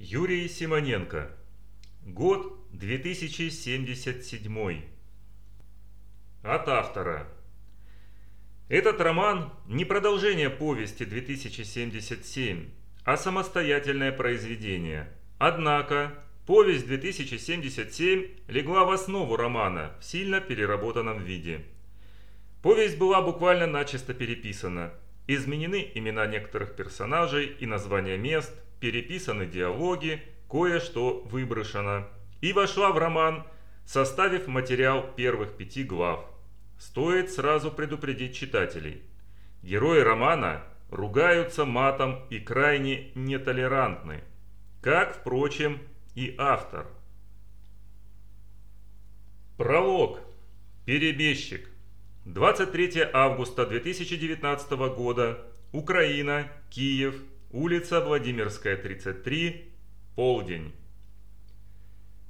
Юрий Симоненко. Год 2077. От автора. Этот роман не продолжение повести 2077, а самостоятельное произведение. Однако, повесть 2077 легла в основу романа в сильно переработанном виде. Повесть была буквально начисто переписана. Изменены имена некоторых персонажей и названия мест, переписаны диалоги, кое-что выброшено. И вошла в роман, составив материал первых пяти глав – Стоит сразу предупредить читателей. Герои романа ругаются матом и крайне нетолерантны, как, впрочем, и автор. Пролог. Перебежчик. 23 августа 2019 года. Украина, Киев, улица Владимирская, 33, полдень.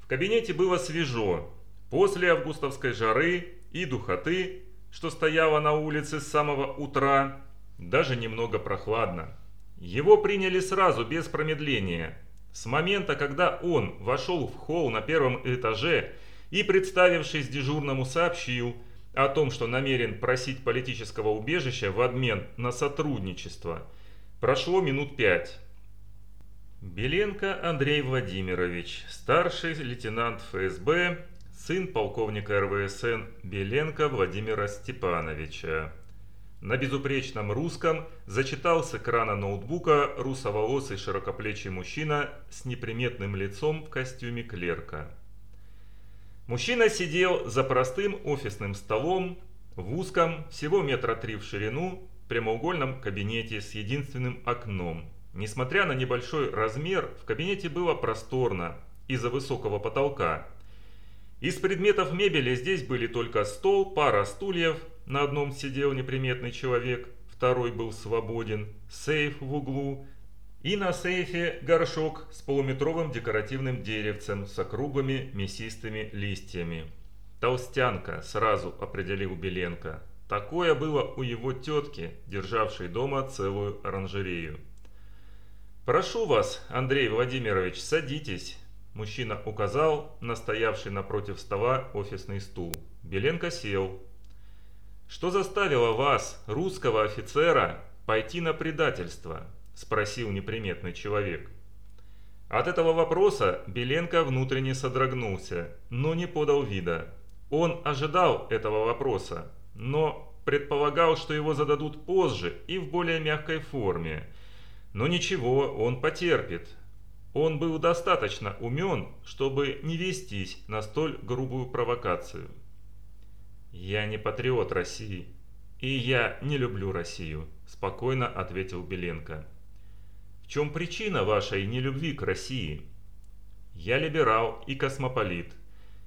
В кабинете было свежо. После августовской жары и духоты, что стояла на улице с самого утра, даже немного прохладно. Его приняли сразу, без промедления. С момента, когда он вошел в холл на первом этаже и, представившись дежурному, сообщил о том, что намерен просить политического убежища в обмен на сотрудничество, прошло минут пять. Беленко Андрей Владимирович, старший лейтенант ФСБ, сын полковника РВСН Беленко Владимира Степановича. На безупречном русском зачитал с экрана ноутбука русоволосый широкоплечий мужчина с неприметным лицом в костюме клерка. Мужчина сидел за простым офисным столом в узком, всего метра три в ширину, прямоугольном кабинете с единственным окном. Несмотря на небольшой размер, в кабинете было просторно из-за высокого потолка – из предметов мебели здесь были только стол, пара стульев, на одном сидел неприметный человек, второй был свободен, сейф в углу, и на сейфе горшок с полуметровым декоративным деревцем с округлыми мясистыми листьями. «Толстянка», сразу определил Беленко. Такое было у его тетки, державшей дома целую оранжерею. «Прошу вас, Андрей Владимирович, садитесь», Мужчина указал на стоявший напротив стола офисный стул. Беленко сел. «Что заставило вас, русского офицера, пойти на предательство?» – спросил неприметный человек. От этого вопроса Беленко внутренне содрогнулся, но не подал вида. Он ожидал этого вопроса, но предполагал, что его зададут позже и в более мягкой форме. Но ничего, он потерпит, он был достаточно умен, чтобы не вестись на столь грубую провокацию. «Я не патриот России, и я не люблю Россию», – спокойно ответил Беленко. «В чем причина вашей нелюбви к России?» «Я либерал и космополит.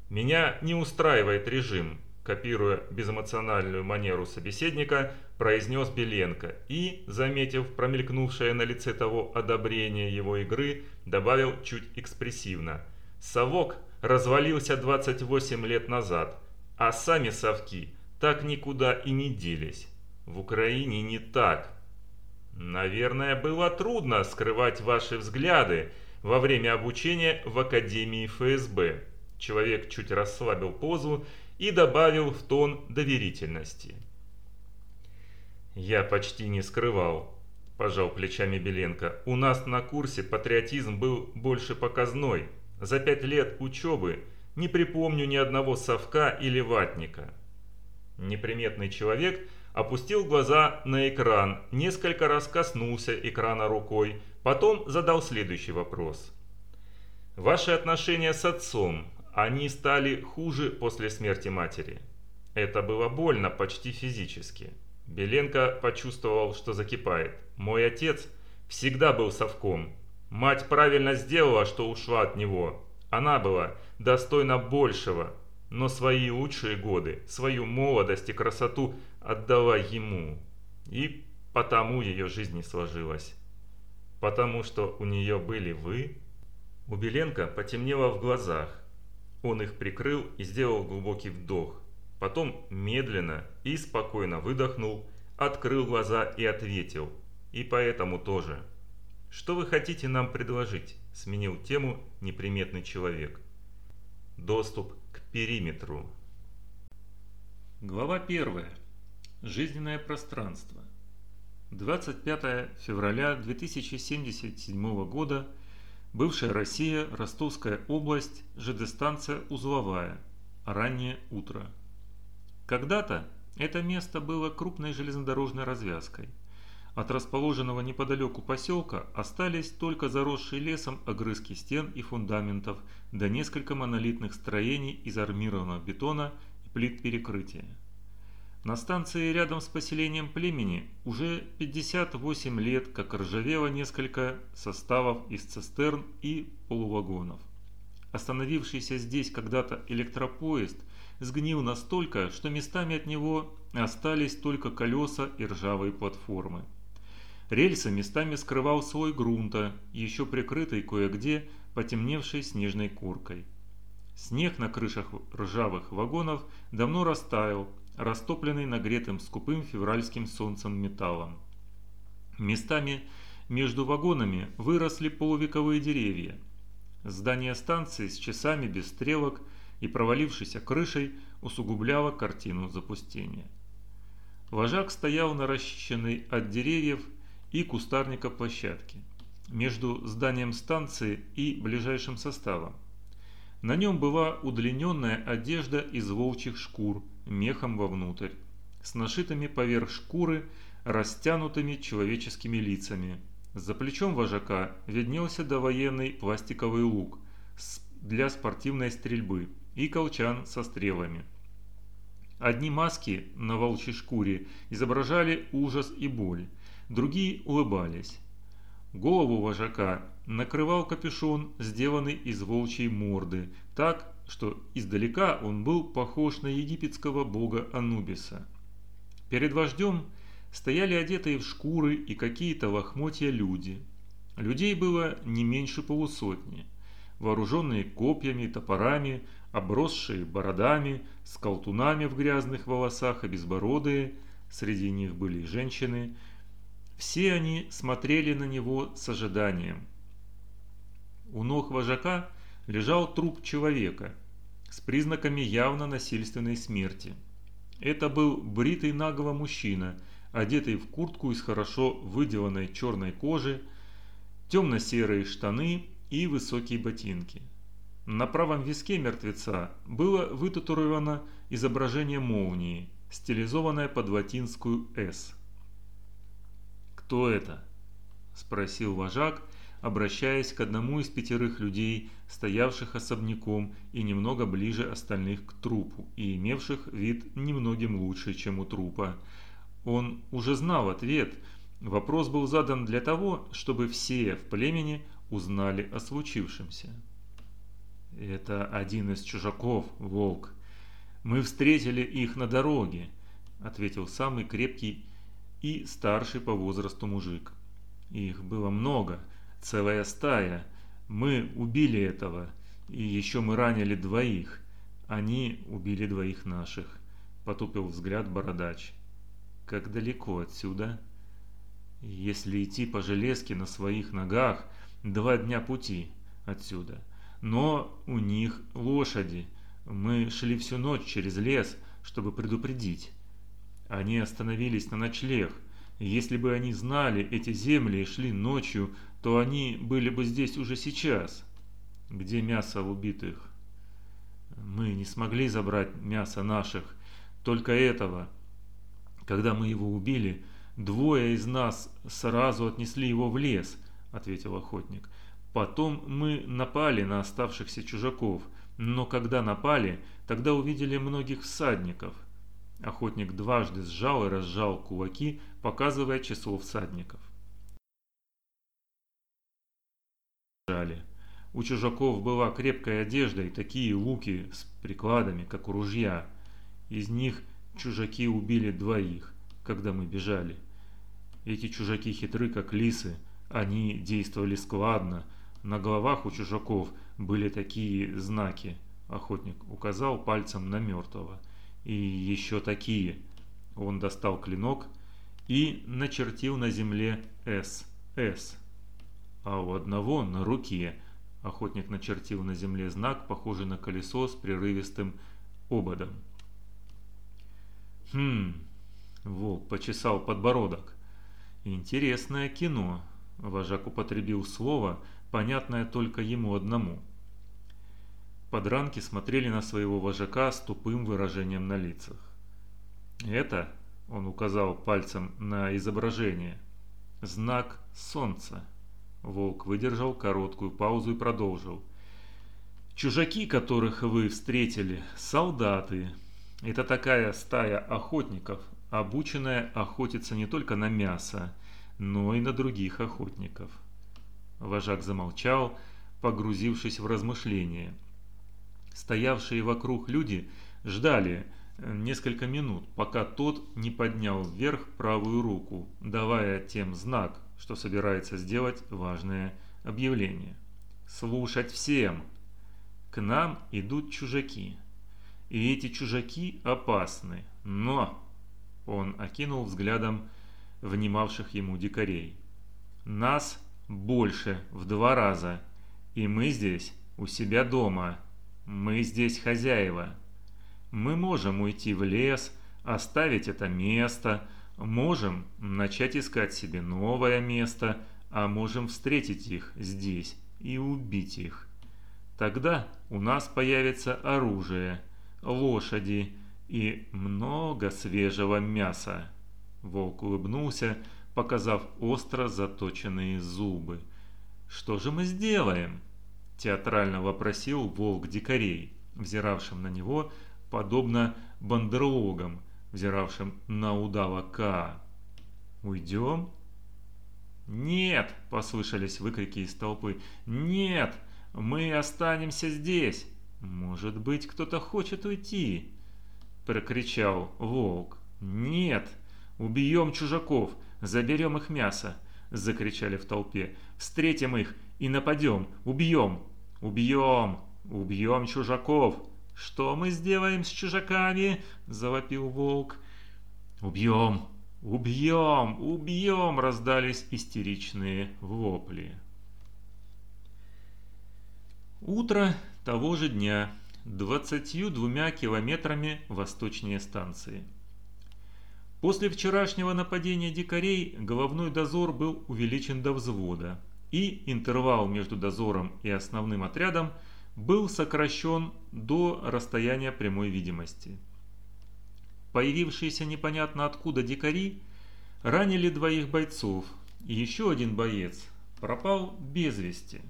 Меня не устраивает режим, копируя безэмоциональную манеру собеседника, произнес Беленко и, заметив промелькнувшее на лице того одобрение его игры, добавил чуть экспрессивно. «Совок развалился 28 лет назад, а сами совки так никуда и не делись. В Украине не так. Наверное, было трудно скрывать ваши взгляды во время обучения в Академии ФСБ». Человек чуть расслабил позу и добавил в тон доверительности. «Я почти не скрывал», – пожал плечами Беленко. «У нас на курсе патриотизм был больше показной. За пять лет учебы не припомню ни одного совка или ватника». Неприметный человек опустил глаза на экран, несколько раз коснулся экрана рукой, потом задал следующий вопрос. «Ваши отношения с отцом, они стали хуже после смерти матери. Это было больно почти физически. Беленко почувствовал, что закипает. Мой отец всегда был совком. Мать правильно сделала, что ушла от него. Она была достойна большего, но свои лучшие годы, свою молодость и красоту отдала ему. И потому ее жизнь не сложилась. Потому что у нее были вы. У Беленко потемнело в глазах. Он их прикрыл и сделал глубокий вдох. Потом медленно и спокойно выдохнул, открыл глаза и ответил. И поэтому тоже. Что вы хотите нам предложить? Сменил тему неприметный человек. Доступ к периметру. Глава 1. Жизненное пространство. 25 февраля 2077 года. Бывшая Россия, Ростовская область, ЖД-станция Узловая. Раннее утро. Когда-то это место было крупной железнодорожной развязкой. От расположенного неподалеку поселка остались только заросшие лесом огрызки стен и фундаментов, да несколько монолитных строений из армированного бетона и плит перекрытия. На станции рядом с поселением племени уже 58 лет как ржавело несколько составов из цистерн и полувагонов. Остановившийся здесь когда-то электропоезд сгнил настолько, что местами от него остались только колеса и ржавые платформы. Рельсы местами скрывал слой грунта, еще прикрытый кое-где потемневшей снежной коркой. Снег на крышах ржавых вагонов давно растаял, растопленный нагретым скупым февральским солнцем металлом. Местами между вагонами выросли полувековые деревья. Здание станции с часами без стрелок и провалившейся крышей усугубляло картину запустения. Вожак стоял на расчищенной от деревьев и кустарника площадке между зданием станции и ближайшим составом. На нем была удлиненная одежда из волчьих шкур, мехом вовнутрь, с нашитыми поверх шкуры растянутыми человеческими лицами. За плечом вожака виднелся довоенный пластиковый лук для спортивной стрельбы и колчан со стрелами. Одни маски на волчьей шкуре изображали ужас и боль, другие улыбались. Голову вожака накрывал капюшон, сделанный из волчьей морды, так, что издалека он был похож на египетского бога Анубиса. Перед вождем стояли одетые в шкуры и какие-то лохмотья люди. Людей было не меньше полусотни. Вооруженные копьями, топорами, обросшие бородами, с колтунами в грязных волосах и безбородые, среди них были женщины. Все они смотрели на него с ожиданием. У ног вожака лежал труп человека с признаками явно насильственной смерти. Это был бритый наголо мужчина, одетый в куртку из хорошо выделанной черной кожи, темно-серые штаны и высокие ботинки. На правом виске мертвеца было вытатуировано изображение молнии, стилизованное под латинскую «С». «Кто это?» – спросил вожак, обращаясь к одному из пятерых людей, стоявших особняком и немного ближе остальных к трупу, и имевших вид немногим лучше, чем у трупа. Он уже знал ответ. Вопрос был задан для того, чтобы все в племени узнали о случившемся. «Это один из чужаков, волк. Мы встретили их на дороге», — ответил самый крепкий и старший по возрасту мужик. «Их было много, целая стая. Мы убили этого, и еще мы ранили двоих. Они убили двоих наших», — потупил взгляд бородач. «Как далеко отсюда?» «Если идти по железке на своих ногах, два дня пути отсюда». Но у них лошади. Мы шли всю ночь через лес, чтобы предупредить. Они остановились на ночлег. Если бы они знали эти земли и шли ночью, то они были бы здесь уже сейчас. Где мясо убитых? Мы не смогли забрать мясо наших, только этого. Когда мы его убили, двое из нас сразу отнесли его в лес, ответил охотник. Потом мы напали на оставшихся чужаков, но когда напали, тогда увидели многих всадников. Охотник дважды сжал и разжал кулаки, показывая число всадников. У чужаков была крепкая одежда и такие луки с прикладами, как у ружья. Из них чужаки убили двоих, когда мы бежали. Эти чужаки хитры, как лисы. Они действовали складно, на головах у чужаков были такие знаки. Охотник указал пальцем на мертвого. И еще такие. Он достал клинок и начертил на земле «С». «С». а у одного на руке. Охотник начертил на земле знак, похожий на колесо с прерывистым ободом. «Хм...» — волк почесал подбородок. «Интересное кино», — вожак употребил слово, понятное только ему одному. Подранки смотрели на своего вожака с тупым выражением на лицах. «Это», — он указал пальцем на изображение, — «знак солнца». Волк выдержал короткую паузу и продолжил. «Чужаки, которых вы встретили, солдаты. Это такая стая охотников, обученная охотиться не только на мясо, но и на других охотников». Вожак замолчал, погрузившись в размышления. Стоявшие вокруг люди ждали э, несколько минут, пока тот не поднял вверх правую руку, давая тем знак, что собирается сделать важное объявление. «Слушать всем! К нам идут чужаки. И эти чужаки опасны, но...» Он окинул взглядом внимавших ему дикарей. «Нас больше в два раза, и мы здесь у себя дома». Мы здесь хозяева. Мы можем уйти в лес, оставить это место, можем начать искать себе новое место, а можем встретить их здесь и убить их. Тогда у нас появится оружие, лошади и много свежего мяса. Волк улыбнулся, показав остро заточенные зубы. «Что же мы сделаем?» театрально вопросил волк дикарей, взиравшим на него, подобно бандерлогам, взиравшим на удава Ка. «Уйдем?» «Нет!» – послышались выкрики из толпы. «Нет! Мы останемся здесь!» «Может быть, кто-то хочет уйти?» – прокричал волк. «Нет! Убьем чужаков! Заберем их мясо!» – закричали в толпе. «Встретим их и нападем! Убьем!» «Убьем! Убьем чужаков! Что мы сделаем с чужаками?» – завопил волк. «Убьем! Убьем! Убьем!» – раздались истеричные вопли. Утро того же дня, двадцатью двумя километрами восточнее станции. После вчерашнего нападения дикарей головной дозор был увеличен до взвода – и интервал между дозором и основным отрядом был сокращен до расстояния прямой видимости. Появившиеся непонятно откуда дикари ранили двоих бойцов, и еще один боец пропал без вести.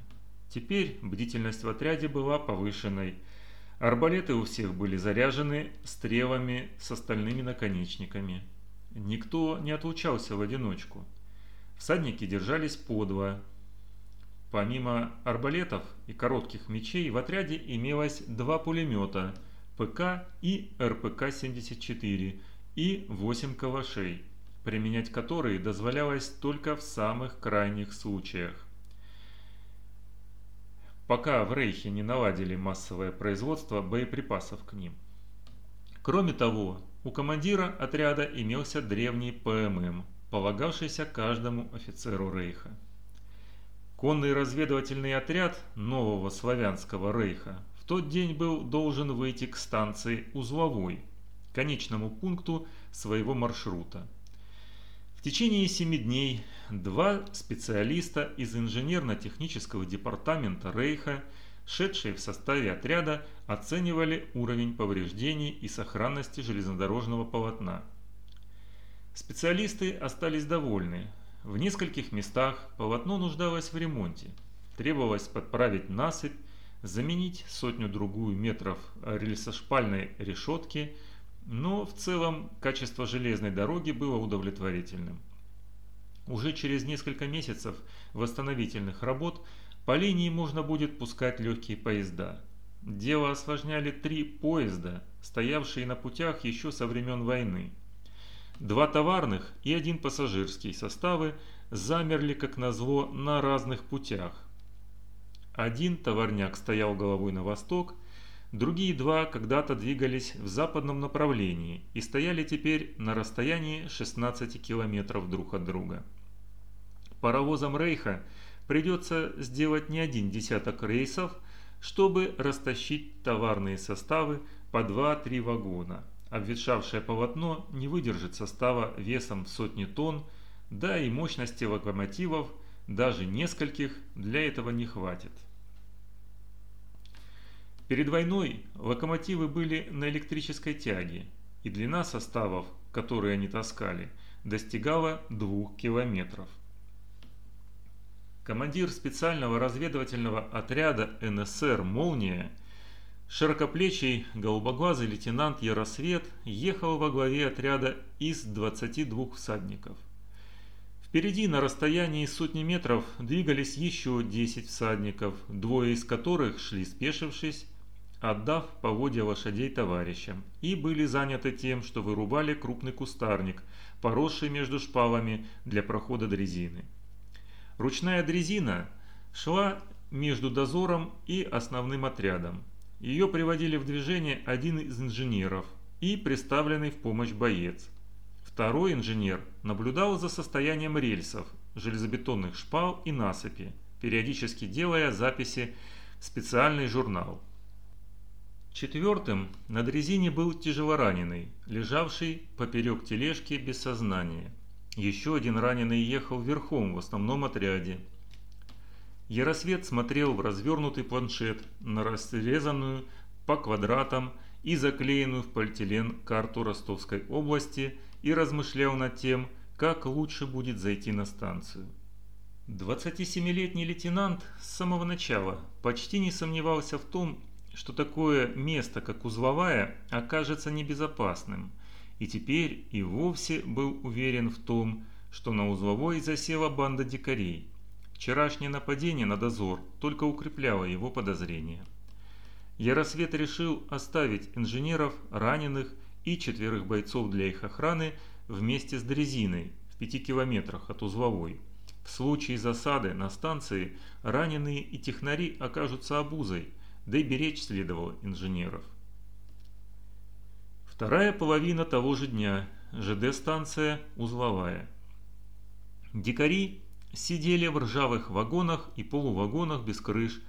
Теперь бдительность в отряде была повышенной. Арбалеты у всех были заряжены стрелами с остальными наконечниками. Никто не отлучался в одиночку. Всадники держались по два, Помимо арбалетов и коротких мечей в отряде имелось два пулемета ПК и РПК-74 и 8 калашей, применять которые дозволялось только в самых крайних случаях. Пока в Рейхе не наладили массовое производство боеприпасов к ним. Кроме того, у командира отряда имелся древний ПММ, полагавшийся каждому офицеру Рейха. Конный разведывательный отряд нового славянского рейха в тот день был должен выйти к станции Узловой, конечному пункту своего маршрута. В течение семи дней два специалиста из инженерно-технического департамента Рейха, шедшие в составе отряда, оценивали уровень повреждений и сохранности железнодорожного полотна. Специалисты остались довольны, в нескольких местах полотно нуждалось в ремонте. Требовалось подправить насыпь, заменить сотню-другую метров рельсошпальной решетки, но в целом качество железной дороги было удовлетворительным. Уже через несколько месяцев восстановительных работ по линии можно будет пускать легкие поезда. Дело осложняли три поезда, стоявшие на путях еще со времен войны. Два товарных и один пассажирский составы замерли, как назло, на разных путях. Один товарняк стоял головой на восток, другие два когда-то двигались в западном направлении и стояли теперь на расстоянии 16 километров друг от друга. Паровозам Рейха придется сделать не один десяток рейсов, чтобы растащить товарные составы по 2-3 вагона. Обветшавшее полотно не выдержит состава весом в сотни тонн, да и мощности локомотивов, даже нескольких, для этого не хватит. Перед войной локомотивы были на электрической тяге, и длина составов, которые они таскали, достигала 2 километров. Командир специального разведывательного отряда НСР «Молния» Широкоплечий, голубоглазый лейтенант Яросвет ехал во главе отряда из 22 всадников. Впереди на расстоянии сотни метров двигались еще 10 всадников, двое из которых шли спешившись, отдав поводья лошадей товарищам, и были заняты тем, что вырубали крупный кустарник, поросший между шпалами для прохода дрезины. Ручная дрезина шла между дозором и основным отрядом. Ее приводили в движение один из инженеров и представленный в помощь боец. Второй инженер наблюдал за состоянием рельсов, железобетонных шпал и насыпи, периодически делая записи в специальный журнал. Четвертым на дрезине был тяжелораненый, лежавший поперек тележки без сознания. Еще один раненый ехал верхом в основном отряде, Яросвет смотрел в развернутый планшет на разрезанную по квадратам и заклеенную в полиэтилен карту Ростовской области и размышлял над тем, как лучше будет зайти на станцию. 27-летний лейтенант с самого начала почти не сомневался в том, что такое место, как узловая, окажется небезопасным, и теперь и вовсе был уверен в том, что на узловой засела банда дикарей, Вчерашнее нападение на дозор только укрепляло его подозрения. Яросвет решил оставить инженеров, раненых и четверых бойцов для их охраны вместе с дрезиной в пяти километрах от узловой. В случае засады на станции раненые и технари окажутся обузой, да и беречь следовало инженеров. Вторая половина того же дня. ЖД-станция «Узловая». Дикари сидели в ржавых вагонах и полувагонах без крыш,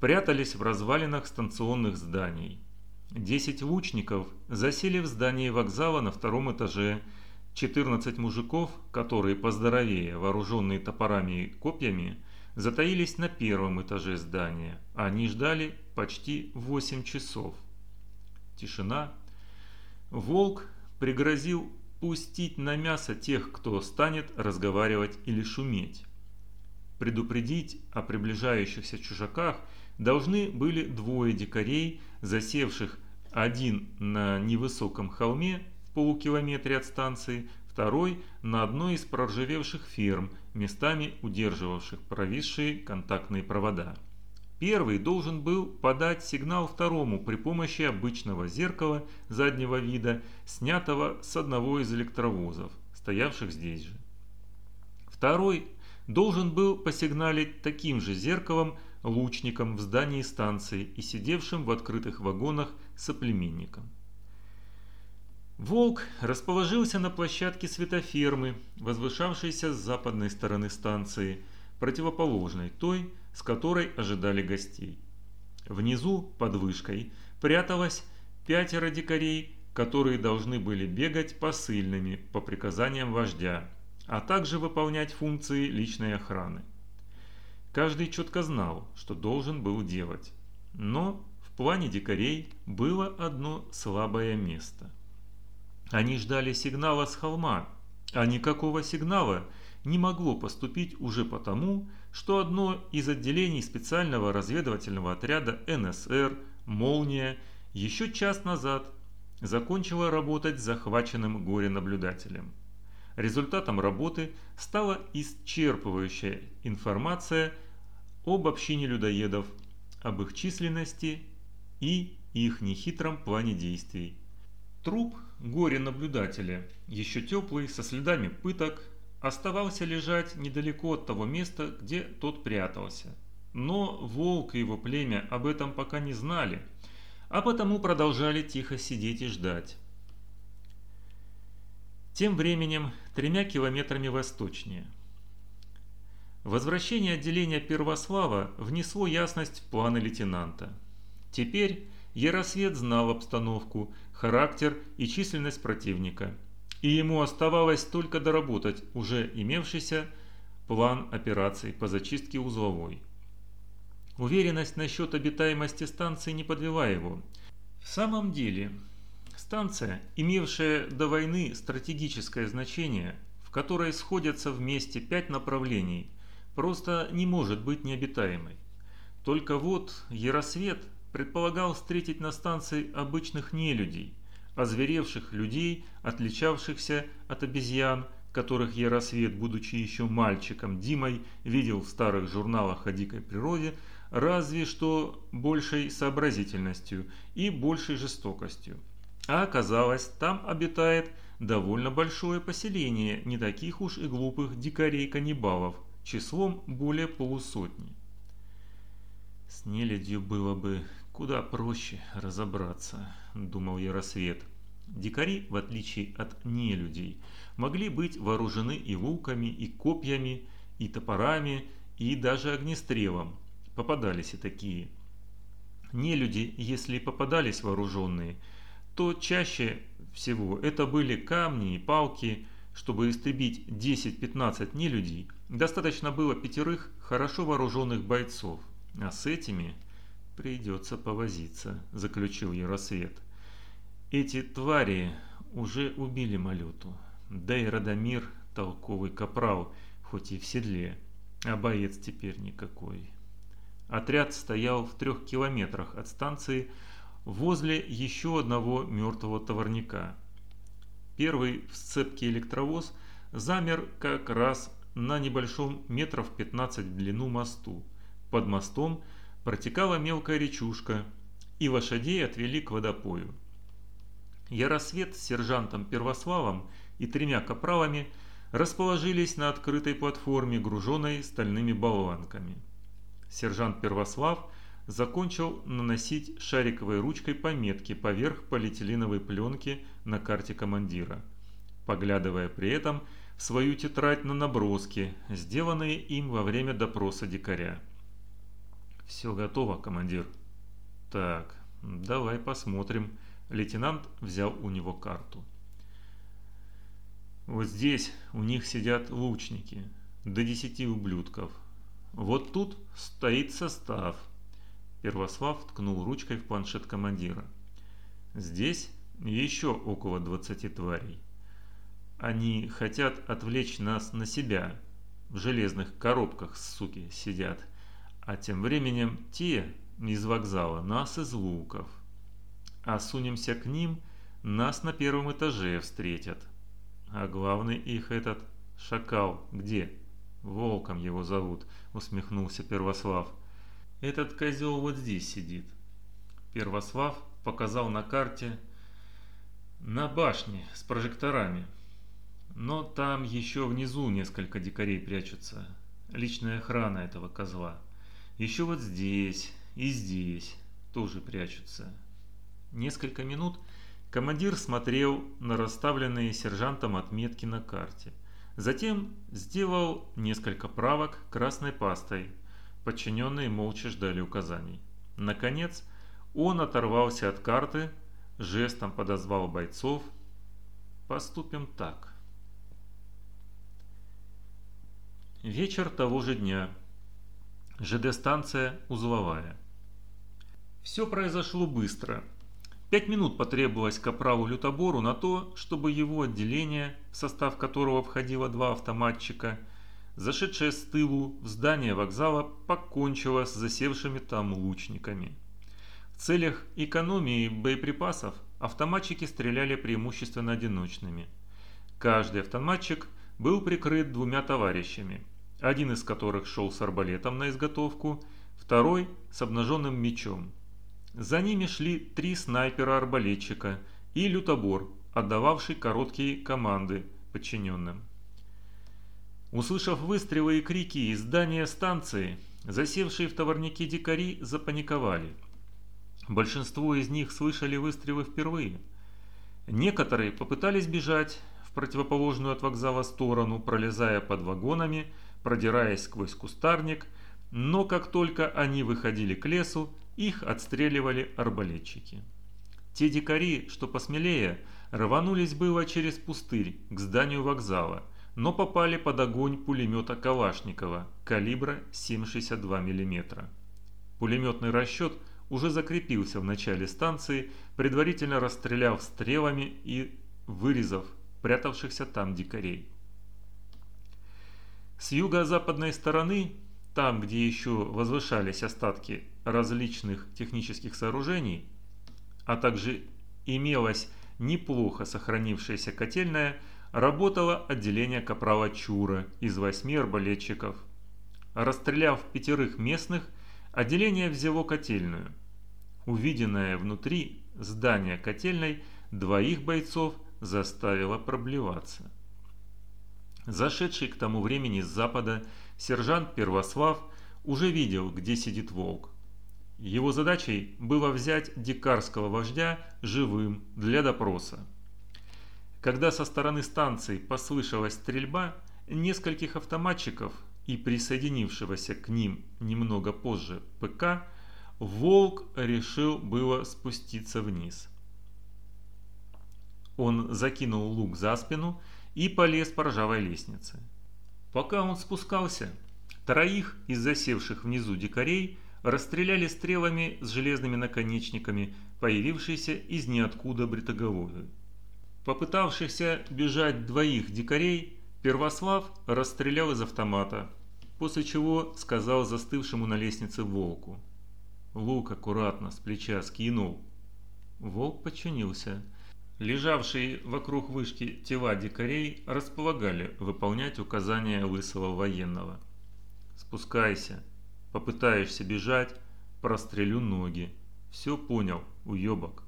прятались в развалинах станционных зданий. Десять лучников засели в здании вокзала на втором этаже, 14 мужиков, которые поздоровее, вооруженные топорами и копьями, затаились на первом этаже здания. Они ждали почти 8 часов. Тишина. Волк пригрозил пустить на мясо тех, кто станет разговаривать или шуметь. Предупредить о приближающихся чужаках должны были двое дикарей, засевших один на невысоком холме в полукилометре от станции, второй на одной из проржавевших ферм, местами удерживавших провисшие контактные провода. Первый должен был подать сигнал второму при помощи обычного зеркала заднего вида, снятого с одного из электровозов, стоявших здесь же. Второй должен был посигналить таким же зеркалом лучником в здании станции и сидевшим в открытых вагонах соплеменником. Волк расположился на площадке светофермы, возвышавшейся с западной стороны станции, противоположной той, с которой ожидали гостей. Внизу, под вышкой, пряталось пятеро дикарей, которые должны были бегать посыльными по приказаниям вождя, а также выполнять функции личной охраны. Каждый четко знал, что должен был делать. Но в плане дикарей было одно слабое место. Они ждали сигнала с холма, а никакого сигнала не могло поступить уже потому, что одно из отделений специального разведывательного отряда НСР «Молния» еще час назад закончила работать захваченным горе-наблюдателем. Результатом работы стала исчерпывающая информация об общине людоедов, об их численности и их нехитром плане действий. Труп горе-наблюдателя, еще теплый, со следами пыток, оставался лежать недалеко от того места, где тот прятался. Но волк и его племя об этом пока не знали, а потому продолжали тихо сидеть и ждать. Тем временем, тремя километрами восточнее. Возвращение отделения Первослава внесло ясность в планы лейтенанта. Теперь Яросвет знал обстановку, характер и численность противника, и ему оставалось только доработать уже имевшийся план операций по зачистке узловой. Уверенность насчет обитаемости станции не подвела его. В самом деле, станция, имевшая до войны стратегическое значение, в которой сходятся вместе пять направлений, просто не может быть необитаемой. Только вот Яросвет предполагал встретить на станции обычных нелюдей, озверевших людей, отличавшихся от обезьян, которых Яросвет, будучи еще мальчиком Димой, видел в старых журналах о дикой природе, разве что большей сообразительностью и большей жестокостью. А оказалось, там обитает довольно большое поселение не таких уж и глупых дикарей-каннибалов, числом более полусотни. С нелюдью было бы куда проще разобраться, думал Яросвет. Дикари, в отличие от нелюдей, могли быть вооружены и луками, и копьями, и топорами, и даже огнестрелом. Попадались и такие. Нелюди, если попадались вооруженные, то чаще всего это были камни и палки. Чтобы истребить 10-15 нелюдей, достаточно было пятерых хорошо вооруженных бойцов. А с этими придется повозиться, заключил Яросвет. Эти твари уже убили Малюту. Да и Радомир толковый капрал, хоть и в седле, а боец теперь никакой. Отряд стоял в трех километрах от станции возле еще одного мертвого товарняка. Первый в сцепке электровоз замер как раз на небольшом метров 15 в длину мосту. Под мостом протекала мелкая речушка, и лошадей отвели к водопою. Яросвет с сержантом Первославом и тремя капралами расположились на открытой платформе, груженной стальными болванками. Сержант Первослав закончил наносить шариковой ручкой пометки поверх полиэтиленовой пленки на карте командира, поглядывая при этом в свою тетрадь на наброски, сделанные им во время допроса дикаря. «Все готово, командир». «Так, давай посмотрим». Лейтенант взял у него карту. Вот здесь у них сидят лучники, до десяти ублюдков. Вот тут стоит состав. Первослав ткнул ручкой в планшет командира. Здесь еще около двадцати тварей. Они хотят отвлечь нас на себя. В железных коробках, суки, сидят. А тем временем те из вокзала нас из луков. А сунемся к ним, нас на первом этаже встретят. А главный их этот шакал где? Волком его зовут, усмехнулся Первослав. Этот козел вот здесь сидит. Первослав показал на карте на башне с прожекторами. Но там еще внизу несколько дикарей прячутся. Личная охрана этого козла. Еще вот здесь и здесь тоже прячутся. Несколько минут Командир смотрел на расставленные сержантом отметки на карте. Затем сделал несколько правок красной пастой. Подчиненные молча ждали указаний. Наконец, он оторвался от карты, жестом подозвал бойцов. «Поступим так». Вечер того же дня. ЖД-станция «Узловая». Все произошло быстро – Пять минут потребовалось капралу Лютобору на то, чтобы его отделение, в состав которого входило два автоматчика, зашедшее с тылу в здание вокзала, покончило с засевшими там лучниками. В целях экономии боеприпасов автоматчики стреляли преимущественно одиночными. Каждый автоматчик был прикрыт двумя товарищами, один из которых шел с арбалетом на изготовку, второй с обнаженным мечом. За ними шли три снайпера-арбалетчика и лютобор, отдававший короткие команды подчиненным. Услышав выстрелы и крики из здания станции, засевшие в товарнике дикари запаниковали. Большинство из них слышали выстрелы впервые. Некоторые попытались бежать в противоположную от вокзала сторону, пролезая под вагонами, продираясь сквозь кустарник, но как только они выходили к лесу, их отстреливали арбалетчики. Те дикари, что посмелее, рванулись было через пустырь к зданию вокзала, но попали под огонь пулемета Калашникова калибра 7,62 мм. Пулеметный расчет уже закрепился в начале станции, предварительно расстреляв стрелами и вырезав прятавшихся там дикарей. С юго-западной стороны, там, где еще возвышались остатки различных технических сооружений, а также имелась неплохо сохранившаяся котельная, работало отделение капрала Чура из восьми арбалетчиков. Расстреляв пятерых местных, отделение взяло котельную. Увиденное внутри здания котельной двоих бойцов заставило проблеваться. Зашедший к тому времени с запада сержант Первослав уже видел, где сидит волк. Его задачей было взять дикарского вождя живым для допроса. Когда со стороны станции послышалась стрельба, нескольких автоматчиков и присоединившегося к ним немного позже ПК, Волк решил было спуститься вниз. Он закинул лук за спину и полез по ржавой лестнице. Пока он спускался, троих из засевших внизу дикарей расстреляли стрелами с железными наконечниками, появившиеся из ниоткуда бритоголовые. Попытавшихся бежать двоих дикарей, Первослав расстрелял из автомата, после чего сказал застывшему на лестнице волку. Лук аккуратно с плеча скинул. Волк подчинился. Лежавшие вокруг вышки тела дикарей располагали выполнять указания лысого военного. «Спускайся. Попытаешься бежать, прострелю ноги. Все понял, уебок».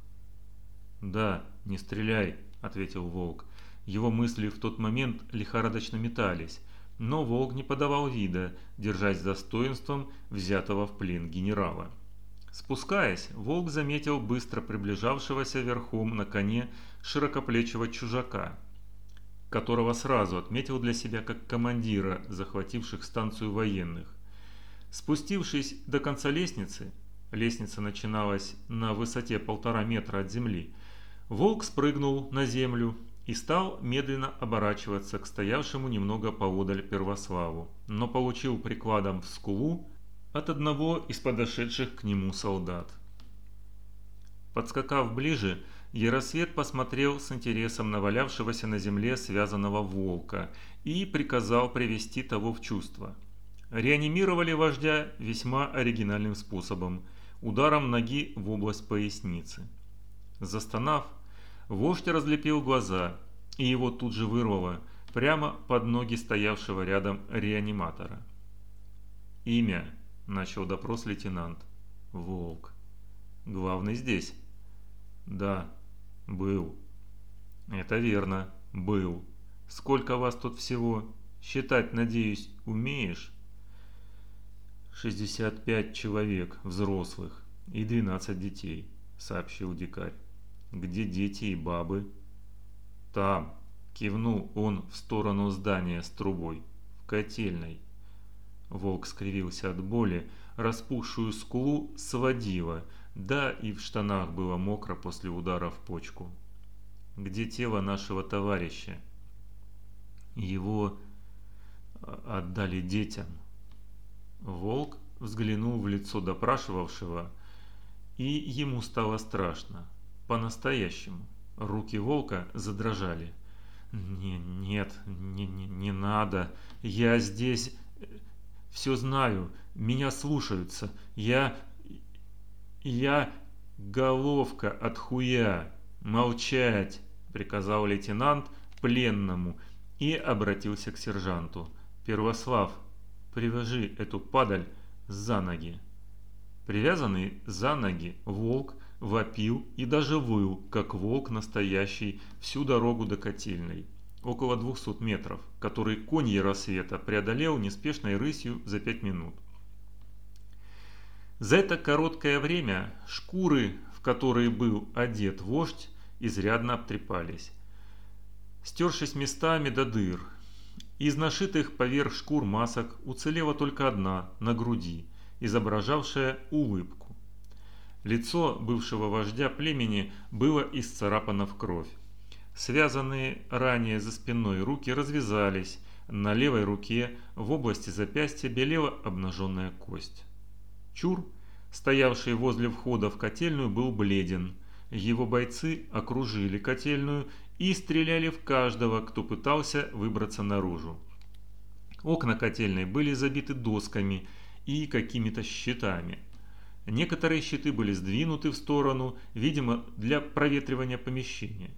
«Да, не стреляй», — ответил Волк. Его мысли в тот момент лихорадочно метались, но Волк не подавал вида, держась достоинством взятого в плен генерала. Спускаясь, волк заметил быстро приближавшегося верхом на коне широкоплечего чужака, которого сразу отметил для себя как командира захвативших станцию военных. Спустившись до конца лестницы, лестница начиналась на высоте полтора метра от земли, волк спрыгнул на землю и стал медленно оборачиваться к стоявшему немного поодаль Первославу, но получил прикладом в скулу от одного из подошедших к нему солдат. Подскакав ближе, Яросвет посмотрел с интересом на валявшегося на земле связанного волка и приказал привести того в чувство. Реанимировали вождя весьма оригинальным способом – ударом ноги в область поясницы. Застонав, вождь разлепил глаза, и его тут же вырвало прямо под ноги стоявшего рядом реаниматора. Имя Начал допрос лейтенант. Волк. Главный здесь? Да, был. Это верно, был. Сколько вас тут всего? Считать, надеюсь, умеешь? 65 человек, взрослых, и 12 детей, сообщил дикарь. Где дети и бабы? Там, кивнул он в сторону здания с трубой, в котельной. Волк скривился от боли, распухшую скулу сводило, да и в штанах было мокро после удара в почку. «Где тело нашего товарища?» «Его а, отдали детям». Волк взглянул в лицо допрашивавшего, и ему стало страшно. По-настоящему. Руки волка задрожали. «Не, нет, не, не, не надо. Я здесь...» все знаю, меня слушаются. Я... я... головка от хуя. Молчать, приказал лейтенант пленному и обратился к сержанту. Первослав, привяжи эту падаль за ноги. Привязанный за ноги волк вопил и даже выл, как волк настоящий, всю дорогу до котельной около 200 метров, который конь рассвета преодолел неспешной рысью за 5 минут. За это короткое время шкуры, в которые был одет вождь, изрядно обтрепались. Стершись местами до дыр, Из нашитых поверх шкур масок уцелела только одна, на груди, изображавшая улыбку. Лицо бывшего вождя племени было исцарапано в кровь. Связанные ранее за спиной руки развязались, на левой руке в области запястья белела обнаженная кость. Чур, стоявший возле входа в котельную, был бледен. Его бойцы окружили котельную и стреляли в каждого, кто пытался выбраться наружу. Окна котельной были забиты досками и какими-то щитами. Некоторые щиты были сдвинуты в сторону, видимо, для проветривания помещения.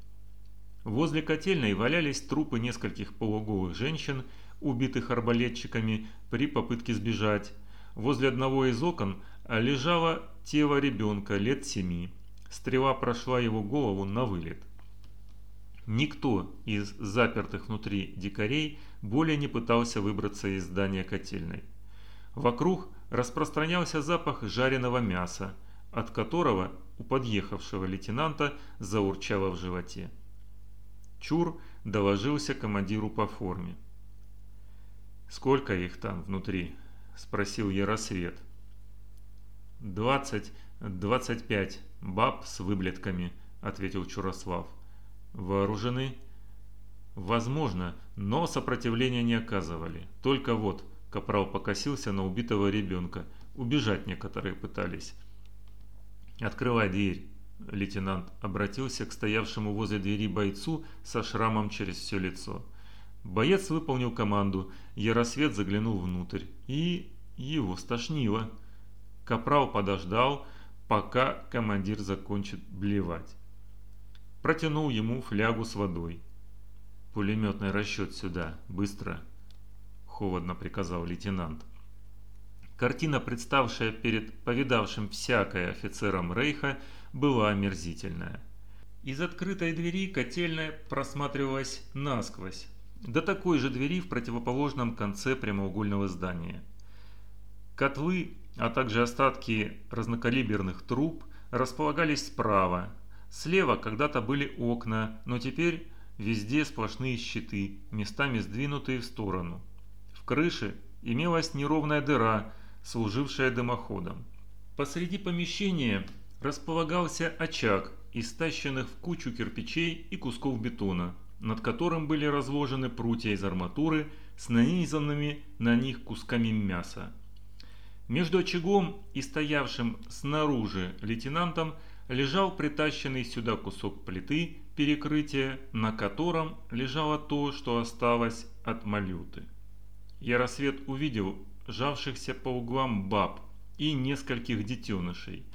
Возле котельной валялись трупы нескольких полуголых женщин, убитых арбалетчиками при попытке сбежать. Возле одного из окон лежало тело ребенка лет семи. Стрела прошла его голову на вылет. Никто из запертых внутри дикарей более не пытался выбраться из здания котельной. Вокруг распространялся запах жареного мяса, от которого у подъехавшего лейтенанта заурчало в животе. Чур доложился командиру по форме. «Сколько их там внутри?» – спросил Яросвет. «Двадцать, двадцать пять баб с выблетками», – ответил Чурослав. «Вооружены?» «Возможно, но сопротивления не оказывали. Только вот, Капрал покосился на убитого ребенка. Убежать некоторые пытались. «Открывай дверь», Лейтенант обратился к стоявшему возле двери бойцу со шрамом через все лицо. Боец выполнил команду, Яросвет заглянул внутрь, и его стошнило. Капрал подождал, пока командир закончит блевать. Протянул ему флягу с водой. «Пулеметный расчет сюда, быстро!» – холодно приказал лейтенант. Картина, представшая перед повидавшим всякое офицером Рейха, была омерзительная. Из открытой двери котельная просматривалась насквозь, до такой же двери в противоположном конце прямоугольного здания. Котлы, а также остатки разнокалиберных труб располагались справа. Слева когда-то были окна, но теперь везде сплошные щиты, местами сдвинутые в сторону. В крыше имелась неровная дыра, служившая дымоходом. Посреди помещения располагался очаг из стащенных в кучу кирпичей и кусков бетона, над которым были разложены прутья из арматуры с нанизанными на них кусками мяса. Между очагом и стоявшим снаружи лейтенантом лежал притащенный сюда кусок плиты перекрытия, на котором лежало то, что осталось от малюты. Яросвет увидел жавшихся по углам баб и нескольких детенышей –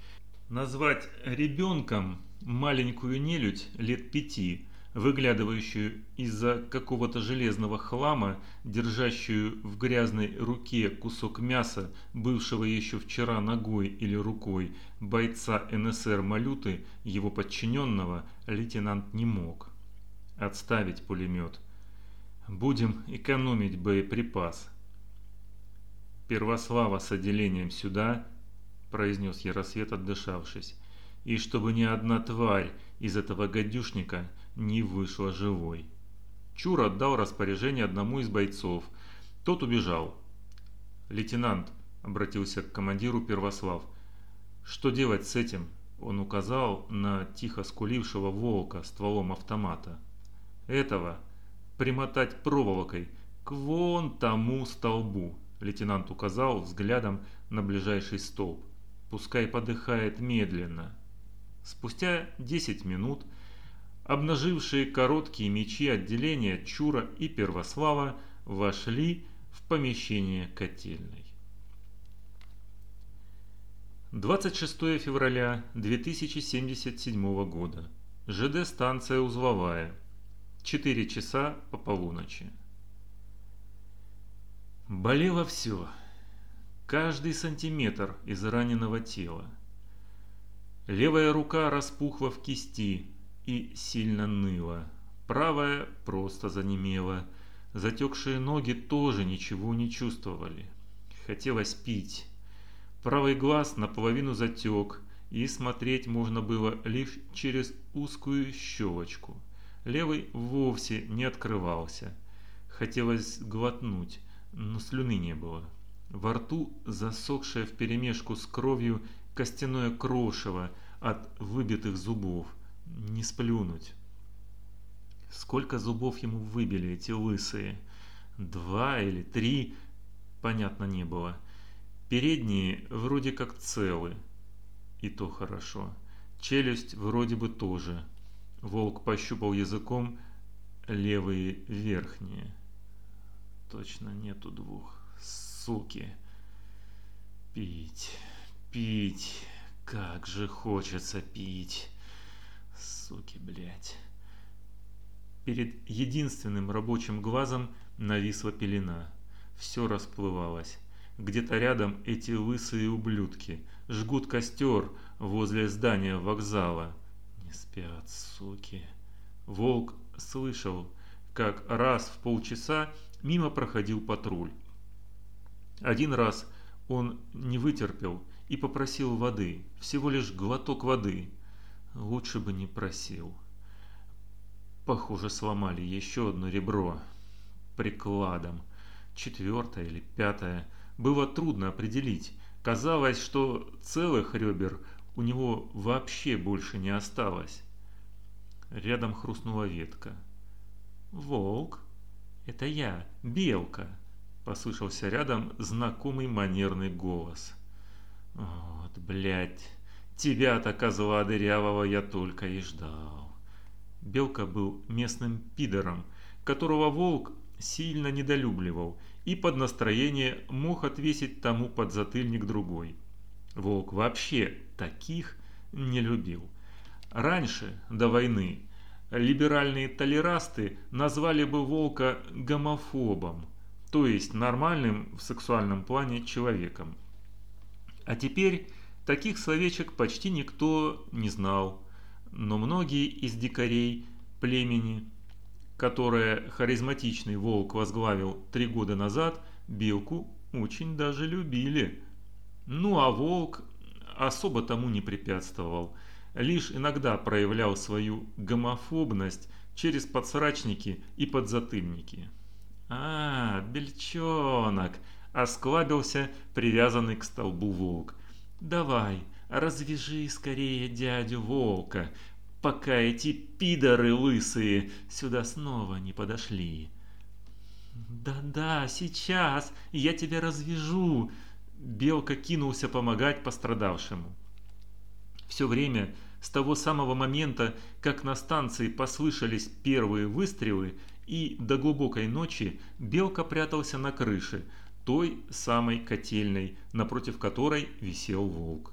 Назвать ребенком маленькую нелюдь лет пяти, выглядывающую из-за какого-то железного хлама, держащую в грязной руке кусок мяса, бывшего еще вчера ногой или рукой бойца НСР Малюты, его подчиненного, лейтенант не мог. Отставить пулемет. Будем экономить боеприпас. Первослава с отделением сюда произнес Яросвет, отдышавшись, и чтобы ни одна тварь из этого гадюшника не вышла живой. Чур отдал распоряжение одному из бойцов. Тот убежал. «Лейтенант», — обратился к командиру Первослав, — «что делать с этим?» Он указал на тихо скулившего волка стволом автомата. «Этого примотать проволокой к вон тому столбу», — лейтенант указал взглядом на ближайший столб пускай подыхает медленно. Спустя 10 минут обнажившие короткие мечи отделения Чура и Первослава вошли в помещение котельной. 26 февраля 2077 года. ЖД-станция Узловая. 4 часа по полуночи. Болело все каждый сантиметр израненного тела. Левая рука распухла в кисти и сильно ныла. Правая просто занемела. Затекшие ноги тоже ничего не чувствовали. Хотелось пить. Правый глаз наполовину затек, и смотреть можно было лишь через узкую щелочку. Левый вовсе не открывался. Хотелось глотнуть, но слюны не было. Во рту засохшее вперемешку с кровью костяное крошево от выбитых зубов. Не сплюнуть. Сколько зубов ему выбили эти лысые? Два или три? Понятно не было. Передние вроде как целы. И то хорошо. Челюсть вроде бы тоже. Волк пощупал языком левые верхние. Точно нету двух. Суки. Пить, пить. Как же хочется пить. Суки, блядь. Перед единственным рабочим глазом нависла пелена. Все расплывалось. Где-то рядом эти лысые ублюдки жгут костер возле здания вокзала. Не спят, суки. Волк слышал, как раз в полчаса мимо проходил патруль. Один раз он не вытерпел и попросил воды, всего лишь глоток воды. Лучше бы не просил. Похоже, сломали еще одно ребро. Прикладом. Четвертое или пятое. Было трудно определить. Казалось, что целых ребер у него вообще больше не осталось. Рядом хрустнула ветка. «Волк, это я, Белка!» Послышался рядом знакомый манерный голос. «Вот, блядь, тебя-то, козла дырявого, я только и ждал!» Белка был местным пидором, которого волк сильно недолюбливал и под настроение мог отвесить тому подзатыльник другой. Волк вообще таких не любил. Раньше, до войны, либеральные толерасты назвали бы волка гомофобом, то есть нормальным в сексуальном плане человеком. А теперь таких словечек почти никто не знал но многие из дикарей племени, которое харизматичный волк возглавил три года назад, белку очень даже любили. Ну а волк особо тому не препятствовал, лишь иногда проявлял свою гомофобность через подсрачники и подзатыльники. «А, бельчонок!» – осклабился привязанный к столбу волк. «Давай, Развяжи скорее дядю Волка, пока эти пидоры лысые сюда снова не подошли. «Да-да, сейчас, я тебя развяжу!» Белка кинулся помогать пострадавшему. Все время, с того самого момента, как на станции послышались первые выстрелы, и до глубокой ночи Белка прятался на крыше, той самой котельной, напротив которой висел волк.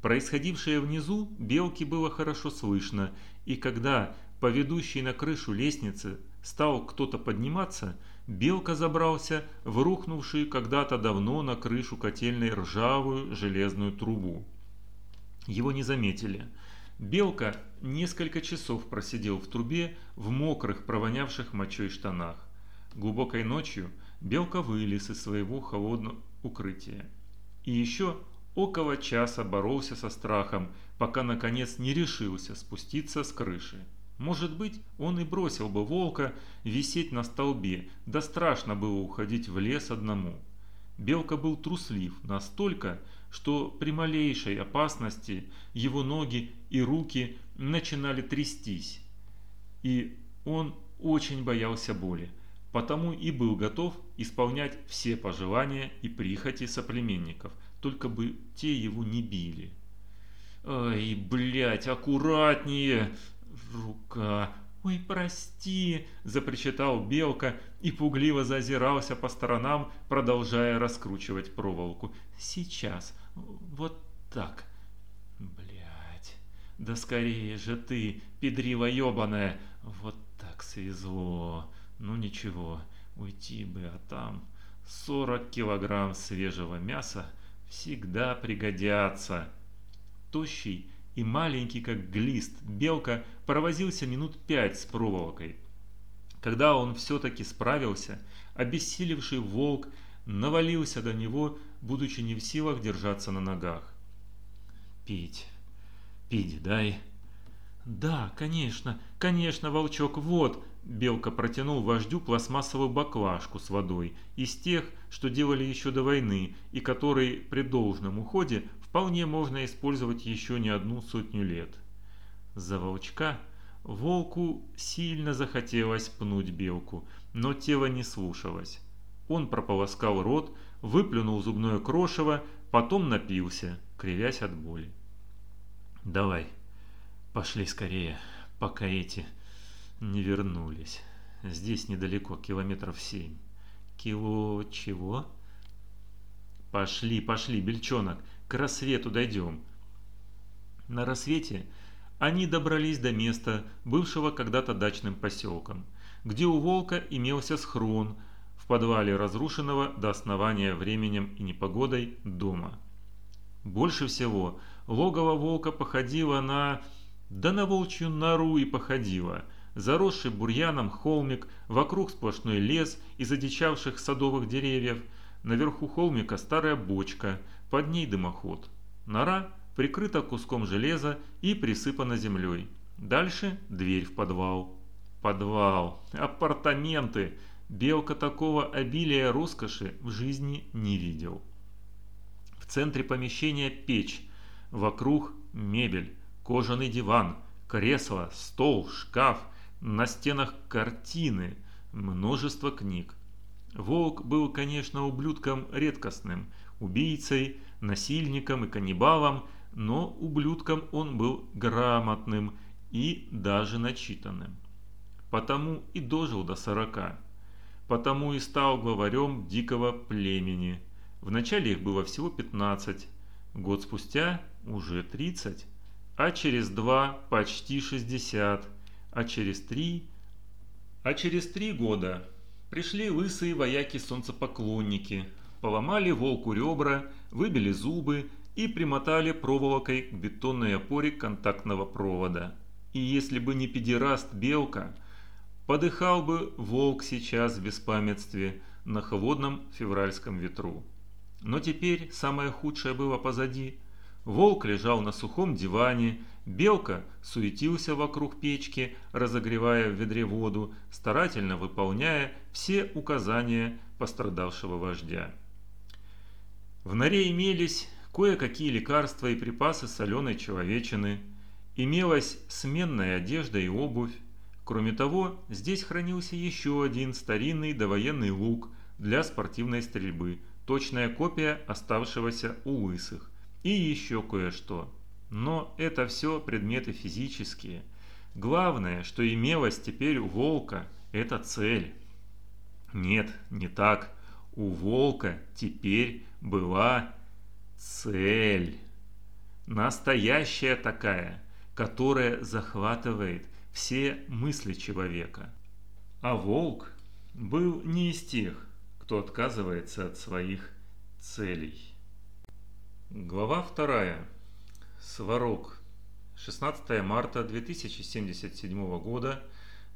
Происходившее внизу белке было хорошо слышно, и когда по ведущей на крышу лестнице стал кто-то подниматься, белка забрался в рухнувшую когда-то давно на крышу котельной ржавую железную трубу. Его не заметили. Белка несколько часов просидел в трубе в мокрых, провонявших мочой штанах. Глубокой ночью Белка вылез из своего холодного укрытия. И еще Около часа боролся со страхом, пока наконец не решился спуститься с крыши. Может быть, он и бросил бы волка висеть на столбе, да страшно было уходить в лес одному. Белка был труслив настолько, что при малейшей опасности его ноги и руки начинали трястись. И он очень боялся боли, потому и был готов исполнять все пожелания и прихоти соплеменников, только бы те его не били. «Ай, блядь, аккуратнее!» Рука. «Ой, прости!» – запричитал Белка и пугливо зазирался по сторонам, продолжая раскручивать проволоку. «Сейчас. Вот так. Блядь. Да скорее же ты, педрила ебаная. Вот так свезло. Ну ничего, уйти бы, а там 40 килограмм свежего мяса – всегда пригодятся. Тощий и маленький, как глист, белка провозился минут пять с проволокой. Когда он все-таки справился, обессилевший волк навалился до него, будучи не в силах держаться на ногах. «Пить, пить дай». «Да, конечно, конечно, волчок, вот!» Белка протянул вождю пластмассовую баклажку с водой из тех, что делали еще до войны и которые при должном уходе вполне можно использовать еще не одну сотню лет. За волчка волку сильно захотелось пнуть белку, но тело не слушалось. Он прополоскал рот, выплюнул зубное крошево, потом напился, кривясь от боли. «Давай, пошли скорее, пока эти не вернулись. Здесь недалеко, километров семь». «Кило чего?» «Пошли, пошли, бельчонок, к рассвету дойдем». На рассвете они добрались до места, бывшего когда-то дачным поселком, где у волка имелся схрон – в подвале разрушенного до основания временем и непогодой дома. Больше всего логово волка походило на... да на волчью нору и походило. Заросший бурьяном холмик, вокруг сплошной лес из одичавших садовых деревьев, наверху холмика старая бочка, под ней дымоход. Нора прикрыта куском железа и присыпана землей. Дальше дверь в подвал. Подвал. Апартаменты. Белка такого обилия роскоши в жизни не видел. В центре помещения печь, вокруг мебель, кожаный диван, кресло, стол, шкаф, на стенах картины, множество книг. Волк был, конечно, ублюдком редкостным, убийцей, насильником и каннибалом, но ублюдком он был грамотным и даже начитанным. Потому и дожил до сорока потому и стал главарем дикого племени. Вначале их было всего 15, год спустя уже 30, а через два почти 60, а через три... А через три года пришли лысые вояки-солнцепоклонники, поломали волку ребра, выбили зубы и примотали проволокой к бетонной опоре контактного провода. И если бы не педераст Белка, Подыхал бы волк сейчас в беспамятстве на холодном февральском ветру. Но теперь самое худшее было позади. Волк лежал на сухом диване, белка суетился вокруг печки, разогревая в ведре воду, старательно выполняя все указания пострадавшего вождя. В норе имелись кое-какие лекарства и припасы соленой человечины, имелась сменная одежда и обувь, Кроме того, здесь хранился еще один старинный довоенный лук для спортивной стрельбы, точная копия оставшегося у лысых, и еще кое-что. Но это все предметы физические. Главное, что имелось теперь у волка, это цель. Нет, не так. У волка теперь была цель. Настоящая такая, которая захватывает все мысли человека. А волк был не из тех, кто отказывается от своих целей. Глава 2. Сварог. 16 марта 2077 года.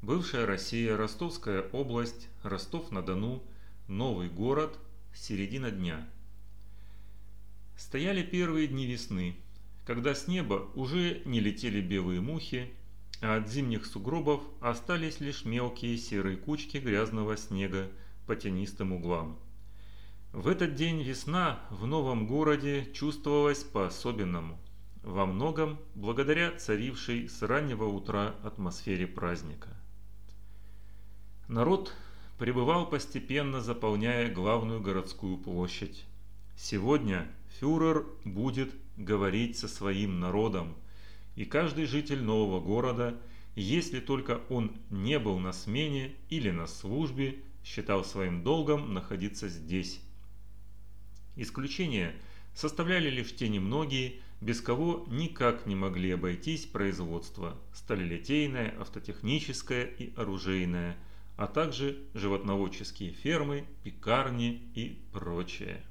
Бывшая Россия, Ростовская область, Ростов-на-Дону, Новый город, середина дня. Стояли первые дни весны, когда с неба уже не летели белые мухи, от зимних сугробов остались лишь мелкие серые кучки грязного снега по тенистым углам. В этот день весна в новом городе чувствовалась по-особенному, во многом благодаря царившей с раннего утра атмосфере праздника. Народ пребывал постепенно, заполняя главную городскую площадь. Сегодня фюрер будет говорить со своим народом – и каждый житель нового города, если только он не был на смене или на службе, считал своим долгом находиться здесь. Исключение составляли лишь те немногие, без кого никак не могли обойтись производство сталелитейное, автотехническое и оружейное, а также животноводческие фермы, пекарни и прочее.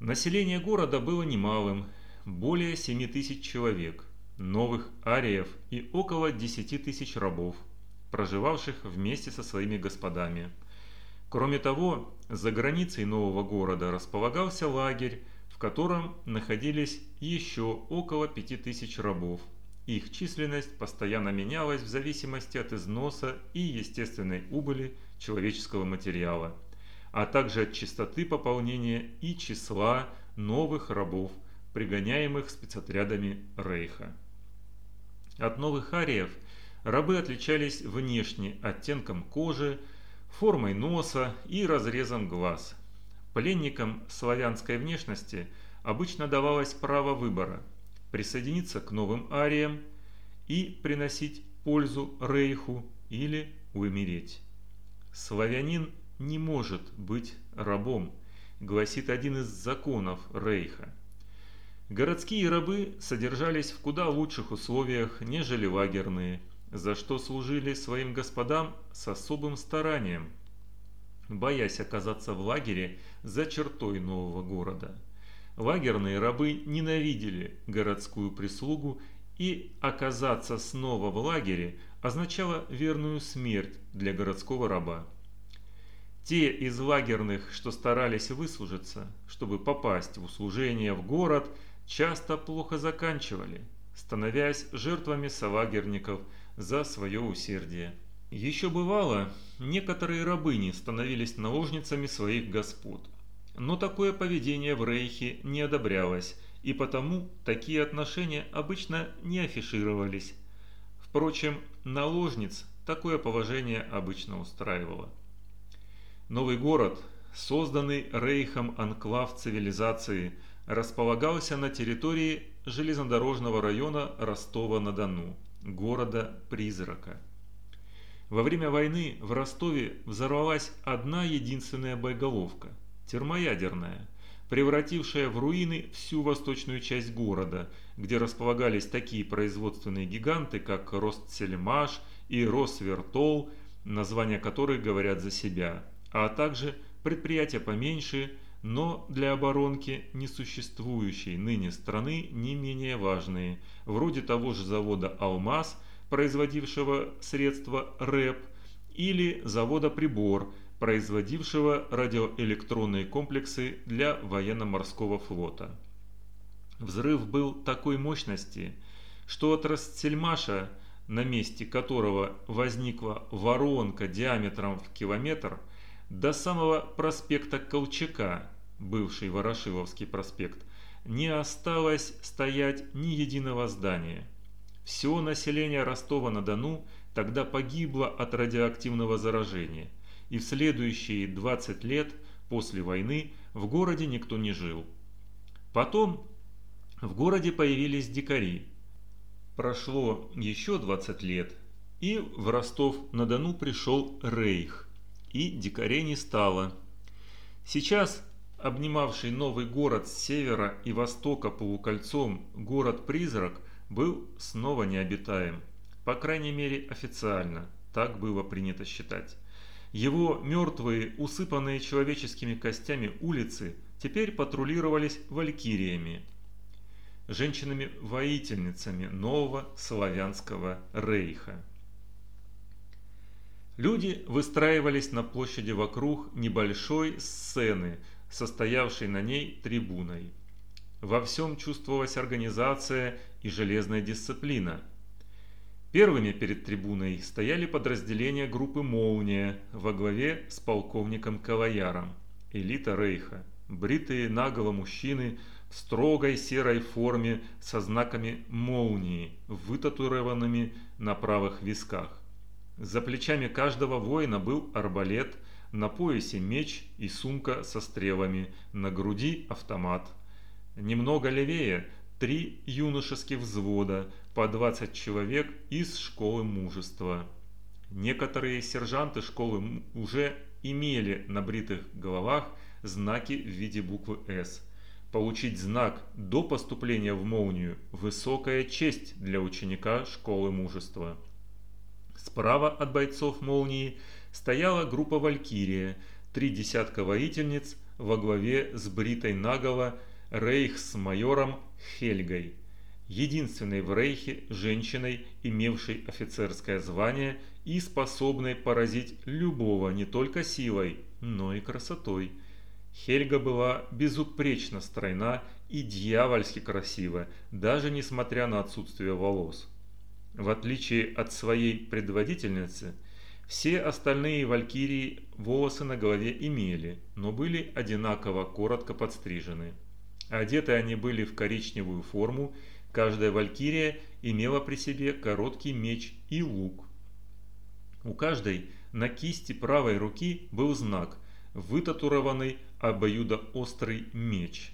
Население города было немалым, более 7 тысяч человек, новых ариев и около 10 тысяч рабов, проживавших вместе со своими господами. Кроме того, за границей нового города располагался лагерь, в котором находились еще около 5000 рабов, Их численность постоянно менялась в зависимости от износа и естественной убыли человеческого материала, а также от частоты пополнения и числа новых рабов, пригоняемых спецотрядами Рейха. От новых ариев рабы отличались внешне оттенком кожи, формой носа и разрезом глаз. Пленникам славянской внешности обычно давалось право выбора – присоединиться к новым ариям и приносить пользу Рейху или умереть. Славянин не может быть рабом, гласит один из законов Рейха. Городские рабы содержались в куда лучших условиях, нежели лагерные, за что служили своим господам с особым старанием, боясь оказаться в лагере за чертой нового города – Лагерные рабы ненавидели городскую прислугу, и оказаться снова в лагере означало верную смерть для городского раба. Те из лагерных, что старались выслужиться, чтобы попасть в услужение в город, часто плохо заканчивали, становясь жертвами солагерников за свое усердие. Еще бывало, некоторые рабыни становились наложницами своих господ. Но такое поведение в Рейхе не одобрялось, и потому такие отношения обычно не афишировались. Впрочем, наложниц такое положение обычно устраивало. Новый город, созданный Рейхом анклав цивилизации, располагался на территории железнодорожного района Ростова-на-Дону, города-призрака. Во время войны в Ростове взорвалась одна единственная боеголовка – термоядерная, превратившая в руины всю восточную часть города, где располагались такие производственные гиганты, как Ростсельмаш и Росвертол, названия которых говорят за себя, а также предприятия поменьше, но для оборонки несуществующей ныне страны не менее важные, вроде того же завода «Алмаз», производившего средства РЭП, или завода «Прибор», производившего радиоэлектронные комплексы для военно-морского флота. Взрыв был такой мощности, что от Ростсельмаша, на месте которого возникла воронка диаметром в километр, до самого проспекта Колчака, бывший Ворошиловский проспект, не осталось стоять ни единого здания. Все население Ростова-на-Дону тогда погибло от радиоактивного заражения – и в следующие 20 лет после войны в городе никто не жил. Потом в городе появились дикари. Прошло еще 20 лет, и в Ростов-на-Дону пришел Рейх, и дикарей не стало. Сейчас обнимавший новый город с севера и востока полукольцом город-призрак был снова необитаем. По крайней мере официально, так было принято считать. Его мертвые, усыпанные человеческими костями улицы теперь патрулировались валькириями, женщинами-воительницами нового славянского рейха. Люди выстраивались на площади вокруг небольшой сцены, состоявшей на ней трибуной. Во всем чувствовалась организация и железная дисциплина – Первыми перед трибуной стояли подразделения группы «Молния» во главе с полковником Каваяром, элита Рейха, бритые наголо мужчины в строгой серой форме со знаками молнии, вытатуированными на правых висках. За плечами каждого воина был арбалет, на поясе меч и сумка со стрелами, на груди автомат. Немного левее три юношеских взвода, по 20 человек из школы мужества. Некоторые сержанты школы уже имели на бритых головах знаки в виде буквы «С». Получить знак до поступления в молнию – высокая честь для ученика школы мужества. Справа от бойцов молнии стояла группа «Валькирия», три десятка воительниц во главе с бритой наголо рейхсмайором Хельгой – единственной в Рейхе женщиной, имевшей офицерское звание и способной поразить любого не только силой, но и красотой. Хельга была безупречно стройна и дьявольски красива, даже несмотря на отсутствие волос. В отличие от своей предводительницы, все остальные валькирии волосы на голове имели, но были одинаково коротко подстрижены. Одеты они были в коричневую форму, каждая валькирия имела при себе короткий меч и лук. У каждой на кисти правой руки был знак, вытатурованный обоюдоострый меч.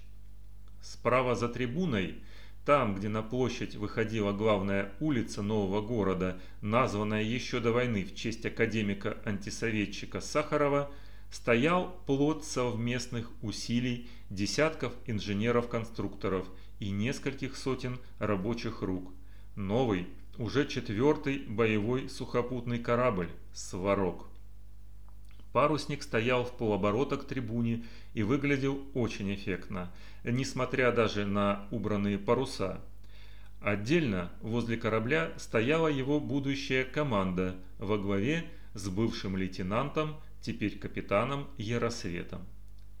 Справа за трибуной – там, где на площадь выходила главная улица нового города, названная еще до войны в честь академика-антисоветчика Сахарова, стоял плод совместных усилий десятков инженеров-конструкторов и нескольких сотен рабочих рук. Новый, уже четвертый боевой сухопутный корабль «Сварог». Парусник стоял в полоборота к трибуне и выглядел очень эффектно, несмотря даже на убранные паруса. Отдельно возле корабля стояла его будущая команда во главе с бывшим лейтенантом, теперь капитаном Яросветом.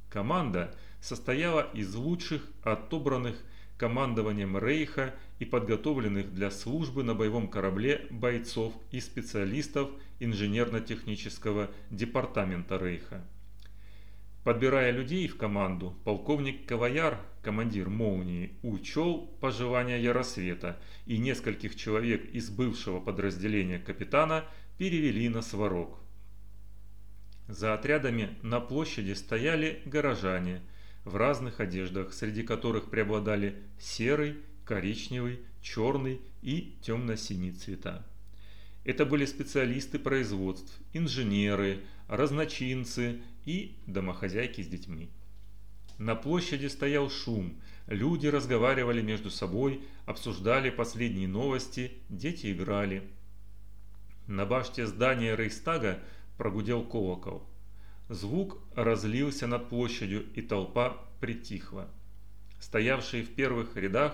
Команда состояла из лучших отобранных командованием Рейха и подготовленных для службы на боевом корабле бойцов и специалистов инженерно-технического департамента Рейха. Подбирая людей в команду, полковник Каваяр, командир «Молнии», учел пожелания Яросвета и нескольких человек из бывшего подразделения капитана перевели на Сварог. За отрядами на площади стояли горожане – в разных одеждах, среди которых преобладали серый, коричневый, черный и темно-синий цвета. Это были специалисты производств, инженеры, разночинцы и домохозяйки с детьми. На площади стоял шум, люди разговаривали между собой, обсуждали последние новости, дети играли. На баште здания Рейхстага прогудел колокол. Звук разлился над площадью, и толпа притихла. Стоявшие в первых рядах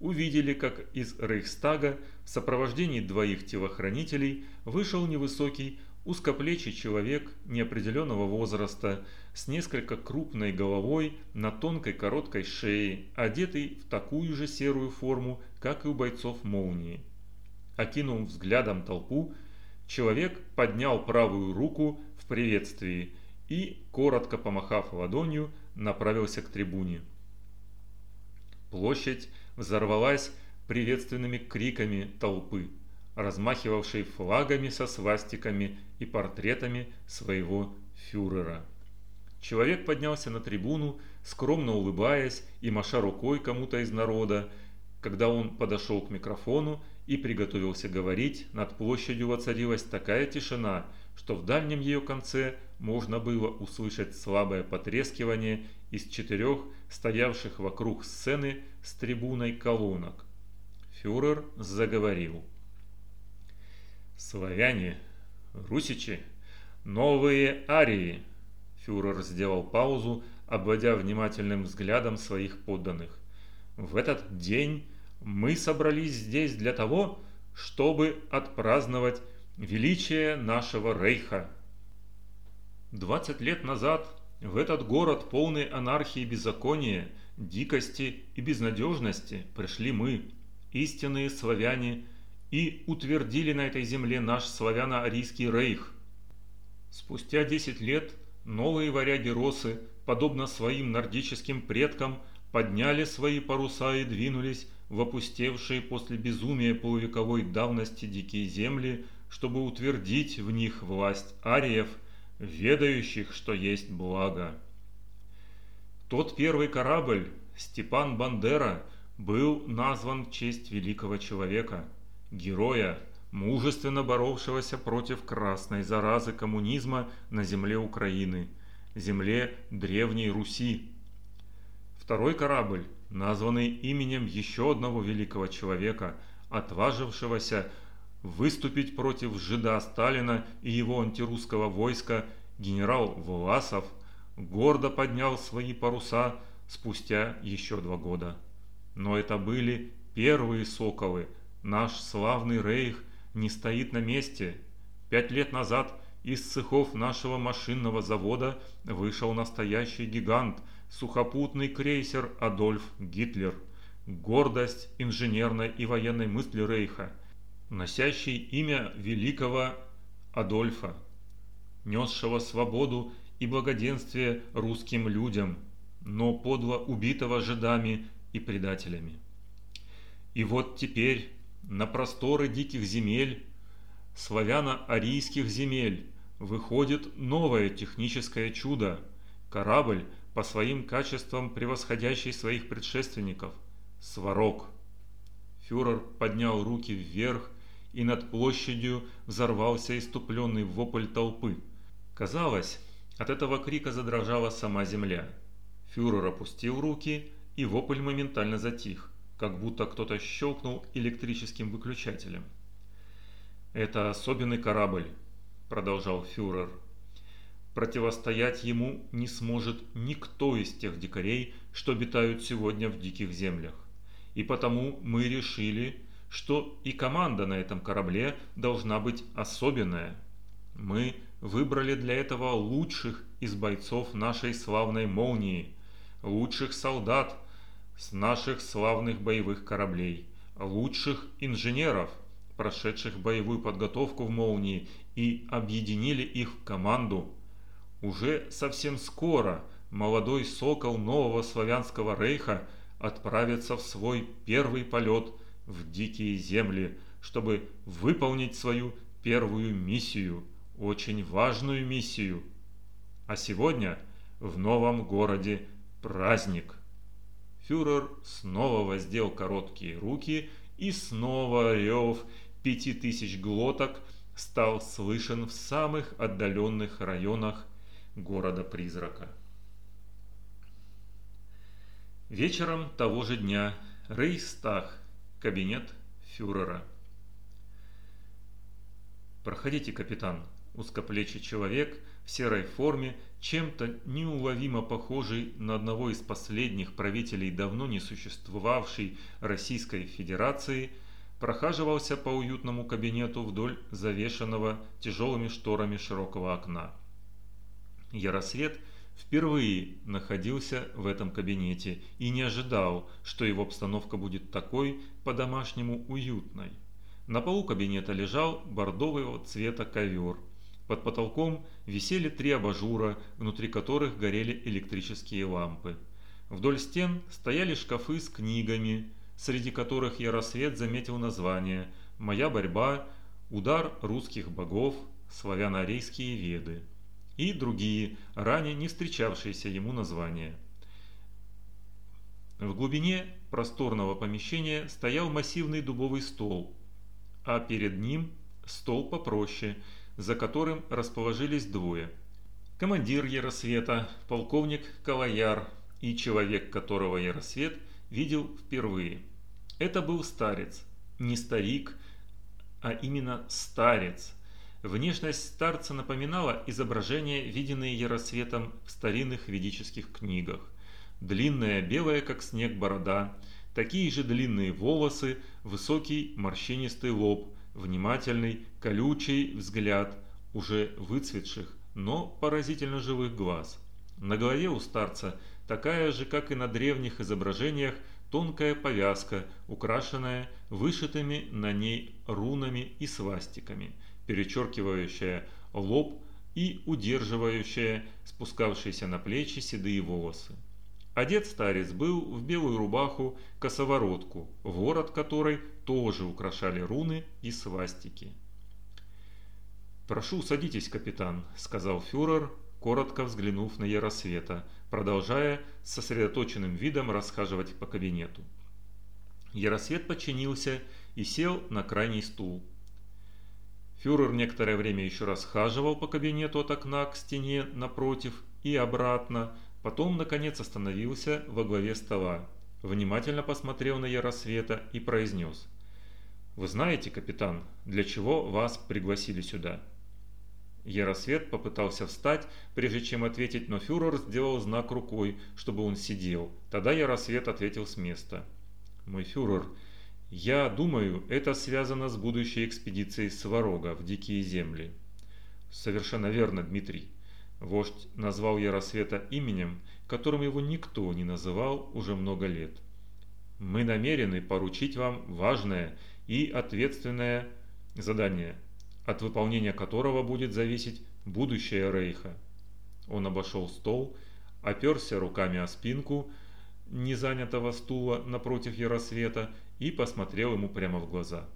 увидели, как из Рейхстага в сопровождении двоих телохранителей вышел невысокий, узкоплечий человек неопределенного возраста с несколько крупной головой на тонкой короткой шее, одетый в такую же серую форму, как и у бойцов молнии. Окинув взглядом толпу, человек поднял правую руку в приветствии – и, коротко помахав ладонью, направился к трибуне. Площадь взорвалась приветственными криками толпы, размахивавшей флагами со свастиками и портретами своего фюрера. Человек поднялся на трибуну, скромно улыбаясь и маша рукой кому-то из народа. Когда он подошел к микрофону и приготовился говорить, над площадью воцарилась такая тишина, что в дальнем ее конце можно было услышать слабое потрескивание из четырех стоявших вокруг сцены с трибуной колонок. Фюрер заговорил. «Славяне, русичи, новые арии!» Фюрер сделал паузу, обводя внимательным взглядом своих подданных. «В этот день мы собрались здесь для того, чтобы отпраздновать величие нашего рейха. 20 лет назад в этот город полный анархии и беззакония, дикости и безнадежности пришли мы, истинные славяне, и утвердили на этой земле наш славяно-арийский рейх. Спустя 10 лет новые варяги-росы, подобно своим нордическим предкам, подняли свои паруса и двинулись в опустевшие после безумия полувековой давности дикие земли, чтобы утвердить в них власть ариев, ведающих, что есть благо. Тот первый корабль, Степан Бандера, был назван в честь великого человека, героя, мужественно боровшегося против красной заразы коммунизма на земле Украины, земле Древней Руси. Второй корабль, названный именем еще одного великого человека, отважившегося выступить против жида Сталина и его антирусского войска генерал Власов гордо поднял свои паруса спустя еще два года. Но это были первые соколы. Наш славный рейх не стоит на месте. Пять лет назад из цехов нашего машинного завода вышел настоящий гигант, сухопутный крейсер Адольф Гитлер. Гордость инженерной и военной мысли Рейха – носящий имя великого Адольфа, несшего свободу и благоденствие русским людям, но подло убитого жидами и предателями. И вот теперь на просторы диких земель, славяно-арийских земель, выходит новое техническое чудо – корабль, по своим качествам превосходящий своих предшественников – Сварог. Фюрер поднял руки вверх, и над площадью взорвался иступленный вопль толпы. Казалось, от этого крика задрожала сама земля. Фюрер опустил руки, и вопль моментально затих, как будто кто-то щелкнул электрическим выключателем. «Это особенный корабль», – продолжал фюрер. «Противостоять ему не сможет никто из тех дикарей, что обитают сегодня в диких землях. И потому мы решили, что и команда на этом корабле должна быть особенная. Мы выбрали для этого лучших из бойцов нашей славной молнии, лучших солдат с наших славных боевых кораблей, лучших инженеров, прошедших боевую подготовку в молнии и объединили их в команду. Уже совсем скоро молодой сокол нового славянского рейха отправится в свой первый полет в дикие земли, чтобы выполнить свою первую миссию – очень важную миссию. А сегодня в новом городе праздник. Фюрер снова воздел короткие руки, и снова рев пяти тысяч глоток стал слышен в самых отдаленных районах города-призрака. Вечером того же дня Рейхстаг, кабинет фюрера. «Проходите, капитан», узкоплечий человек в серой форме, чем-то неуловимо похожий на одного из последних правителей давно не существовавшей Российской Федерации, прохаживался по уютному кабинету вдоль завешенного тяжелыми шторами широкого окна. Яросвет впервые находился в этом кабинете и не ожидал, что его обстановка будет такой по-домашнему уютной. На полу кабинета лежал бордового цвета ковер – под потолком висели три абажура, внутри которых горели электрические лампы. Вдоль стен стояли шкафы с книгами, среди которых я рассвет заметил название «Моя борьба», «Удар русских богов», «Славяно-арейские веды» и другие, ранее не встречавшиеся ему названия. В глубине просторного помещения стоял массивный дубовый стол, а перед ним стол попроще – за которым расположились двое. Командир Яросвета, полковник Калаяр и человек, которого Яросвет видел впервые. Это был старец, не старик, а именно старец. Внешность старца напоминала изображения, виденные Яросветом в старинных ведических книгах. Длинная белая, как снег, борода, такие же длинные волосы, высокий морщинистый лоб, внимательный, колючий взгляд уже выцветших, но поразительно живых глаз. На голове у старца такая же, как и на древних изображениях, тонкая повязка, украшенная вышитыми на ней рунами и свастиками, перечеркивающая лоб и удерживающая спускавшиеся на плечи седые волосы. Одет старец был в белую рубаху косоворотку, ворот которой тоже украшали руны и свастики. «Прошу, садитесь, капитан», — сказал фюрер, коротко взглянув на Яросвета, продолжая с сосредоточенным видом расхаживать по кабинету. Яросвет подчинился и сел на крайний стул. Фюрер некоторое время еще расхаживал по кабинету от окна к стене напротив и обратно, потом, наконец, остановился во главе стола, внимательно посмотрел на Яросвета и произнес – «Вы знаете, капитан, для чего вас пригласили сюда?» Яросвет попытался встать, прежде чем ответить, но фюрер сделал знак рукой, чтобы он сидел. Тогда Яросвет ответил с места. «Мой фюрер, я думаю, это связано с будущей экспедицией Сварога в Дикие Земли». «Совершенно верно, Дмитрий». Вождь назвал Яросвета именем, которым его никто не называл уже много лет. «Мы намерены поручить вам важное и ответственное задание, от выполнения которого будет зависеть будущее Рейха. Он обошел стол, оперся руками о спинку незанятого стула напротив Яросвета и посмотрел ему прямо в глаза.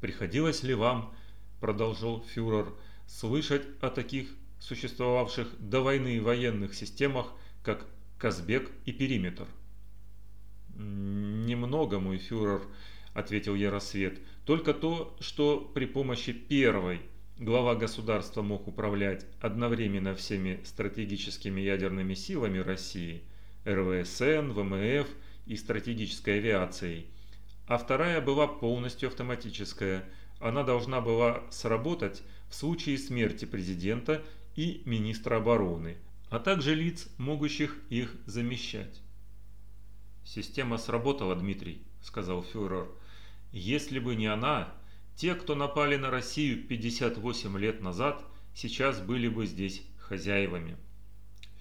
«Приходилось ли вам, — продолжал фюрер, — слышать о таких существовавших до войны военных системах, как Казбек и Периметр?» «Немного, мой фюрер», — ответил Яросвет, — «только то, что при помощи первой глава государства мог управлять одновременно всеми стратегическими ядерными силами России, РВСН, ВМФ и стратегической авиацией, а вторая была полностью автоматическая. Она должна была сработать в случае смерти президента и министра обороны, а также лиц, могущих их замещать. «Система сработала, Дмитрий», — сказал фюрер. «Если бы не она, те, кто напали на Россию 58 лет назад, сейчас были бы здесь хозяевами».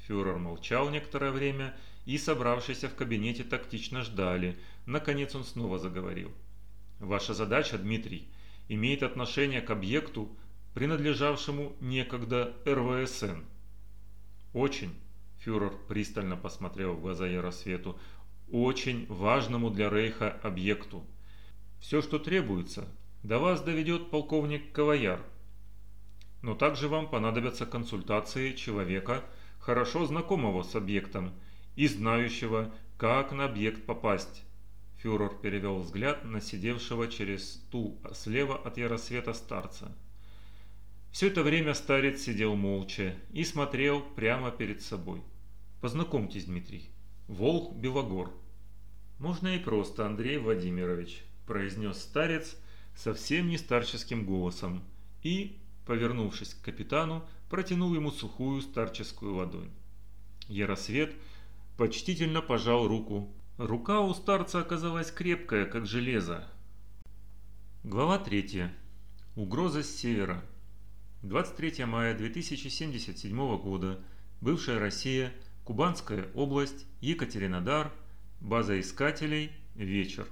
Фюрер молчал некоторое время и, собравшиеся в кабинете, тактично ждали. Наконец он снова заговорил. «Ваша задача, Дмитрий, имеет отношение к объекту, принадлежавшему некогда РВСН». «Очень», – фюрер пристально посмотрел в глаза Яросвету, – «очень важному для Рейха объекту. Все, что требуется, до вас доведет полковник Каваяр. Но также вам понадобятся консультации человека, хорошо знакомого с объектом и знающего, как на объект попасть. Фюрер перевел взгляд на сидевшего через стул слева от яросвета старца. Все это время старец сидел молча и смотрел прямо перед собой. «Познакомьтесь, Дмитрий. Волк Белогор». «Можно и просто, Андрей Владимирович», – произнес старец совсем не старческим голосом и, повернувшись к капитану, протянул ему сухую старческую ладонь. Яросвет – почтительно пожал руку. Рука у старца оказалась крепкая, как железо. Глава 3. Угроза с севера. 23 мая 2077 года. Бывшая Россия, Кубанская область, Екатеринодар, база искателей, вечер.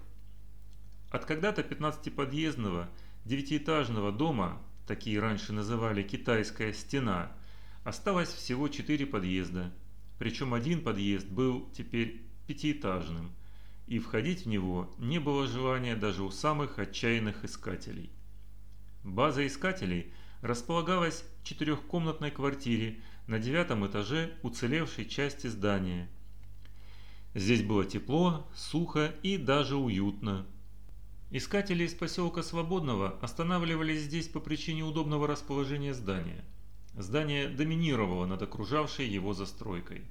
От когда-то 15-подъездного девятиэтажного дома, такие раньше называли «китайская стена», осталось всего 4 подъезда – причем один подъезд был теперь пятиэтажным, и входить в него не было желания даже у самых отчаянных искателей. База искателей располагалась в четырехкомнатной квартире на девятом этаже уцелевшей части здания. Здесь было тепло, сухо и даже уютно. Искатели из поселка Свободного останавливались здесь по причине удобного расположения здания – Здание доминировало над окружавшей его застройкой.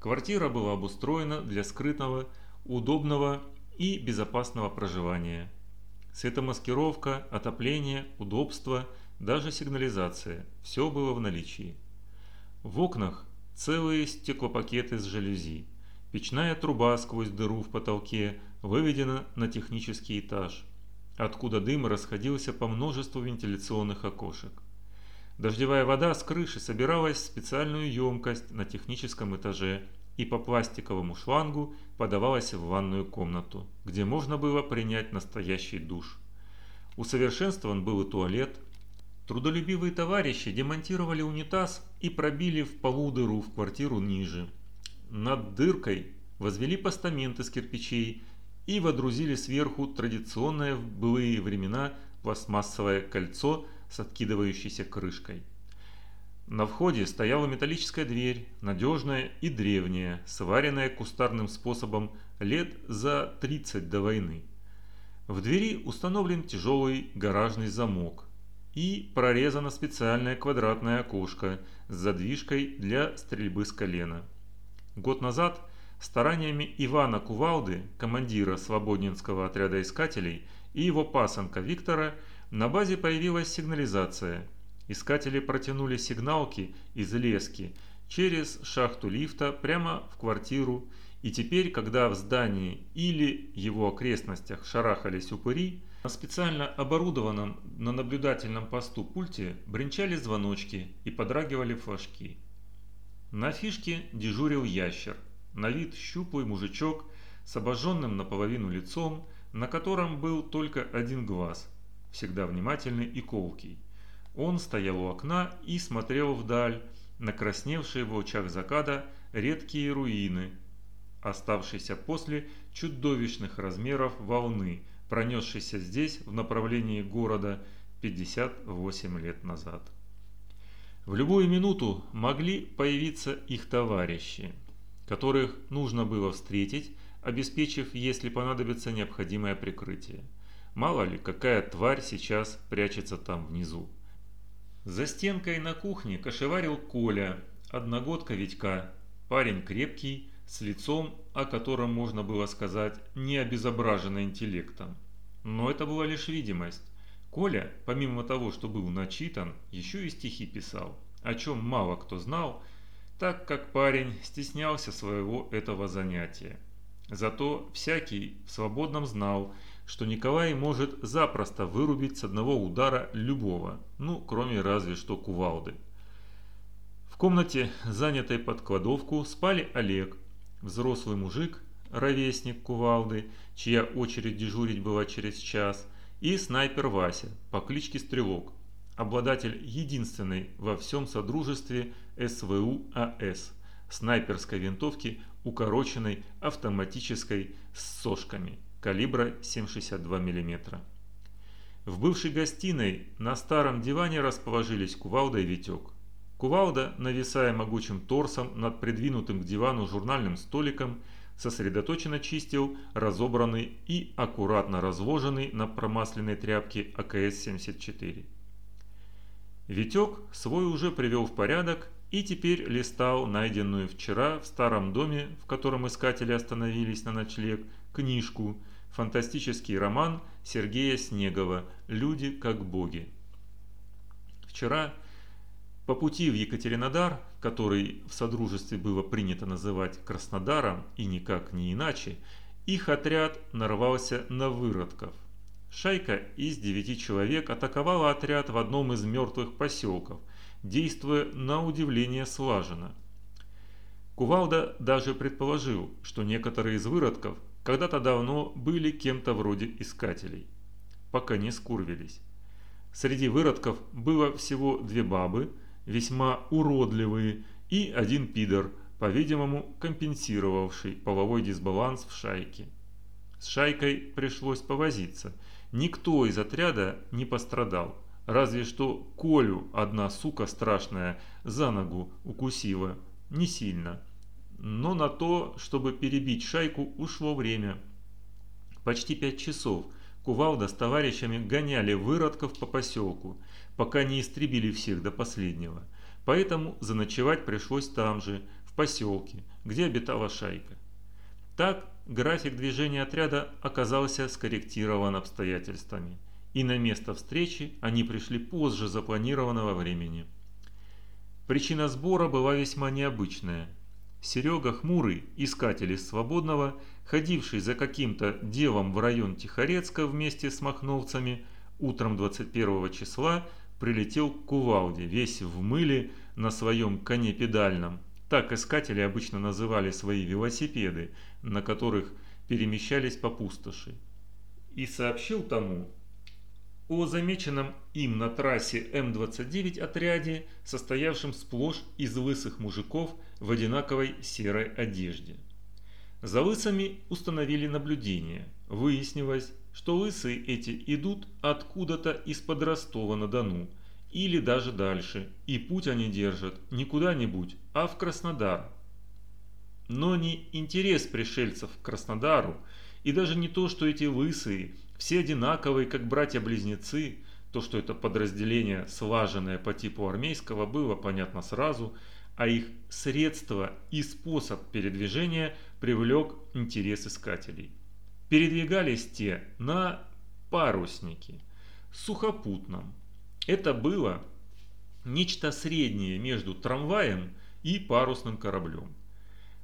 Квартира была обустроена для скрытного, удобного и безопасного проживания. Светомаскировка, отопление, удобство, даже сигнализация – все было в наличии. В окнах целые стеклопакеты с жалюзи. Печная труба сквозь дыру в потолке выведена на технический этаж, откуда дым расходился по множеству вентиляционных окошек. Дождевая вода с крыши собиралась в специальную емкость на техническом этаже и по пластиковому шлангу подавалась в ванную комнату, где можно было принять настоящий душ. Усовершенствован был и туалет. Трудолюбивые товарищи демонтировали унитаз и пробили в полу дыру в квартиру ниже. Над дыркой возвели постамент из кирпичей и водрузили сверху традиционное в былые времена пластмассовое кольцо – с откидывающейся крышкой. На входе стояла металлическая дверь, надежная и древняя, сваренная кустарным способом лет за 30 до войны. В двери установлен тяжелый гаражный замок и прорезано специальное квадратное окошко с задвижкой для стрельбы с колена. Год назад стараниями Ивана Кувалды, командира Свободнинского отряда искателей, и его пасынка Виктора – на базе появилась сигнализация. Искатели протянули сигналки из лески через шахту лифта прямо в квартиру, и теперь, когда в здании или его окрестностях шарахались упыри, на специально оборудованном на наблюдательном посту пульте бренчали звоночки и подрагивали флажки. На фишке дежурил ящер, на вид щуплый мужичок с обожженным наполовину лицом, на котором был только один глаз, всегда внимательный и колкий. Он стоял у окна и смотрел вдаль, на красневшие в лучах заката редкие руины, оставшиеся после чудовищных размеров волны, пронесшейся здесь в направлении города 58 лет назад. В любую минуту могли появиться их товарищи, которых нужно было встретить, обеспечив, если понадобится необходимое прикрытие. Мало ли, какая тварь сейчас прячется там внизу. За стенкой на кухне кошеварил Коля, одногодка Витька, парень крепкий, с лицом, о котором можно было сказать, не обезображено интеллектом. Но это была лишь видимость. Коля, помимо того, что был начитан, еще и стихи писал, о чем мало кто знал, так как парень стеснялся своего этого занятия. Зато всякий в свободном знал, что Николай может запросто вырубить с одного удара любого, ну, кроме разве что кувалды. В комнате, занятой под кладовку, спали Олег, взрослый мужик, ровесник кувалды, чья очередь дежурить была через час, и снайпер Вася по кличке Стрелок, обладатель единственной во всем Содружестве СВУ-АС снайперской винтовки укороченной автоматической с сошками калибра 7,62 мм. В бывшей гостиной на старом диване расположились Кувалда и Витек. Кувалда, нависая могучим торсом над придвинутым к дивану журнальным столиком, сосредоточенно чистил разобранный и аккуратно разложенный на промасленной тряпке АКС-74. Витек свой уже привел в порядок и теперь листал найденную вчера в старом доме, в котором искатели остановились на ночлег, книжку «Фантастический роман» Сергея Снегова «Люди как боги». Вчера по пути в Екатеринодар, который в Содружестве было принято называть Краснодаром и никак не иначе, их отряд нарвался на выродков. Шайка из девяти человек атаковала отряд в одном из мертвых поселков, действуя на удивление слаженно. Кувалда даже предположил, что некоторые из выродков когда-то давно были кем-то вроде искателей, пока не скурвились. Среди выродков было всего две бабы, весьма уродливые, и один пидор, по-видимому компенсировавший половой дисбаланс в шайке. С шайкой пришлось повозиться – Никто из отряда не пострадал, разве что Колю одна сука страшная за ногу укусила, не сильно. Но на то, чтобы перебить шайку, ушло время. Почти пять часов Кувалда с товарищами гоняли выродков по поселку, пока не истребили всех до последнего. Поэтому заночевать пришлось там же, в поселке, где обитала шайка. Так график движения отряда оказался скорректирован обстоятельствами, и на место встречи они пришли позже запланированного времени. Причина сбора была весьма необычная. Серега Хмурый, искатель из Свободного, ходивший за каким-то делом в район Тихорецка вместе с махновцами, утром 21 числа прилетел к Кувалде, весь в мыле на своем коне педальном – так искатели обычно называли свои велосипеды, на которых перемещались по пустоши. И сообщил тому о замеченном им на трассе М-29 отряде, состоявшем сплошь из лысых мужиков в одинаковой серой одежде. За лысами установили наблюдение. Выяснилось, что лысые эти идут откуда-то из-под Ростова-на-Дону – или даже дальше, и путь они держат не куда-нибудь, а в Краснодар. Но не интерес пришельцев к Краснодару, и даже не то, что эти лысые, все одинаковые, как братья-близнецы, то, что это подразделение, слаженное по типу армейского, было понятно сразу, а их средство и способ передвижения привлек интерес искателей. Передвигались те на паруснике, сухопутном, это было нечто среднее между трамваем и парусным кораблем.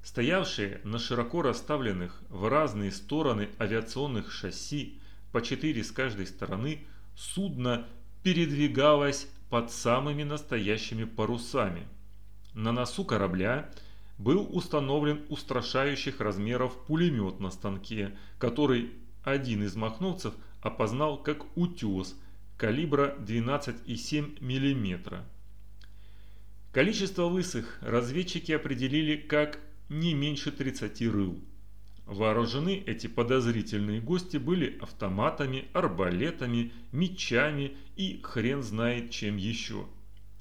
Стоявшие на широко расставленных в разные стороны авиационных шасси по четыре с каждой стороны, судно передвигалось под самыми настоящими парусами. На носу корабля был установлен устрашающих размеров пулемет на станке, который один из махновцев опознал как утес калибра 12,7 мм. Количество лысых разведчики определили как не меньше 30 рыл. Вооружены эти подозрительные гости были автоматами, арбалетами, мечами и хрен знает чем еще.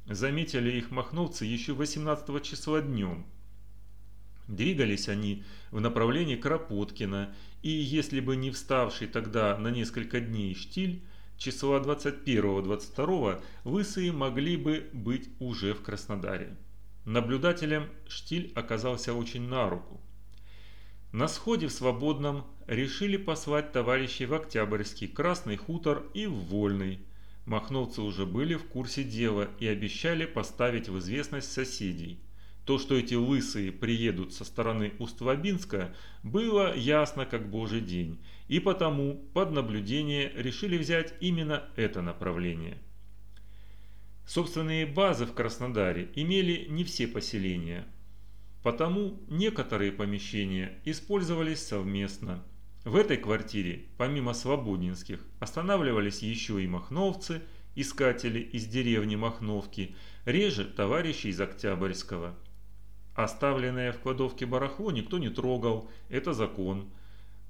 Заметили их махновцы еще 18 числа днем. Двигались они в направлении Кропоткина, и если бы не вставший тогда на несколько дней штиль, числа 21-22 лысые могли бы быть уже в Краснодаре. Наблюдателям штиль оказался очень на руку. На сходе в Свободном решили послать товарищей в Октябрьский, Красный хутор и в Вольный. Махновцы уже были в курсе дела и обещали поставить в известность соседей. То, что эти лысые приедут со стороны Усть-Лабинска, было ясно как божий день, и потому под наблюдение решили взять именно это направление. Собственные базы в Краснодаре имели не все поселения, потому некоторые помещения использовались совместно. В этой квартире, помимо свободинских, останавливались еще и махновцы, искатели из деревни Махновки, реже товарищи из Октябрьского – Оставленное в кладовке барахло никто не трогал, это закон.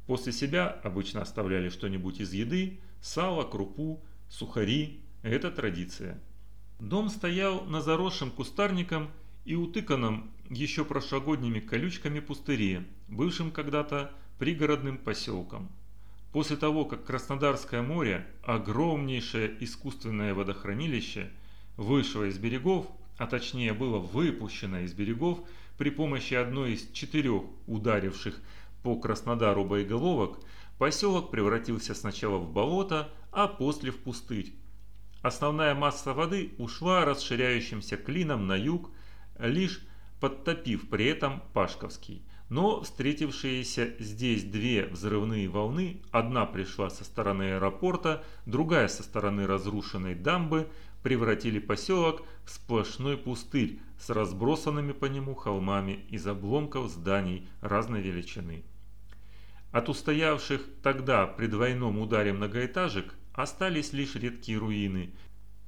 После себя обычно оставляли что-нибудь из еды, сало, крупу, сухари, это традиция. Дом стоял на заросшем кустарником и утыканном еще прошлогодними колючками пустыре, бывшим когда-то пригородным поселком. После того, как Краснодарское море, огромнейшее искусственное водохранилище, вышло из берегов, а точнее было выпущено из берегов при помощи одной из четырех ударивших по Краснодару боеголовок, поселок превратился сначала в болото, а после в пустырь. Основная масса воды ушла расширяющимся клином на юг, лишь подтопив при этом Пашковский. Но встретившиеся здесь две взрывные волны, одна пришла со стороны аэропорта, другая со стороны разрушенной дамбы, превратили поселок в сплошной пустырь с разбросанными по нему холмами из обломков зданий разной величины. От устоявших тогда при двойном ударе многоэтажек остались лишь редкие руины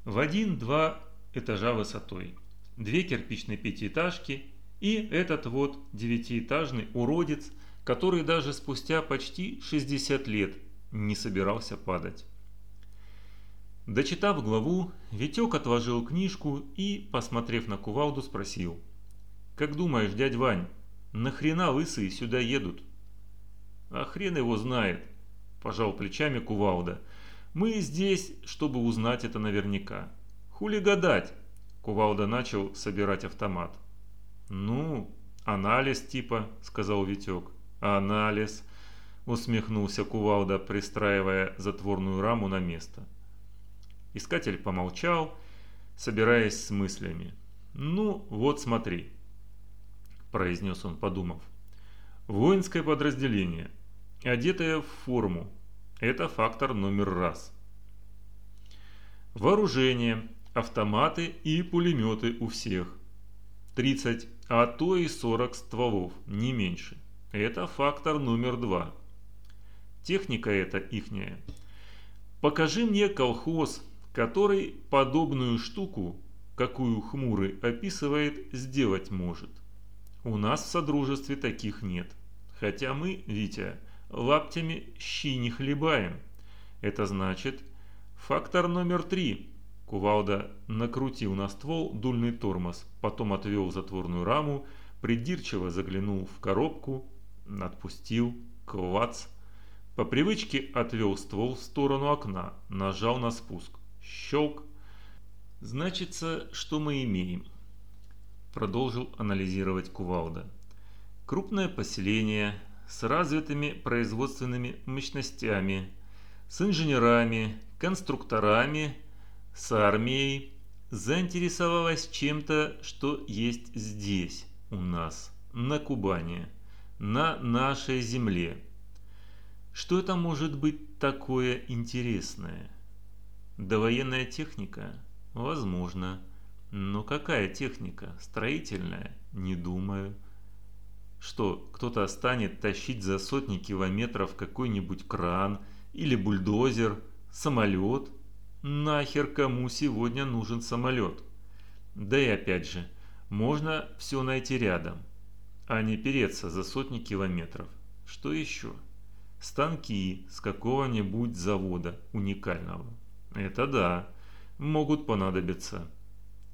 в один-два этажа высотой, две кирпичные пятиэтажки и этот вот девятиэтажный уродец, который даже спустя почти 60 лет не собирался падать. Дочитав главу, Витек отложил книжку и, посмотрев на кувалду, спросил. «Как думаешь, дядь Вань, нахрена лысые сюда едут?» «А хрен его знает», – пожал плечами кувалда. «Мы здесь, чтобы узнать это наверняка». «Хули гадать?» – кувалда начал собирать автомат. «Ну, анализ типа», – сказал Витек. «Анализ», – усмехнулся кувалда, пристраивая затворную раму на место. Искатель помолчал, собираясь с мыслями. «Ну, вот смотри», – произнес он, подумав. «Воинское подразделение, одетое в форму, это фактор номер раз. Вооружение, автоматы и пулеметы у всех. 30, а то и 40 стволов, не меньше. Это фактор номер два. Техника эта ихняя. Покажи мне колхоз, который подобную штуку, какую Хмурый описывает, сделать может. У нас в Содружестве таких нет. Хотя мы, Витя, лаптями щи не хлебаем. Это значит, фактор номер три. Кувалда накрутил на ствол дульный тормоз, потом отвел затворную раму, придирчиво заглянул в коробку, отпустил, клац. По привычке отвел ствол в сторону окна, нажал на спуск. Щелк. Значится, что мы имеем? Продолжил анализировать Кувалда. Крупное поселение с развитыми производственными мощностями, с инженерами, конструкторами, с армией, заинтересовалась чем-то, что есть здесь, у нас, на Кубани, на нашей земле. Что это может быть такое интересное? Довоенная техника? Возможно. Но какая техника? Строительная? Не думаю. Что, кто-то станет тащить за сотни километров какой-нибудь кран или бульдозер, самолет? Нахер кому сегодня нужен самолет? Да и опять же, можно все найти рядом, а не переться за сотни километров. Что еще? Станки с какого-нибудь завода уникального. Это да, могут понадобиться.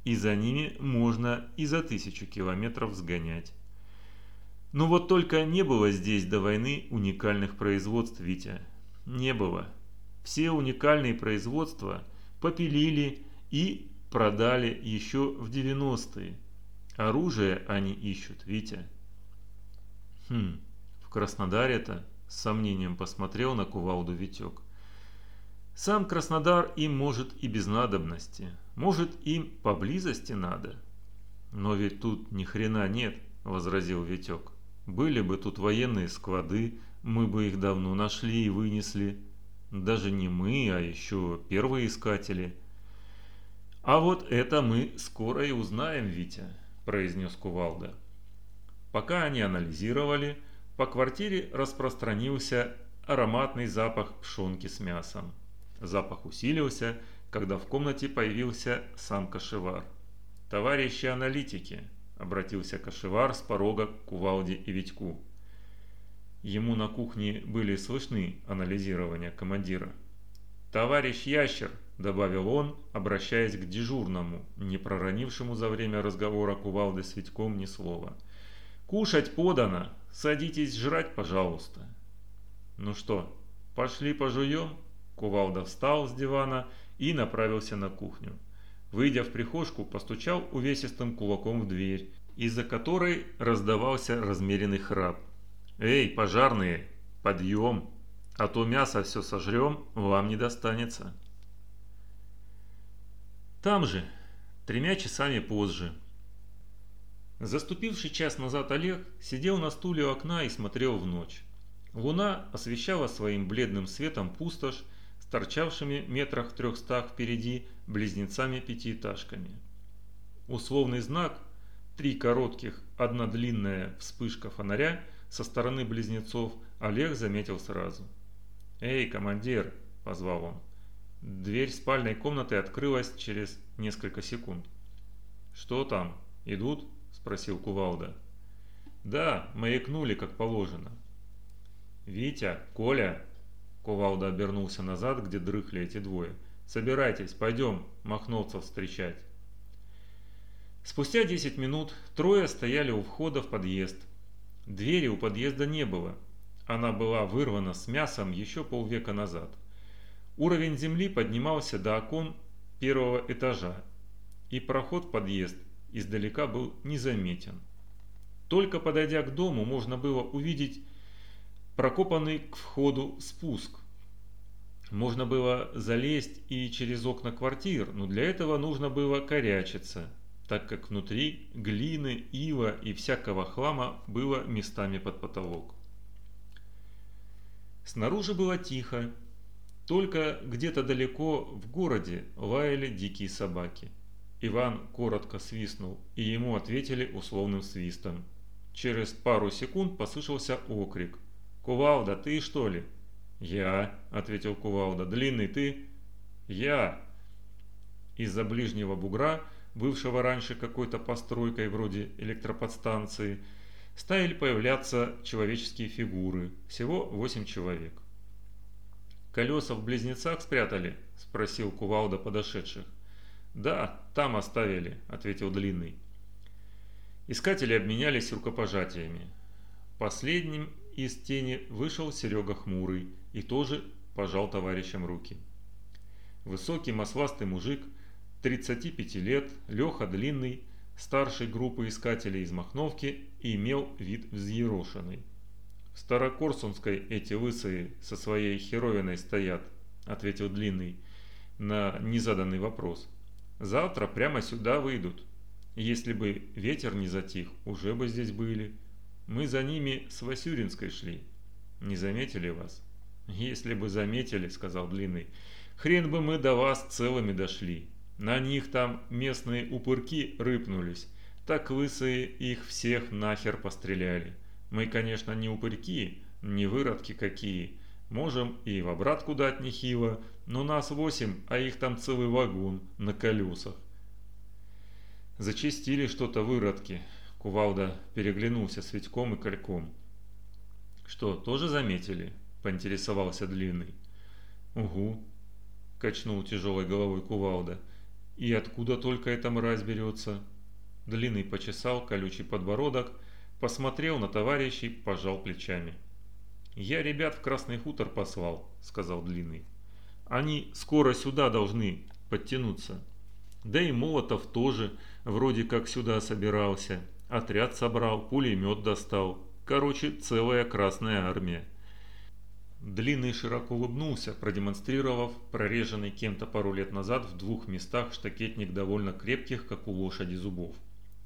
И за ними можно и за тысячу километров сгонять. Но вот только не было здесь до войны уникальных производств, Витя. Не было. Все уникальные производства попилили и продали еще в 90-е. Оружие они ищут, Витя. Хм, в Краснодаре-то с сомнением посмотрел на кувалду Витек. Сам Краснодар им может и без надобности. Может им поблизости надо. Но ведь тут ни хрена нет, возразил Витек. Были бы тут военные склады, мы бы их давно нашли и вынесли. Даже не мы, а еще первые искатели. А вот это мы скоро и узнаем, Витя произнес Кувалда. Пока они анализировали, по квартире распространился ароматный запах пшенки с мясом. Запах усилился, когда в комнате появился сам Кашевар. «Товарищи аналитики!» – обратился Кашевар с порога к Кувалде и Витьку. Ему на кухне были слышны анализирования командира. «Товарищ Ящер!» – добавил он, обращаясь к дежурному, не проронившему за время разговора кувалды с Витьком ни слова. «Кушать подано! Садитесь жрать, пожалуйста!» «Ну что, пошли пожуем?» Кувалда встал с дивана и направился на кухню. Выйдя в прихожку, постучал увесистым кулаком в дверь, из-за которой раздавался размеренный храп. «Эй, пожарные, подъем! А то мясо все сожрем, вам не достанется!» Там же, тремя часами позже. Заступивший час назад Олег сидел на стуле у окна и смотрел в ночь. Луна освещала своим бледным светом пустошь с торчавшими метрах трехстах впереди близнецами-пятиэтажками. Условный знак Три коротких, одна длинная вспышка фонаря со стороны близнецов Олег заметил сразу. «Эй, командир!» – позвал он. Дверь спальной комнаты открылась через несколько секунд. «Что там? Идут?» – спросил Кувалда. «Да, маякнули, как положено». «Витя, Коля!» Кувалда обернулся назад, где дрыхли эти двое. «Собирайтесь, пойдем махновцев встречать». Спустя 10 минут трое стояли у входа в подъезд. Двери у подъезда не было. Она была вырвана с мясом еще полвека назад. Уровень земли поднимался до окон первого этажа, и проход в подъезд издалека был незаметен. Только подойдя к дому, можно было увидеть прокопанный к входу спуск. Можно было залезть и через окна квартир, но для этого нужно было корячиться, так как внутри глины, ива и всякого хлама было местами под потолок. Снаружи было тихо, только где-то далеко в городе лаяли дикие собаки. Иван коротко свистнул, и ему ответили условным свистом. Через пару секунд послышался окрик. «Кувалда, ты что ли?» «Я», — ответил Кувалда. «Длинный ты?» «Я». Из-за ближнего бугра, бывшего раньше какой-то постройкой вроде электроподстанции, стали появляться человеческие фигуры, всего восемь человек. «Колеса в близнецах спрятали?» – спросил кувалда подошедших. «Да, там оставили», – ответил Длинный. Искатели обменялись рукопожатиями. Последним из тени вышел Серега Хмурый и тоже пожал товарищам руки. Высокий масластый мужик, 35 лет, Леха Длинный, старшей группы искателей из Махновки, имел вид взъерошенный. В Старокорсунской эти лысые со своей херовиной стоят, ответил Длинный на незаданный вопрос. Завтра прямо сюда выйдут. Если бы ветер не затих, уже бы здесь были. Мы за ними с Васюринской шли. Не заметили вас? Если бы заметили, сказал Длинный, хрен бы мы до вас целыми дошли. На них там местные упырки рыпнулись. Так лысые их всех нахер постреляли. Мы, конечно, не упырьки, не выродки какие. Можем и в обратку дать нехило, но нас восемь, а их там целый вагон на колесах. Зачистили что-то выродки. Кувалда переглянулся с Витьком и Кольком. «Что, тоже заметили?» – поинтересовался Длинный. «Угу», – качнул тяжелой головой Кувалда. «И откуда только эта мразь берется?» Длинный почесал колючий подбородок, посмотрел на товарищей, пожал плечами. «Я ребят в Красный хутор послал», – сказал Длинный. «Они скоро сюда должны подтянуться. Да и Молотов тоже вроде как сюда собирался. Отряд собрал, пулемет достал. Короче, целая Красная Армия». Длинный широко улыбнулся, продемонстрировав прореженный кем-то пару лет назад в двух местах штакетник довольно крепких, как у лошади зубов.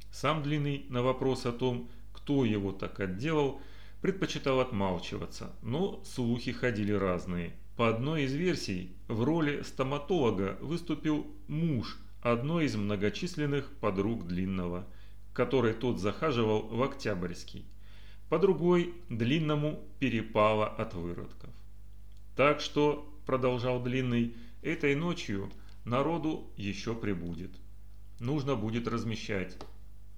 Сам Длинный на вопрос о том, кто его так отделал, предпочитал отмалчиваться, но слухи ходили разные. По одной из версий, в роли стоматолога выступил муж одной из многочисленных подруг Длинного, которой тот захаживал в Октябрьский. По другой, Длинному перепало от выродков. Так что, продолжал Длинный, этой ночью народу еще прибудет. Нужно будет размещать.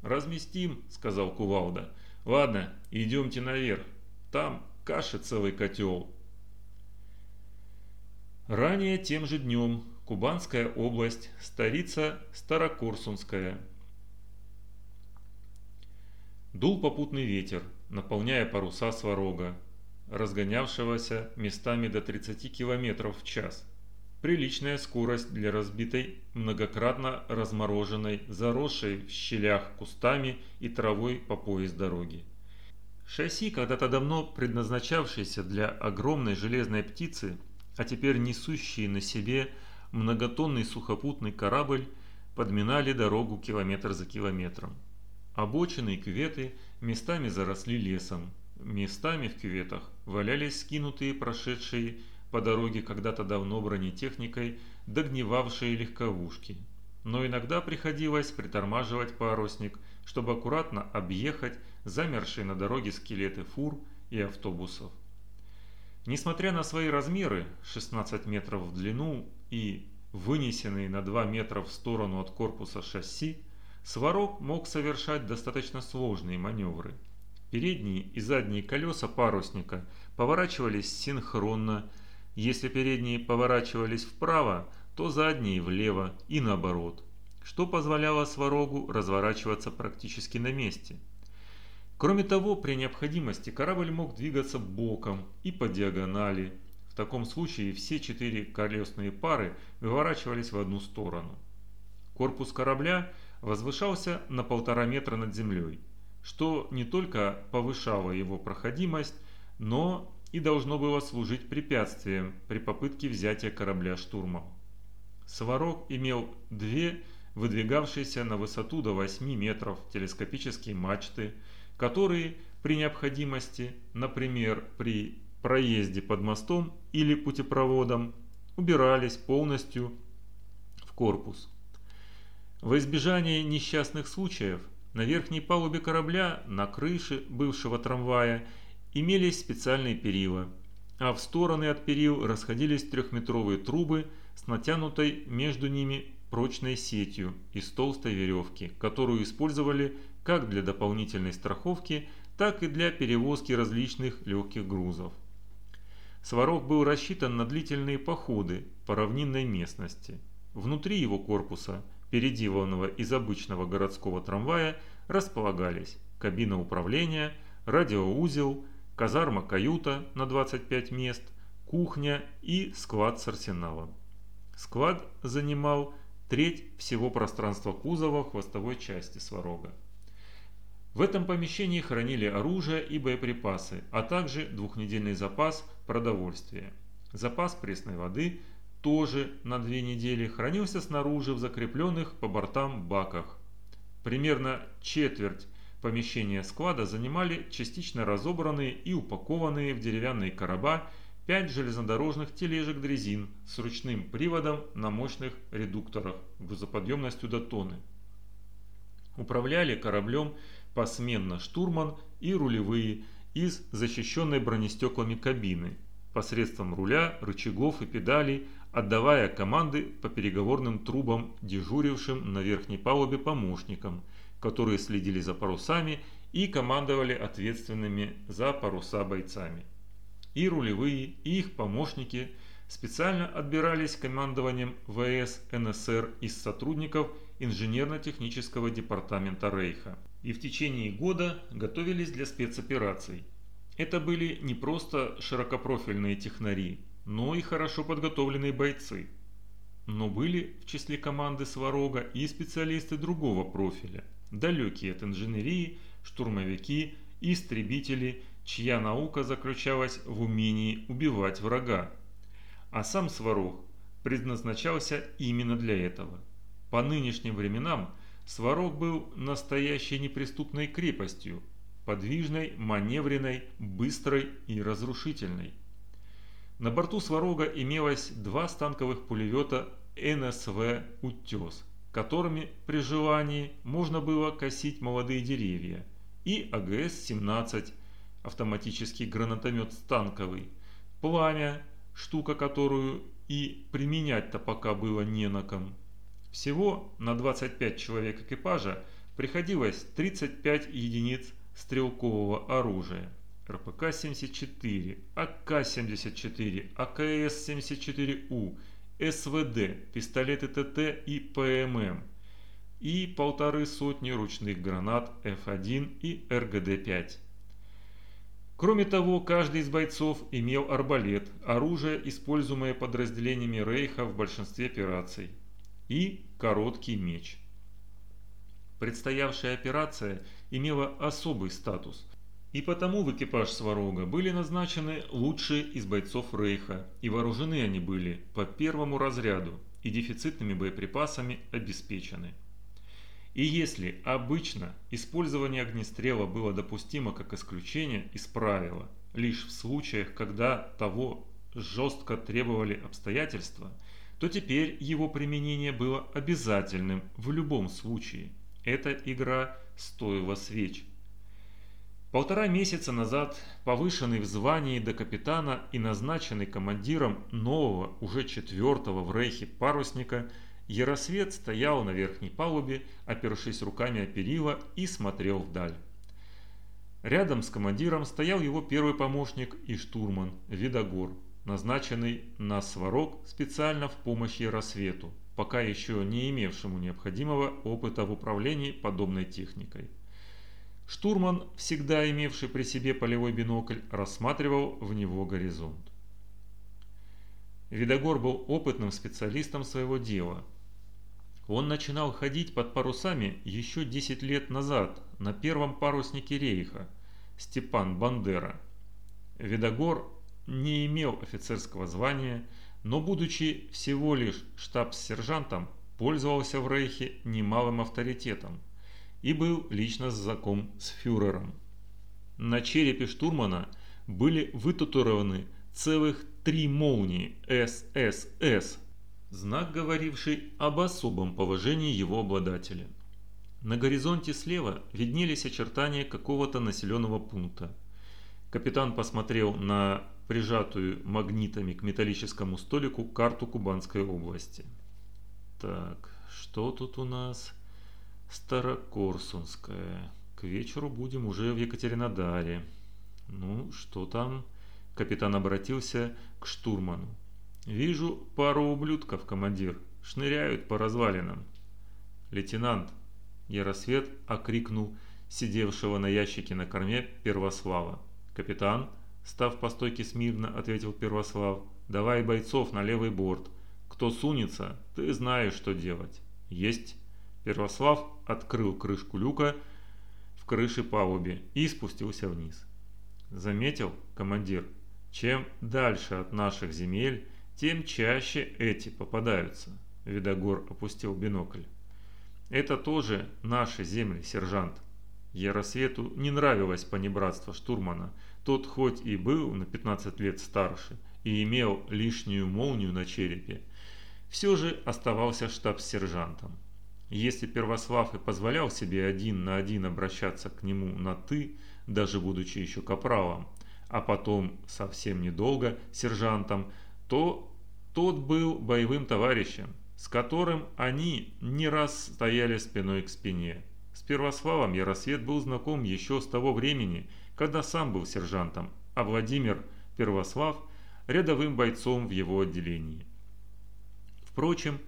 «Разместим», — сказал Кувалда. Ладно, идемте наверх. Там каши целый котел. Ранее тем же днем Кубанская область, столица Старокурсунская. Дул попутный ветер, наполняя паруса сварога, разгонявшегося местами до 30 км в час. Приличная скорость для разбитой, многократно размороженной, заросшей в щелях кустами и травой по пояс дороги. Шасси, когда-то давно предназначавшиеся для огромной железной птицы, а теперь несущие на себе многотонный сухопутный корабль, подминали дорогу километр за километром. Обочины и кюветы местами заросли лесом, местами в кюветах валялись скинутые прошедшие по дороге когда-то давно бронетехникой догнивавшие легковушки. Но иногда приходилось притормаживать парусник, чтобы аккуратно объехать замершие на дороге скелеты фур и автобусов. Несмотря на свои размеры 16 метров в длину и вынесенные на 2 метра в сторону от корпуса шасси, Сварог мог совершать достаточно сложные маневры. Передние и задние колеса парусника поворачивались синхронно, если передние поворачивались вправо, то задние влево и наоборот, что позволяло сварогу разворачиваться практически на месте. Кроме того, при необходимости корабль мог двигаться боком и по диагонали. В таком случае все четыре колесные пары выворачивались в одну сторону. Корпус корабля возвышался на полтора метра над землей, что не только повышало его проходимость, но и должно было служить препятствием при попытке взятия корабля штурмом. Сварог имел две выдвигавшиеся на высоту до 8 метров телескопические мачты, которые при необходимости, например, при проезде под мостом или путепроводом, убирались полностью в корпус. Во избежание несчастных случаев на верхней палубе корабля, на крыше бывшего трамвая имелись специальные перила, а в стороны от перил расходились трехметровые трубы с натянутой между ними прочной сетью из толстой веревки, которую использовали как для дополнительной страховки, так и для перевозки различных легких грузов. Сварог был рассчитан на длительные походы по равнинной местности. Внутри его корпуса, переделанного из обычного городского трамвая, располагались кабина управления, радиоузел, казарма-каюта на 25 мест, кухня и склад с арсеналом. Склад занимал треть всего пространства кузова хвостовой части сварога. В этом помещении хранили оружие и боеприпасы, а также двухнедельный запас продовольствия. Запас пресной воды тоже на две недели хранился снаружи в закрепленных по бортам баках. Примерно четверть Помещение склада занимали частично разобранные и упакованные в деревянные короба пять железнодорожных тележек-дрезин с ручным приводом на мощных редукторах грузоподъемностью до тонны. Управляли кораблем посменно штурман и рулевые, из защищенной бронестеклами кабины, посредством руля, рычагов и педалей, отдавая команды по переговорным трубам дежурившим на верхней палубе помощникам, которые следили за парусами и командовали ответственными за паруса бойцами. И рулевые, и их помощники специально отбирались командованием ВС НСР из сотрудников инженерно-технического департамента Рейха и в течение года готовились для спецопераций. Это были не просто широкопрофильные технари, но и хорошо подготовленные бойцы. Но были в числе команды Сварога и специалисты другого профиля, далекие от инженерии, штурмовики, истребители, чья наука заключалась в умении убивать врага. А сам Сварог предназначался именно для этого. По нынешним временам Сварог был настоящей неприступной крепостью, подвижной, маневренной, быстрой и разрушительной. На борту Сварога имелось два станковых пулемета НСВ «Утес», которыми при желании можно было косить молодые деревья, и АГС-17, автоматический гранатомет станковый, пламя, штука которую и применять-то пока было не на ком. Всего на 25 человек экипажа приходилось 35 единиц стрелкового оружия. РПК-74, АК-74, АКС-74У, СВД, пистолеты ТТ и ПММ и полторы сотни ручных гранат F1 и РГД-5. Кроме того, каждый из бойцов имел арбалет, оружие, используемое подразделениями Рейха в большинстве операций, и короткий меч. Предстоявшая операция имела особый статус, и потому в экипаж Сварога были назначены лучшие из бойцов Рейха, и вооружены они были по первому разряду и дефицитными боеприпасами обеспечены. И если обычно использование огнестрела было допустимо как исключение из правила, лишь в случаях, когда того жестко требовали обстоятельства, то теперь его применение было обязательным в любом случае. Эта игра стоила свеч. Полтора месяца назад повышенный в звании до капитана и назначенный командиром нового, уже четвертого в рейхе парусника, Яросвет стоял на верхней палубе, опершись руками о перила и смотрел вдаль. Рядом с командиром стоял его первый помощник и штурман Видогор, назначенный на сварог специально в помощь Яросвету, пока еще не имевшему необходимого опыта в управлении подобной техникой. Штурман, всегда имевший при себе полевой бинокль, рассматривал в него горизонт. Видогор был опытным специалистом своего дела. Он начинал ходить под парусами еще 10 лет назад на первом паруснике рейха Степан Бандера. Видогор не имел офицерского звания, но будучи всего лишь штабс-сержантом, пользовался в рейхе немалым авторитетом – и был лично знаком с фюрером. На черепе штурмана были вытатуированы целых три молнии ССС, знак, говоривший об особом положении его обладателя. На горизонте слева виднелись очертания какого-то населенного пункта. Капитан посмотрел на прижатую магнитами к металлическому столику карту Кубанской области. Так, что тут у нас? Старокорсунская. К вечеру будем уже в Екатеринодаре. Ну, что там? Капитан обратился к штурману. Вижу пару ублюдков, командир. Шныряют по развалинам. Лейтенант. Яросвет окрикнул сидевшего на ящике на корме Первослава. Капитан, став по стойке смирно, ответил Первослав. Давай бойцов на левый борт. Кто сунется, ты знаешь, что делать. Есть. Первослав открыл крышку люка в крыше палубе и спустился вниз. Заметил, командир, чем дальше от наших земель, тем чаще эти попадаются. Видогор опустил бинокль. Это тоже наши земли, сержант. Яросвету не нравилось понебратство штурмана. Тот хоть и был на 15 лет старше и имел лишнюю молнию на черепе, все же оставался штабс-сержантом. Если Первослав и позволял себе один на один обращаться к нему на «ты», даже будучи еще капралом, а потом совсем недолго сержантом, то тот был боевым товарищем, с которым они не раз стояли спиной к спине. С Первославом Яросвет был знаком еще с того времени, когда сам был сержантом, а Владимир Первослав – рядовым бойцом в его отделении. Впрочем,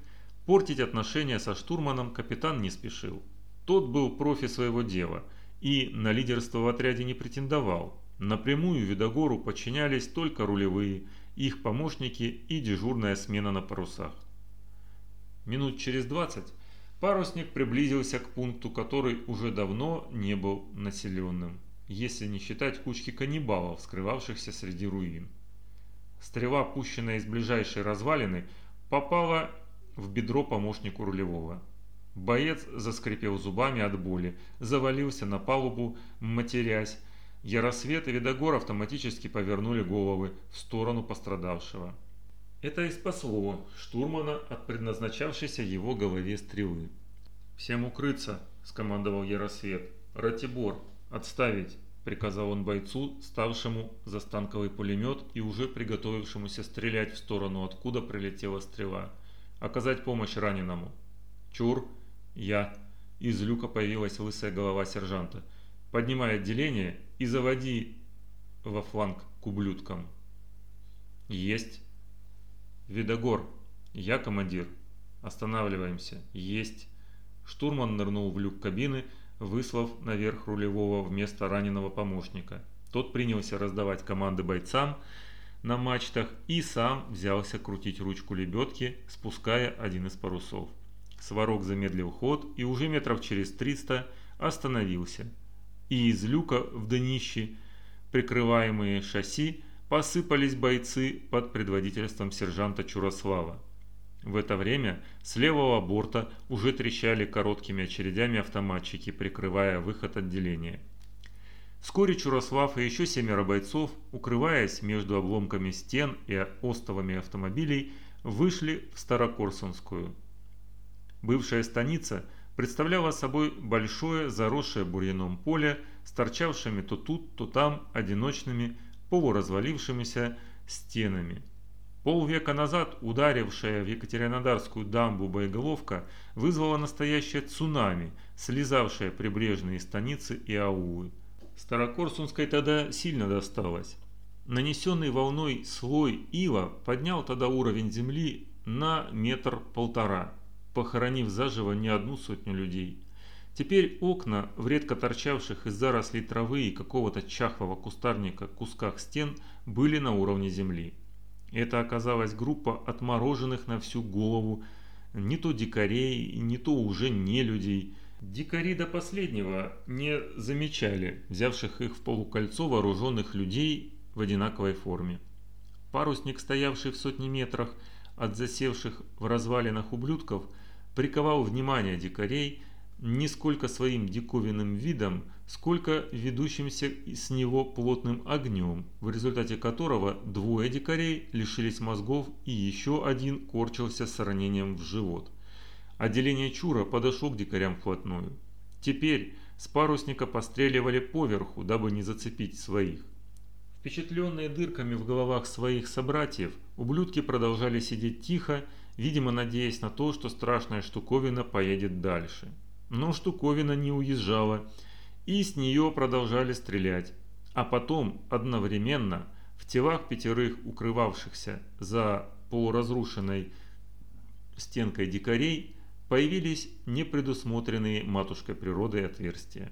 портить отношения со штурманом капитан не спешил. Тот был профи своего дела и на лидерство в отряде не претендовал. Напрямую Видогору подчинялись только рулевые, их помощники и дежурная смена на парусах. Минут через 20 парусник приблизился к пункту, который уже давно не был населенным, если не считать кучки каннибалов, скрывавшихся среди руин. Стрела, пущенная из ближайшей развалины, попала в бедро помощнику рулевого. Боец заскрипел зубами от боли, завалился на палубу, матерясь. Яросвет и Видогор автоматически повернули головы в сторону пострадавшего. Это и спасло штурмана от предназначавшейся его голове стрелы. «Всем укрыться!» – скомандовал Яросвет. «Ратибор, отставить!» – приказал он бойцу, ставшему за станковый пулемет и уже приготовившемуся стрелять в сторону, откуда прилетела стрела. «Оказать помощь раненому!» «Чур!» «Я!» Из люка появилась лысая голова сержанта. «Поднимай отделение и заводи во фланг к ублюдкам!» «Есть!» «Видогор, я командир. Останавливаемся. Есть». Штурман нырнул в люк кабины, выслав наверх рулевого вместо раненого помощника. Тот принялся раздавать команды бойцам на мачтах и сам взялся крутить ручку лебедки, спуская один из парусов. Сварог замедлил ход и уже метров через 300 остановился. И из люка в днище, прикрываемые шасси, посыпались бойцы под предводительством сержанта Чурослава. В это время с левого борта уже трещали короткими очередями автоматчики, прикрывая выход отделения. Вскоре Чурослав и еще семеро бойцов, укрываясь между обломками стен и остовами автомобилей, вышли в Старокорсунскую. Бывшая станица представляла собой большое заросшее бурьяном поле с торчавшими то тут, то там одиночными полуразвалившимися стенами. Полвека назад ударившая в Екатеринодарскую дамбу боеголовка вызвала настоящее цунами, слезавшее прибрежные станицы и аулы. Старокорсунской тогда сильно досталось. Нанесенный волной слой ила поднял тогда уровень земли на метр-полтора, похоронив заживо не одну сотню людей. Теперь окна в редко торчавших из зарослей травы и какого-то чахлого кустарника кусках стен были на уровне земли. Это оказалась группа отмороженных на всю голову, не то дикарей, не то уже не людей. Дикари до последнего не замечали взявших их в полукольцо вооруженных людей в одинаковой форме. Парусник, стоявший в сотни метрах от засевших в развалинах ублюдков, приковал внимание дикарей – не сколько своим диковинным видом, сколько ведущимся с него плотным огнем, в результате которого двое дикарей лишились мозгов и еще один корчился с ранением в живот. Отделение Чура подошло к дикарям вплотную. Теперь с парусника постреливали поверху, дабы не зацепить своих. Впечатленные дырками в головах своих собратьев, ублюдки продолжали сидеть тихо, видимо надеясь на то, что страшная штуковина поедет дальше но штуковина не уезжала, и с нее продолжали стрелять. А потом одновременно в телах пятерых укрывавшихся за полуразрушенной стенкой дикарей появились непредусмотренные матушкой природой отверстия.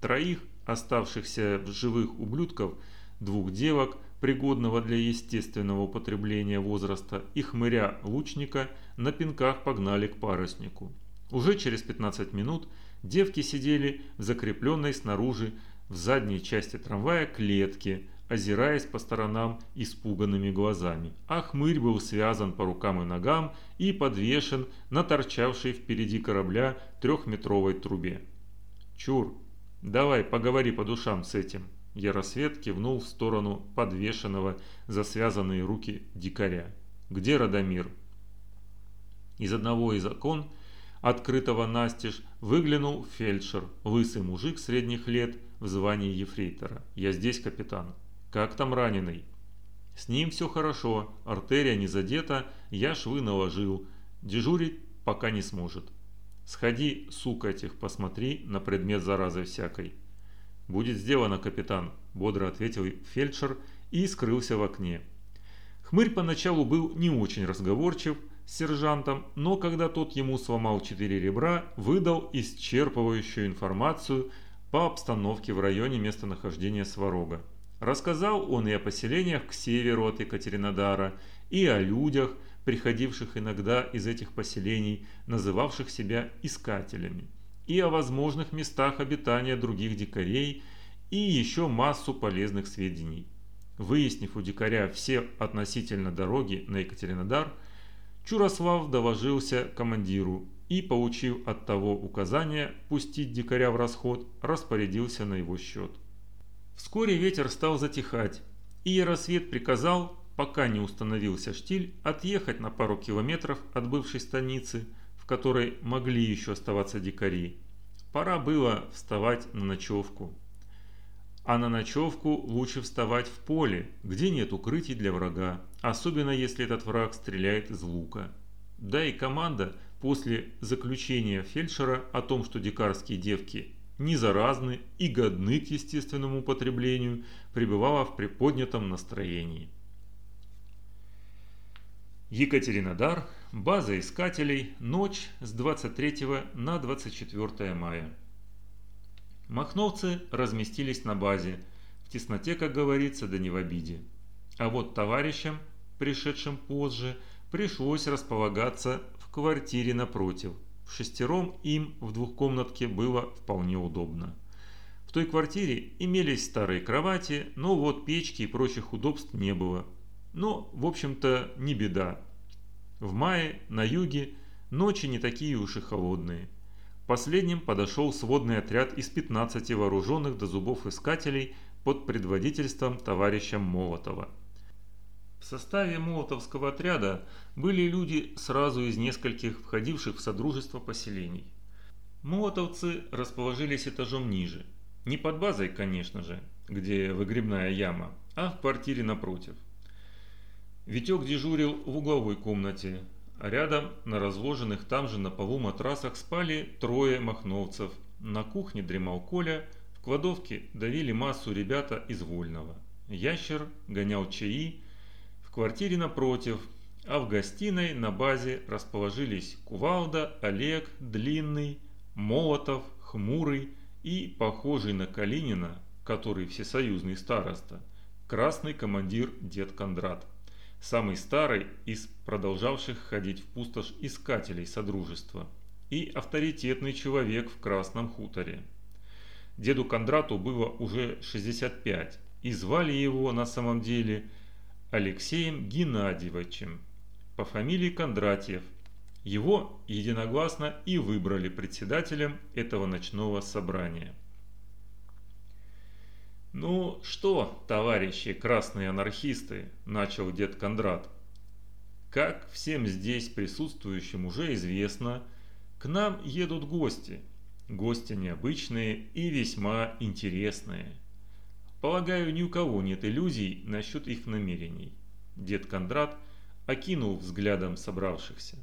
Троих оставшихся в живых ублюдков, двух девок, пригодного для естественного употребления возраста, и хмыря-лучника на пинках погнали к паруснику. Уже через 15 минут девки сидели в закрепленной снаружи в задней части трамвая клетке, озираясь по сторонам испуганными глазами. А хмырь был связан по рукам и ногам и подвешен на торчавшей впереди корабля трехметровой трубе. «Чур, давай поговори по душам с этим», Яросвет кивнул в сторону подвешенного за связанные руки дикаря. «Где Радомир?» Из одного из окон открытого настежь, выглянул фельдшер, лысый мужик средних лет в звании ефрейтора. «Я здесь, капитан. Как там раненый?» «С ним все хорошо, артерия не задета, я швы наложил. Дежурить пока не сможет. Сходи, сука этих, посмотри на предмет заразы всякой». «Будет сделано, капитан», – бодро ответил фельдшер и скрылся в окне. Хмырь поначалу был не очень разговорчив с сержантом, но когда тот ему сломал четыре ребра, выдал исчерпывающую информацию по обстановке в районе местонахождения Сварога. Рассказал он и о поселениях к северу от Екатеринодара, и о людях, приходивших иногда из этих поселений, называвших себя искателями, и о возможных местах обитания других дикарей, и еще массу полезных сведений. Выяснив у дикаря все относительно дороги на Екатеринодар, Чурослав доложился командиру и, получив от того указание пустить дикаря в расход, распорядился на его счет. Вскоре ветер стал затихать, и Яросвет приказал, пока не установился штиль, отъехать на пару километров от бывшей станицы, в которой могли еще оставаться дикари. Пора было вставать на ночевку а на ночевку лучше вставать в поле, где нет укрытий для врага, особенно если этот враг стреляет из лука. Да и команда после заключения фельдшера о том, что дикарские девки не заразны и годны к естественному употреблению, пребывала в приподнятом настроении. Екатеринодар, база искателей, ночь с 23 на 24 мая. Махновцы разместились на базе, в тесноте, как говорится, да не в обиде. А вот товарищам, пришедшим позже, пришлось располагаться в квартире напротив. В шестером им в двухкомнатке было вполне удобно. В той квартире имелись старые кровати, но вот печки и прочих удобств не было. Но, в общем-то, не беда. В мае на юге ночи не такие уж и холодные. Последним подошел сводный отряд из 15 вооруженных до зубов искателей под предводительством товарища Молотова. В составе молотовского отряда были люди сразу из нескольких входивших в содружество поселений. Молотовцы расположились этажом ниже. Не под базой, конечно же, где выгребная яма, а в квартире напротив. Витек дежурил в угловой комнате, Рядом на разложенных там же на полу матрасах спали трое махновцев. На кухне дремал Коля, в кладовке давили массу ребята из Вольного. Ящер гонял чаи квартире напротив, а в гостиной на базе расположились Кувалда, Олег, Длинный, Молотов, Хмурый и похожий на Калинина, который всесоюзный староста, красный командир дед Кондрат самый старый из продолжавших ходить в пустошь искателей Содружества и авторитетный человек в Красном хуторе. Деду Кондрату было уже 65, и звали его на самом деле Алексеем Геннадьевичем по фамилии Кондратьев. Его единогласно и выбрали председателем этого ночного собрания. «Ну что, товарищи красные анархисты», – начал дед Кондрат. «Как всем здесь присутствующим уже известно, к нам едут гости. Гости необычные и весьма интересные. Полагаю, ни у кого нет иллюзий насчет их намерений». Дед Кондрат окинул взглядом собравшихся.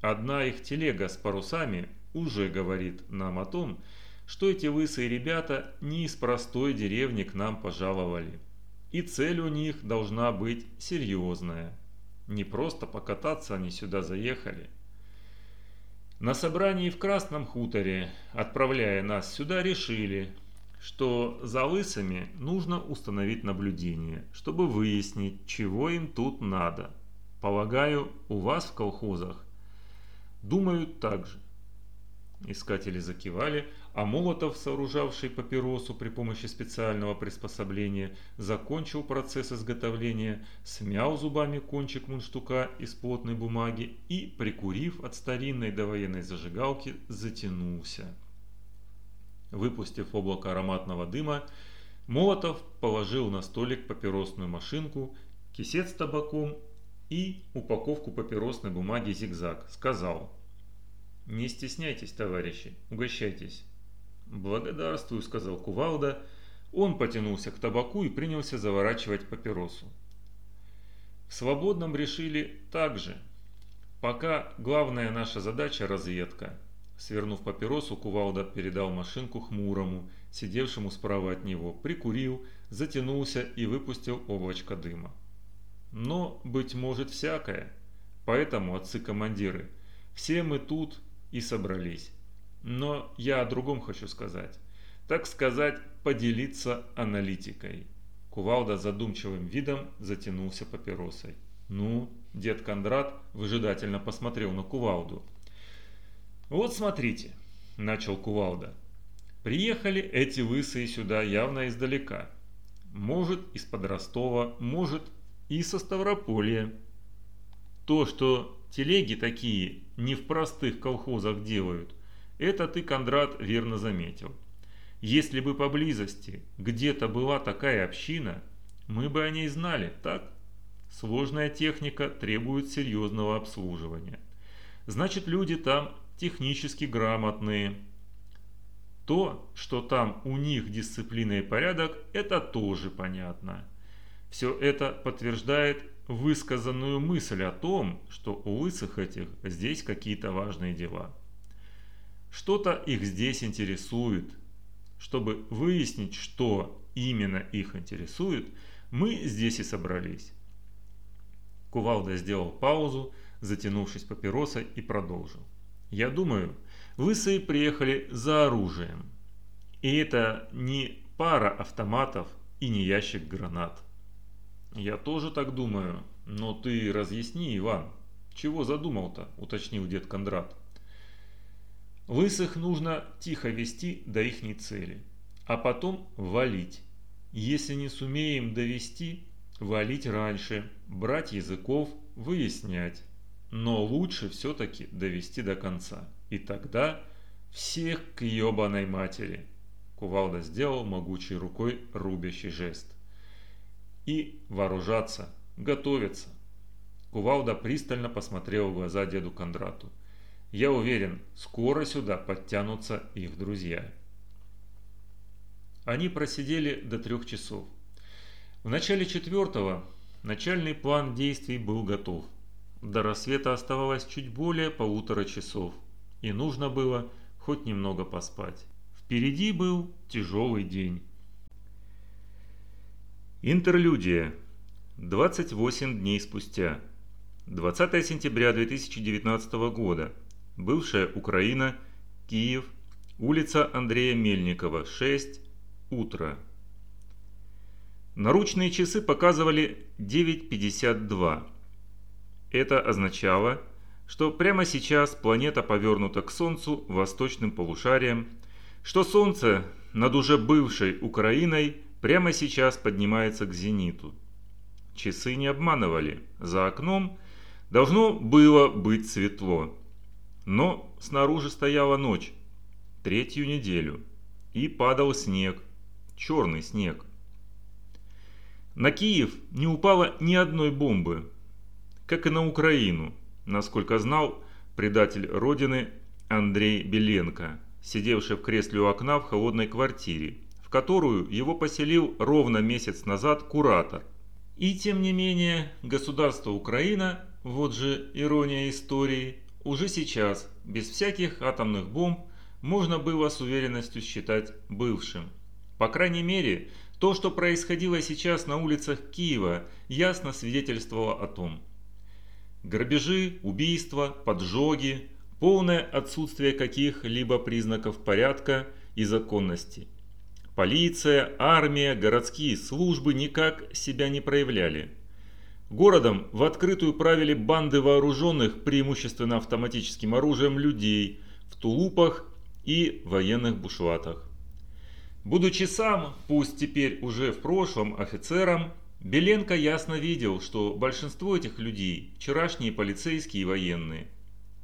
Одна их телега с парусами уже говорит нам о том, что эти лысые ребята не из простой деревни к нам пожаловали. И цель у них должна быть серьезная. Не просто покататься они сюда заехали. На собрании в Красном хуторе, отправляя нас сюда, решили, что за лысыми нужно установить наблюдение, чтобы выяснить, чего им тут надо. Полагаю, у вас в колхозах думают так же. Искатели закивали, а Молотов, сооружавший папиросу при помощи специального приспособления, закончил процесс изготовления, смял зубами кончик мундштука из плотной бумаги и, прикурив от старинной довоенной зажигалки, затянулся. Выпустив облако ароматного дыма, Молотов положил на столик папиросную машинку, кисет с табаком и упаковку папиросной бумаги «Зигзаг». Сказал – Не стесняйтесь, товарищи, угощайтесь. Благодарствую, сказал Кувалда. Он потянулся к табаку и принялся заворачивать папиросу. В свободном решили так же. Пока главная наша задача разведка. Свернув папиросу, Кувалда передал машинку хмурому, сидевшему справа от него, прикурил, затянулся и выпустил облачко дыма. Но, быть может, всякое. Поэтому, отцы-командиры, все мы тут и собрались. Но я о другом хочу сказать. Так сказать, поделиться аналитикой. Кувалда задумчивым видом затянулся папиросой. Ну, дед Кондрат выжидательно посмотрел на Кувалду. «Вот смотрите», – начал Кувалда. «Приехали эти лысые сюда явно издалека. Может, из-под Ростова, может, и со Ставрополья. То, что телеги такие не в простых колхозах делают, это ты, Кондрат, верно заметил. Если бы поблизости где-то была такая община, мы бы о ней знали, так? Сложная техника требует серьезного обслуживания. Значит, люди там технически грамотные. То, что там у них дисциплина и порядок, это тоже понятно. Все это подтверждает высказанную мысль о том, что у лысых этих здесь какие-то важные дела. Что-то их здесь интересует. Чтобы выяснить, что именно их интересует, мы здесь и собрались. Кувалда сделал паузу, затянувшись папиросой, и продолжил. Я думаю, лысые приехали за оружием. И это не пара автоматов и не ящик гранат. Я тоже так думаю, но ты разъясни, Иван, чего задумал-то, уточнил дед Кондрат. Лысых нужно тихо вести до ихней цели, а потом валить. Если не сумеем довести, валить раньше, брать языков, выяснять. Но лучше все-таки довести до конца. И тогда всех к ебаной матери. Кувалда сделал могучей рукой рубящий жест и вооружаться, готовиться. Кувалда пристально посмотрел в глаза деду Кондрату. Я уверен, скоро сюда подтянутся их друзья. Они просидели до трех часов. В начале четвертого начальный план действий был готов. До рассвета оставалось чуть более полутора часов, и нужно было хоть немного поспать. Впереди был тяжелый день. Интерлюдия. 28 дней спустя. 20 сентября 2019 года. Бывшая Украина, Киев, улица Андрея Мельникова, 6, утро. Наручные часы показывали 9.52. Это означало, что прямо сейчас планета повернута к Солнцу восточным полушарием, что Солнце над уже бывшей Украиной прямо сейчас поднимается к зениту. Часы не обманывали. За окном должно было быть светло. Но снаружи стояла ночь. Третью неделю. И падал снег. Черный снег. На Киев не упало ни одной бомбы. Как и на Украину, насколько знал предатель Родины Андрей Беленко, сидевший в кресле у окна в холодной квартире, в которую его поселил ровно месяц назад куратор. И тем не менее, государство Украина, вот же ирония истории, уже сейчас, без всяких атомных бомб, можно было с уверенностью считать бывшим. По крайней мере, то, что происходило сейчас на улицах Киева, ясно свидетельствовало о том. Грабежи, убийства, поджоги, полное отсутствие каких-либо признаков порядка и законности – Полиция, армия, городские службы никак себя не проявляли. Городом в открытую правили банды вооруженных преимущественно автоматическим оружием людей в тулупах и военных бушлатах. Будучи сам, пусть теперь уже в прошлом, офицером, Беленко ясно видел, что большинство этих людей – вчерашние полицейские и военные.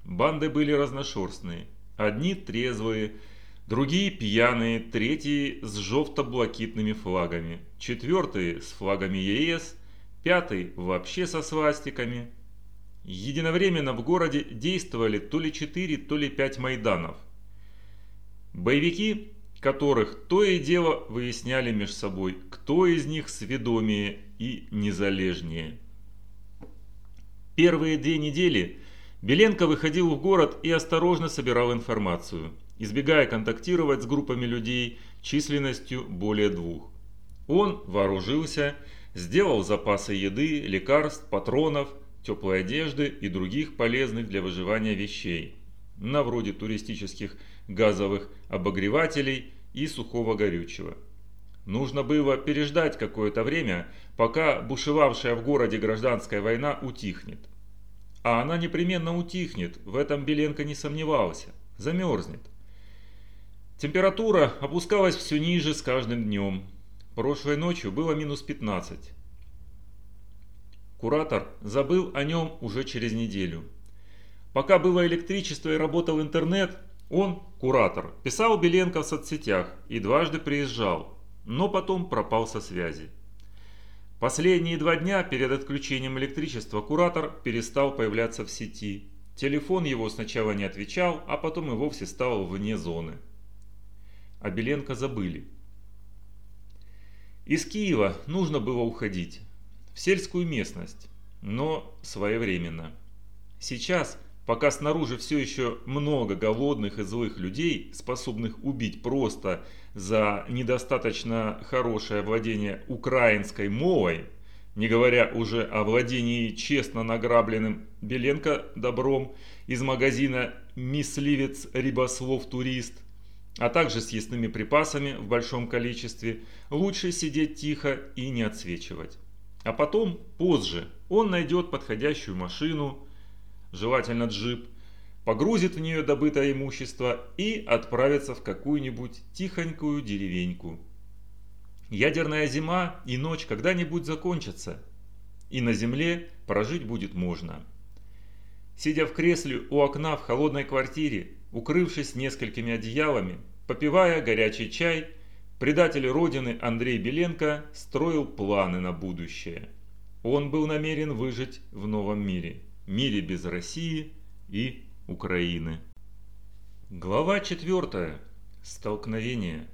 Банды были разношерстные. Одни трезвые – Другие пьяные, третьи с жовто-блакитными флагами, четвертые с флагами ЕС, пятый вообще со свастиками. единовременно в городе действовали то ли 4, то ли 5 майданов. Боевики, которых то и дело выясняли между собой, кто из них сведомее и незалежнее. Первые две недели Беленко выходил в город и осторожно собирал информацию, избегая контактировать с группами людей численностью более двух. Он вооружился, сделал запасы еды, лекарств, патронов, теплой одежды и других полезных для выживания вещей, на вроде туристических газовых обогревателей и сухого горючего. Нужно было переждать какое-то время, пока бушевавшая в городе гражданская война утихнет. А она непременно утихнет, в этом Беленко не сомневался, замерзнет. Температура опускалась все ниже с каждым днем. Прошлой ночью было минус 15. Куратор забыл о нем уже через неделю. Пока было электричество и работал интернет, он, куратор, писал Беленко в соцсетях и дважды приезжал, но потом пропал со связи. Последние два дня перед отключением электричества куратор перестал появляться в сети. Телефон его сначала не отвечал, а потом и вовсе стал вне зоны. А Беленко забыли. Из Киева нужно было уходить в сельскую местность, но своевременно. Сейчас, пока снаружи все еще много голодных и злых людей, способных убить просто за недостаточно хорошее владение украинской мовой, не говоря уже о владении честно награбленным Беленко добром из магазина «Мисливец Рибослов Турист», а также съестными припасами в большом количестве, лучше сидеть тихо и не отсвечивать. А потом, позже, он найдет подходящую машину, желательно джип, погрузит в нее добытое имущество и отправится в какую-нибудь тихонькую деревеньку. Ядерная зима и ночь когда-нибудь закончатся, и на земле прожить будет можно. Сидя в кресле у окна в холодной квартире, укрывшись несколькими одеялами, попивая горячий чай, предатель Родины Андрей Беленко строил планы на будущее. Он был намерен выжить в новом мире, мире без России и Украины. Глава 4. Столкновение.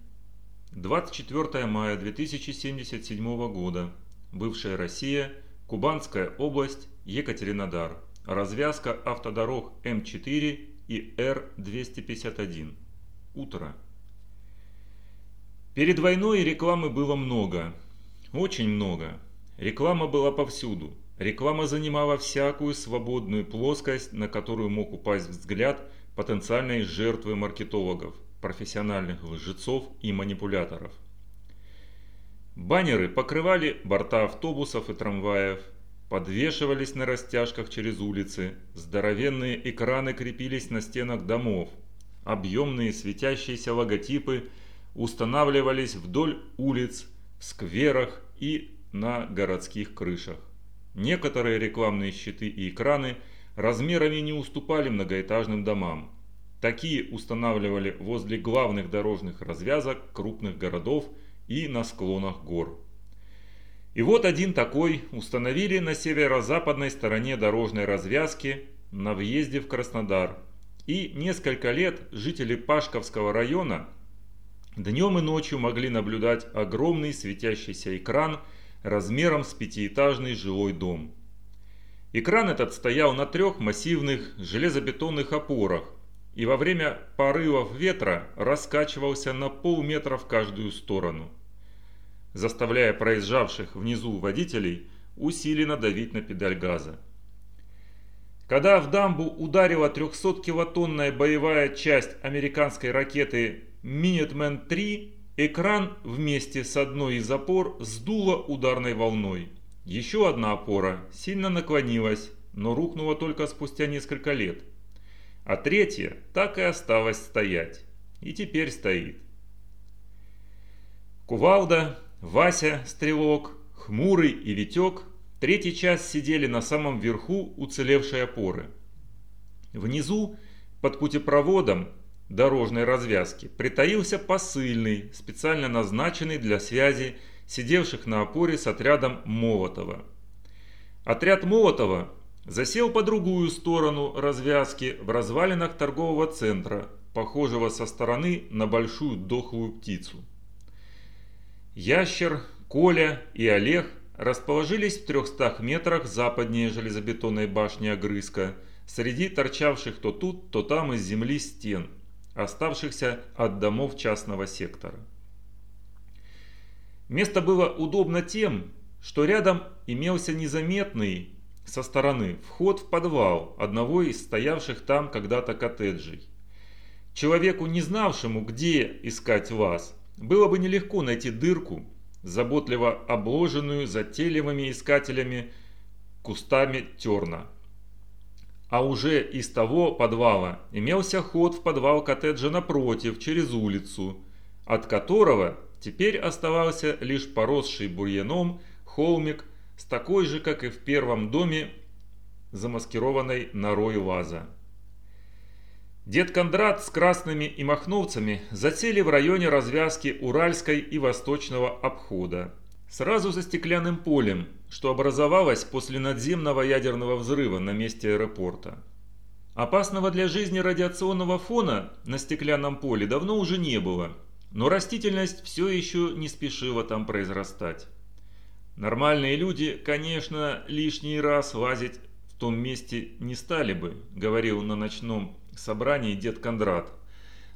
24 мая 2077 года. Бывшая Россия, Кубанская область, Екатеринодар. Развязка автодорог М4 и Р-251. Утро. Перед войной рекламы было много. Очень много. Реклама была повсюду. Реклама занимала всякую свободную плоскость, на которую мог упасть взгляд потенциальной жертвы маркетологов, профессиональных лжецов и манипуляторов. Баннеры покрывали борта автобусов и трамваев, подвешивались на растяжках через улицы, здоровенные экраны крепились на стенах домов, объемные светящиеся логотипы устанавливались вдоль улиц, в скверах и на городских крышах. Некоторые рекламные щиты и экраны размерами не уступали многоэтажным домам. Такие устанавливали возле главных дорожных развязок крупных городов и на склонах гор. И вот один такой установили на северо-западной стороне дорожной развязки на въезде в Краснодар. И несколько лет жители Пашковского района днем и ночью могли наблюдать огромный светящийся экран размером с пятиэтажный жилой дом. Экран этот стоял на трех массивных железобетонных опорах и во время порывов ветра раскачивался на полметра в каждую сторону заставляя проезжавших внизу водителей усиленно давить на педаль газа. Когда в дамбу ударила 300-килотонная боевая часть американской ракеты Minuteman-3, экран вместе с одной из опор сдуло ударной волной. Еще одна опора сильно наклонилась, но рухнула только спустя несколько лет. А третья так и осталась стоять. И теперь стоит. Кувалда, Вася, Стрелок, Хмурый и Витек третий час сидели на самом верху уцелевшей опоры. Внизу, под путепроводом дорожной развязки, притаился посыльный, специально назначенный для связи сидевших на опоре с отрядом Молотова. Отряд Молотова засел по другую сторону развязки в развалинах торгового центра, похожего со стороны на большую дохлую птицу. Ящер, Коля и Олег расположились в 300 метрах западнее железобетонной башни Огрызка, среди торчавших то тут, то там из земли стен, оставшихся от домов частного сектора. Место было удобно тем, что рядом имелся незаметный со стороны вход в подвал одного из стоявших там когда-то коттеджей. Человеку, не знавшему, где искать вас, было бы нелегко найти дырку, заботливо обложенную затейливыми искателями кустами терна. А уже из того подвала имелся ход в подвал коттеджа напротив, через улицу, от которого теперь оставался лишь поросший бурьяном холмик с такой же, как и в первом доме, замаскированной норой ваза. Дед Кондрат с красными и махновцами засели в районе развязки Уральской и Восточного обхода. Сразу за стеклянным полем, что образовалось после надземного ядерного взрыва на месте аэропорта. Опасного для жизни радиационного фона на стеклянном поле давно уже не было, но растительность все еще не спешила там произрастать. Нормальные люди, конечно, лишний раз лазить в том месте не стали бы, говорил на ночном собрании дед Кондрат.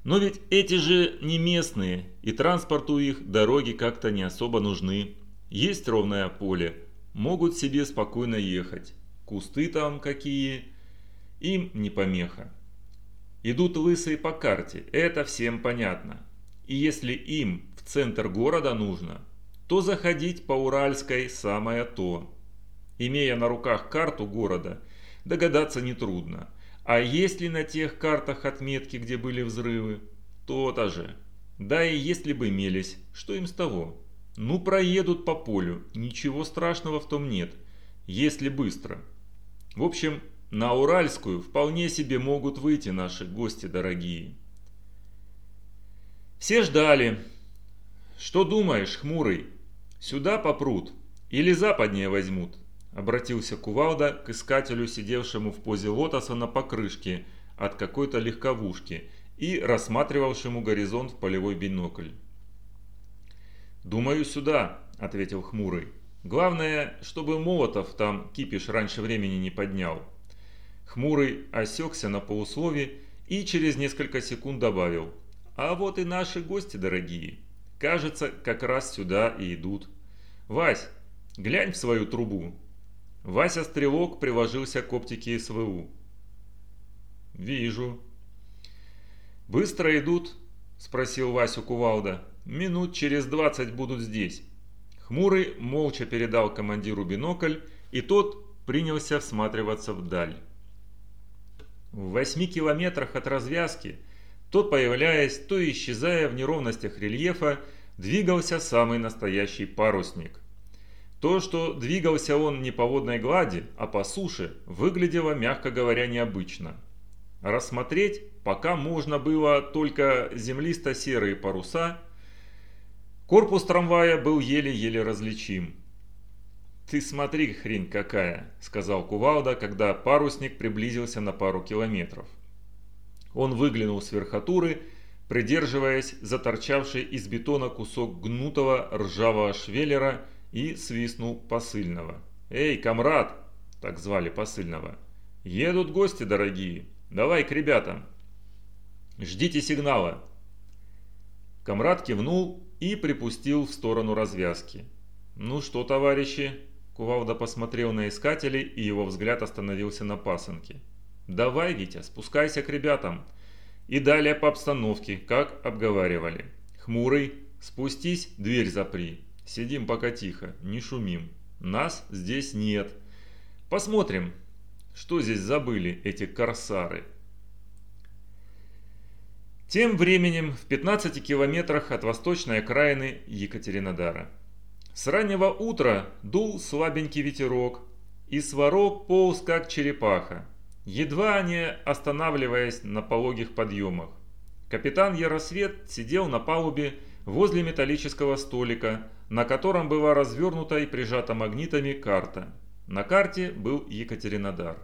Но ведь эти же не местные, и транспорту их дороги как-то не особо нужны. Есть ровное поле, могут себе спокойно ехать. Кусты там какие, им не помеха. Идут лысые по карте, это всем понятно. И если им в центр города нужно, то заходить по Уральской самое то. Имея на руках карту города, догадаться нетрудно. А есть ли на тех картах отметки, где были взрывы? То-то же. Да и если бы имелись, что им с того? Ну проедут по полю, ничего страшного в том нет, если быстро. В общем, на Уральскую вполне себе могут выйти наши гости дорогие. Все ждали. Что думаешь, хмурый? «Сюда попрут или западнее возьмут?» Обратился Кувалда к искателю, сидевшему в позе лотоса на покрышке от какой-то легковушки и рассматривавшему горизонт в полевой бинокль. «Думаю, сюда», — ответил Хмурый. «Главное, чтобы Молотов там кипиш раньше времени не поднял». Хмурый осекся на полуслове и через несколько секунд добавил. «А вот и наши гости дорогие. Кажется, как раз сюда и идут. Вась, глянь в свою трубу. Вася Стрелок приложился к оптике СВУ. Вижу. Быстро идут? Спросил Васю Кувалда. Минут через двадцать будут здесь. Хмурый молча передал командиру бинокль, и тот принялся всматриваться вдаль. В восьми километрах от развязки – то появляясь, то исчезая в неровностях рельефа, двигался самый настоящий парусник. То, что двигался он не по водной глади, а по суше, выглядело, мягко говоря, необычно. Рассмотреть пока можно было только землисто-серые паруса. Корпус трамвая был еле-еле различим. «Ты смотри, хрень какая!» – сказал Кувалда, когда парусник приблизился на пару километров. Он выглянул с верхотуры, придерживаясь за торчавший из бетона кусок гнутого ржавого швеллера и свистнул посыльного. «Эй, комрад!» – так звали посыльного. «Едут гости дорогие. Давай к ребятам. Ждите сигнала». Комрад кивнул и припустил в сторону развязки. «Ну что, товарищи?» Кувалда посмотрел на искателей, и его взгляд остановился на пасынке. «Давай, Витя, спускайся к ребятам». И далее по обстановке, как обговаривали. «Хмурый, спустись, дверь запри. Сидим пока тихо, не шумим. Нас здесь нет. Посмотрим, что здесь забыли эти корсары». Тем временем в 15 километрах от восточной окраины Екатеринодара. С раннего утра дул слабенький ветерок, и сварог полз как черепаха, едва не останавливаясь на пологих подъемах. Капитан Яросвет сидел на палубе возле металлического столика, на котором была развернута и прижата магнитами карта. На карте был Екатеринодар.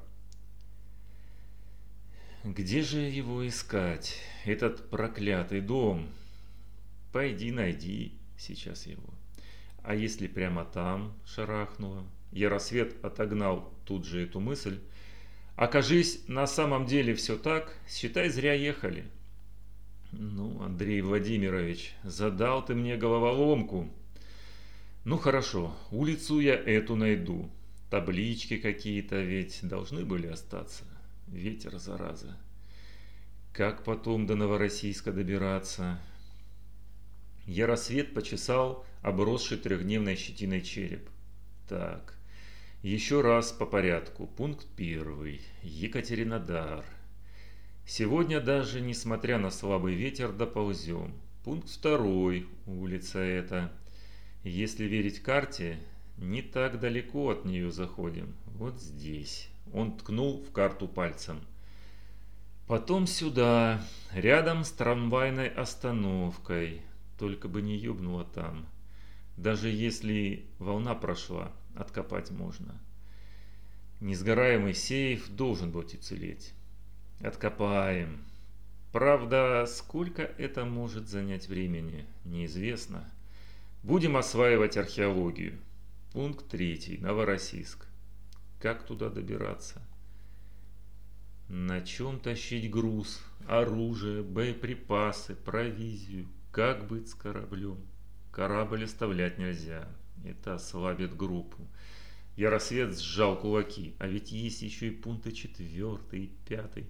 Где же его искать, этот проклятый дом? Пойди найди сейчас его. А если прямо там шарахнуло? Яросвет отогнал тут же эту мысль. Окажись, на самом деле все так, считай, зря ехали. Ну, Андрей Владимирович, задал ты мне головоломку. Ну хорошо, улицу я эту найду. Таблички какие-то ведь должны были остаться. Ветер, зараза. Как потом до Новороссийска добираться? Яросвет почесал обросший трехдневной щетиной череп. Так, еще раз по порядку. Пункт первый. Екатеринодар. Сегодня даже, несмотря на слабый ветер, доползем. Пункт второй. Улица эта. Если верить карте, не так далеко от нее заходим. Вот здесь. Он ткнул в карту пальцем. Потом сюда, рядом с трамвайной остановкой. Только бы не ёбнуло там. Даже если волна прошла, откопать можно. Несгораемый сейф должен быть уцелеть. Откопаем. Правда, сколько это может занять времени, неизвестно. Будем осваивать археологию. Пункт третий. Новороссийск. Как туда добираться? На чем тащить груз, оружие, боеприпасы, провизию? Как быть с кораблем? Корабль оставлять нельзя. Это ослабит группу. Яросвет сжал кулаки, а ведь есть еще и пункты четвертый и пятый.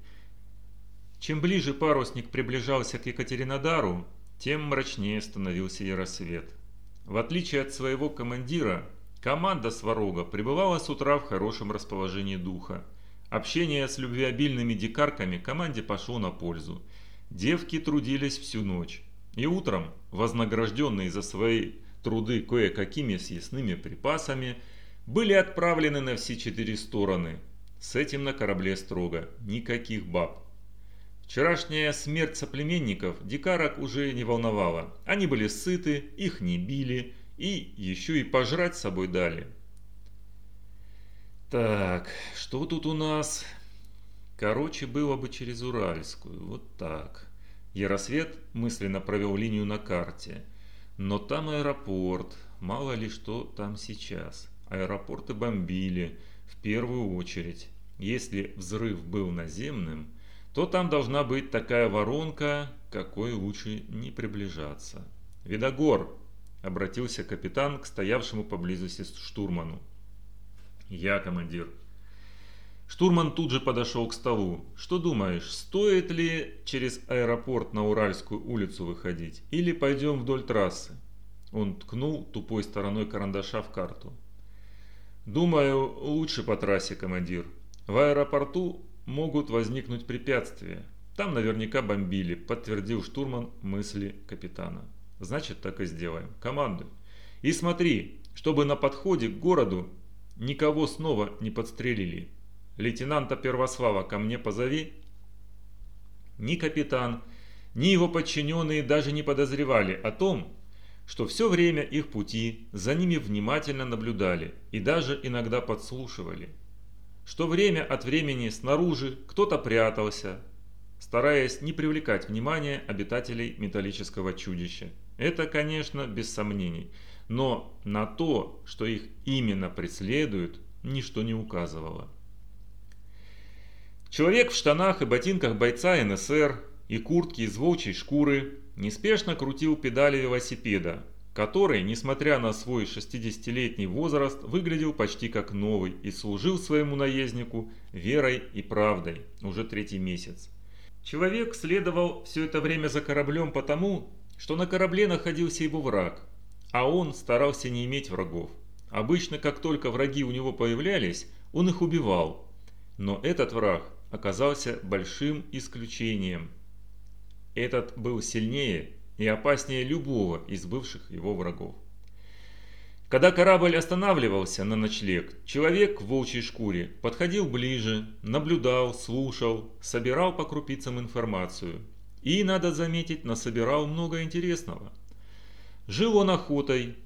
Чем ближе парусник приближался к Екатеринодару, тем мрачнее становился Яросвет. В отличие от своего командира, Команда Сварога пребывала с утра в хорошем расположении духа. Общение с любвеобильными дикарками команде пошло на пользу. Девки трудились всю ночь. И утром, вознагражденные за свои труды кое-какими съестными припасами, были отправлены на все четыре стороны. С этим на корабле строго. Никаких баб. Вчерашняя смерть соплеменников дикарок уже не волновала. Они были сыты, их не били, и еще и пожрать с собой дали. Так, что тут у нас? Короче, было бы через Уральскую, вот так. Яросвет мысленно провел линию на карте. Но там аэропорт, мало ли что там сейчас. Аэропорты бомбили, в первую очередь. Если взрыв был наземным, то там должна быть такая воронка, какой лучше не приближаться. «Видогор!» Обратился капитан к стоявшему поблизости штурману. «Я командир». Штурман тут же подошел к столу. «Что думаешь, стоит ли через аэропорт на Уральскую улицу выходить? Или пойдем вдоль трассы?» Он ткнул тупой стороной карандаша в карту. «Думаю, лучше по трассе, командир. В аэропорту могут возникнуть препятствия. Там наверняка бомбили», – подтвердил штурман мысли капитана. Значит, так и сделаем. Командуй. И смотри, чтобы на подходе к городу никого снова не подстрелили. Лейтенанта Первослава ко мне позови. Ни капитан, ни его подчиненные даже не подозревали о том, что все время их пути за ними внимательно наблюдали и даже иногда подслушивали. Что время от времени снаружи кто-то прятался, стараясь не привлекать внимания обитателей металлического чудища. Это, конечно, без сомнений, но на то, что их именно преследуют, ничто не указывало. Человек в штанах и ботинках бойца НСР и куртке из волчьей шкуры неспешно крутил педали велосипеда, который, несмотря на свой 60-летний возраст, выглядел почти как новый и служил своему наезднику верой и правдой уже третий месяц. Человек следовал все это время за кораблем потому, что на корабле находился его враг, а он старался не иметь врагов. Обычно, как только враги у него появлялись, он их убивал. Но этот враг оказался большим исключением. Этот был сильнее и опаснее любого из бывших его врагов. Когда корабль останавливался на ночлег, человек в волчьей шкуре подходил ближе, наблюдал, слушал, собирал по крупицам информацию – и, надо заметить, насобирал много интересного. Жил он охотой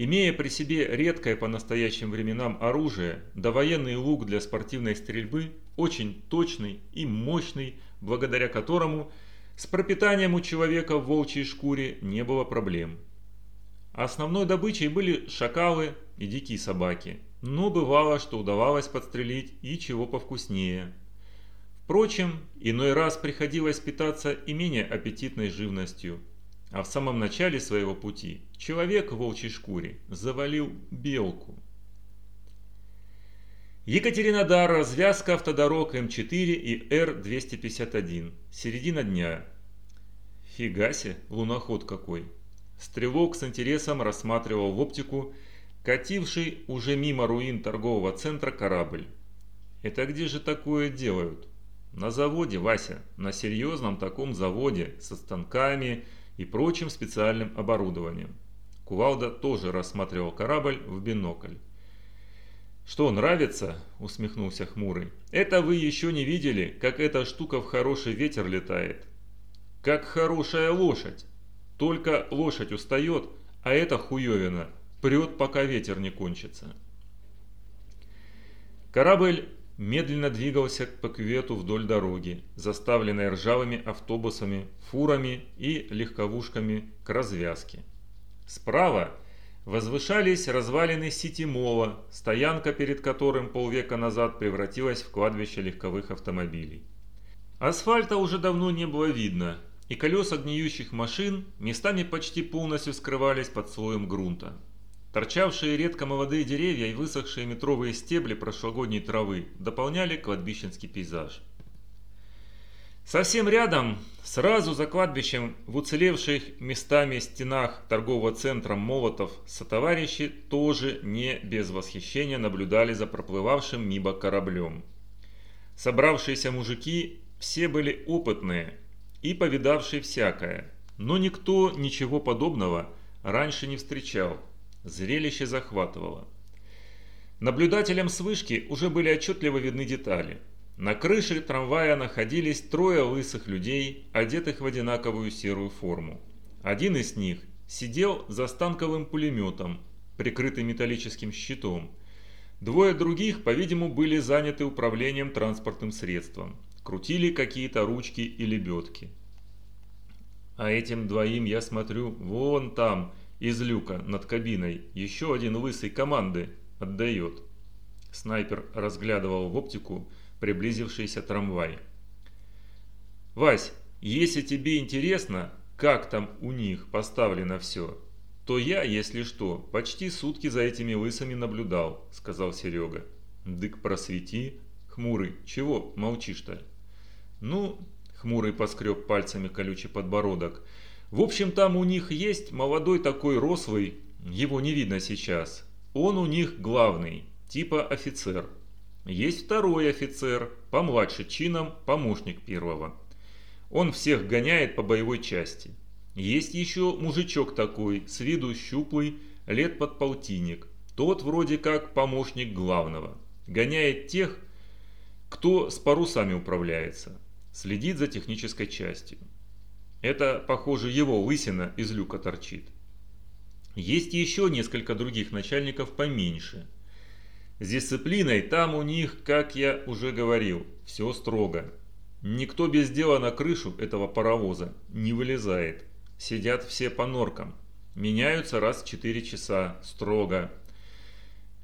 Имея при себе редкое по настоящим временам оружие, да военный лук для спортивной стрельбы, очень точный и мощный, благодаря которому с пропитанием у человека в волчьей шкуре не было проблем. Основной добычей были шакалы и дикие собаки, но бывало, что удавалось подстрелить и чего повкуснее. Впрочем, иной раз приходилось питаться и менее аппетитной живностью – а в самом начале своего пути человек в волчьей шкуре завалил белку. Екатеринодар, развязка автодорог М4 и Р-251. Середина дня. Фигасе, луноход какой. Стрелок с интересом рассматривал в оптику кативший уже мимо руин торгового центра корабль. Это где же такое делают? На заводе, Вася, на серьезном таком заводе, со станками, и прочим специальным оборудованием. Кувалда тоже рассматривал корабль в бинокль. «Что, нравится?» – усмехнулся Хмурый. «Это вы еще не видели, как эта штука в хороший ветер летает. Как хорошая лошадь. Только лошадь устает, а эта хуевина прет, пока ветер не кончится». Корабль медленно двигался по кювету вдоль дороги, заставленной ржавыми автобусами, фурами и легковушками к развязке. Справа возвышались развалины Ситимола, стоянка перед которым полвека назад превратилась в кладбище легковых автомобилей. Асфальта уже давно не было видно, и колеса гниющих машин местами почти полностью скрывались под слоем грунта. Торчавшие редко молодые деревья и высохшие метровые стебли прошлогодней травы дополняли кладбищенский пейзаж. Совсем рядом, сразу за кладбищем, в уцелевших местами стенах торгового центра Молотов, сотоварищи тоже не без восхищения наблюдали за проплывавшим мимо кораблем. Собравшиеся мужики все были опытные и повидавшие всякое, но никто ничего подобного раньше не встречал. Зрелище захватывало. Наблюдателям с вышки уже были отчетливо видны детали. На крыше трамвая находились трое лысых людей, одетых в одинаковую серую форму. Один из них сидел за станковым пулеметом, прикрытый металлическим щитом. Двое других, по-видимому, были заняты управлением транспортным средством. Крутили какие-то ручки и лебедки. А этим двоим я смотрю, вон там, из люка над кабиной еще один лысый команды отдает. Снайпер разглядывал в оптику приблизившийся трамвай. «Вась, если тебе интересно, как там у них поставлено все, то я, если что, почти сутки за этими лысами наблюдал», — сказал Серега. «Дык просвети, хмурый, чего молчишь-то?» «Ну...» — хмурый поскреб пальцами колючий подбородок — в общем, там у них есть молодой такой рослый, его не видно сейчас. Он у них главный, типа офицер. Есть второй офицер, помладше чином, помощник первого. Он всех гоняет по боевой части. Есть еще мужичок такой, с виду щуплый, лет под полтинник. Тот вроде как помощник главного. Гоняет тех, кто с парусами управляется. Следит за технической частью. Это, похоже, его лысина из люка торчит. Есть еще несколько других начальников поменьше. С дисциплиной там у них, как я уже говорил, все строго. Никто без дела на крышу этого паровоза не вылезает. Сидят все по норкам. Меняются раз в 4 часа, строго.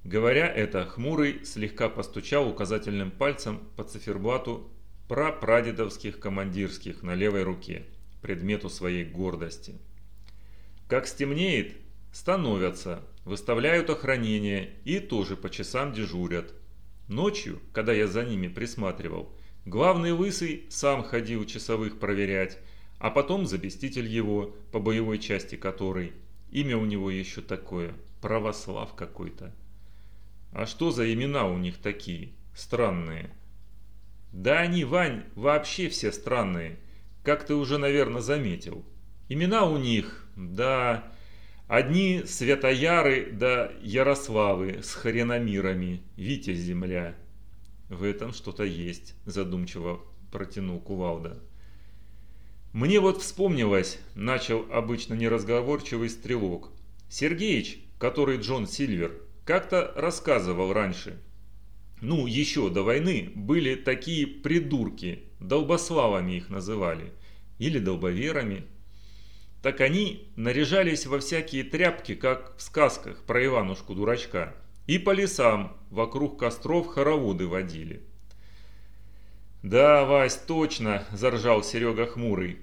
Говоря это, Хмурый слегка постучал указательным пальцем по циферблату прапрадедовских командирских на левой руке предмету своей гордости. Как стемнеет, становятся, выставляют охранение и тоже по часам дежурят. Ночью, когда я за ними присматривал, главный лысый сам ходил часовых проверять, а потом заместитель его, по боевой части которой. Имя у него еще такое, православ какой-то. А что за имена у них такие, странные? Да они, Вань, вообще все странные как ты уже, наверное, заметил. Имена у них, да, одни Святояры да Ярославы с хреномирами, Витязь земля. В этом что-то есть, задумчиво протянул Кувалда. Мне вот вспомнилось, начал обычно неразговорчивый стрелок. Сергеич, который Джон Сильвер как-то рассказывал раньше. Ну, еще до войны были такие придурки, долбославами их называли, или долбоверами. Так они наряжались во всякие тряпки, как в сказках про Иванушку-дурачка, и по лесам вокруг костров хороводы водили. «Да, Вась, точно!» – заржал Серега хмурый.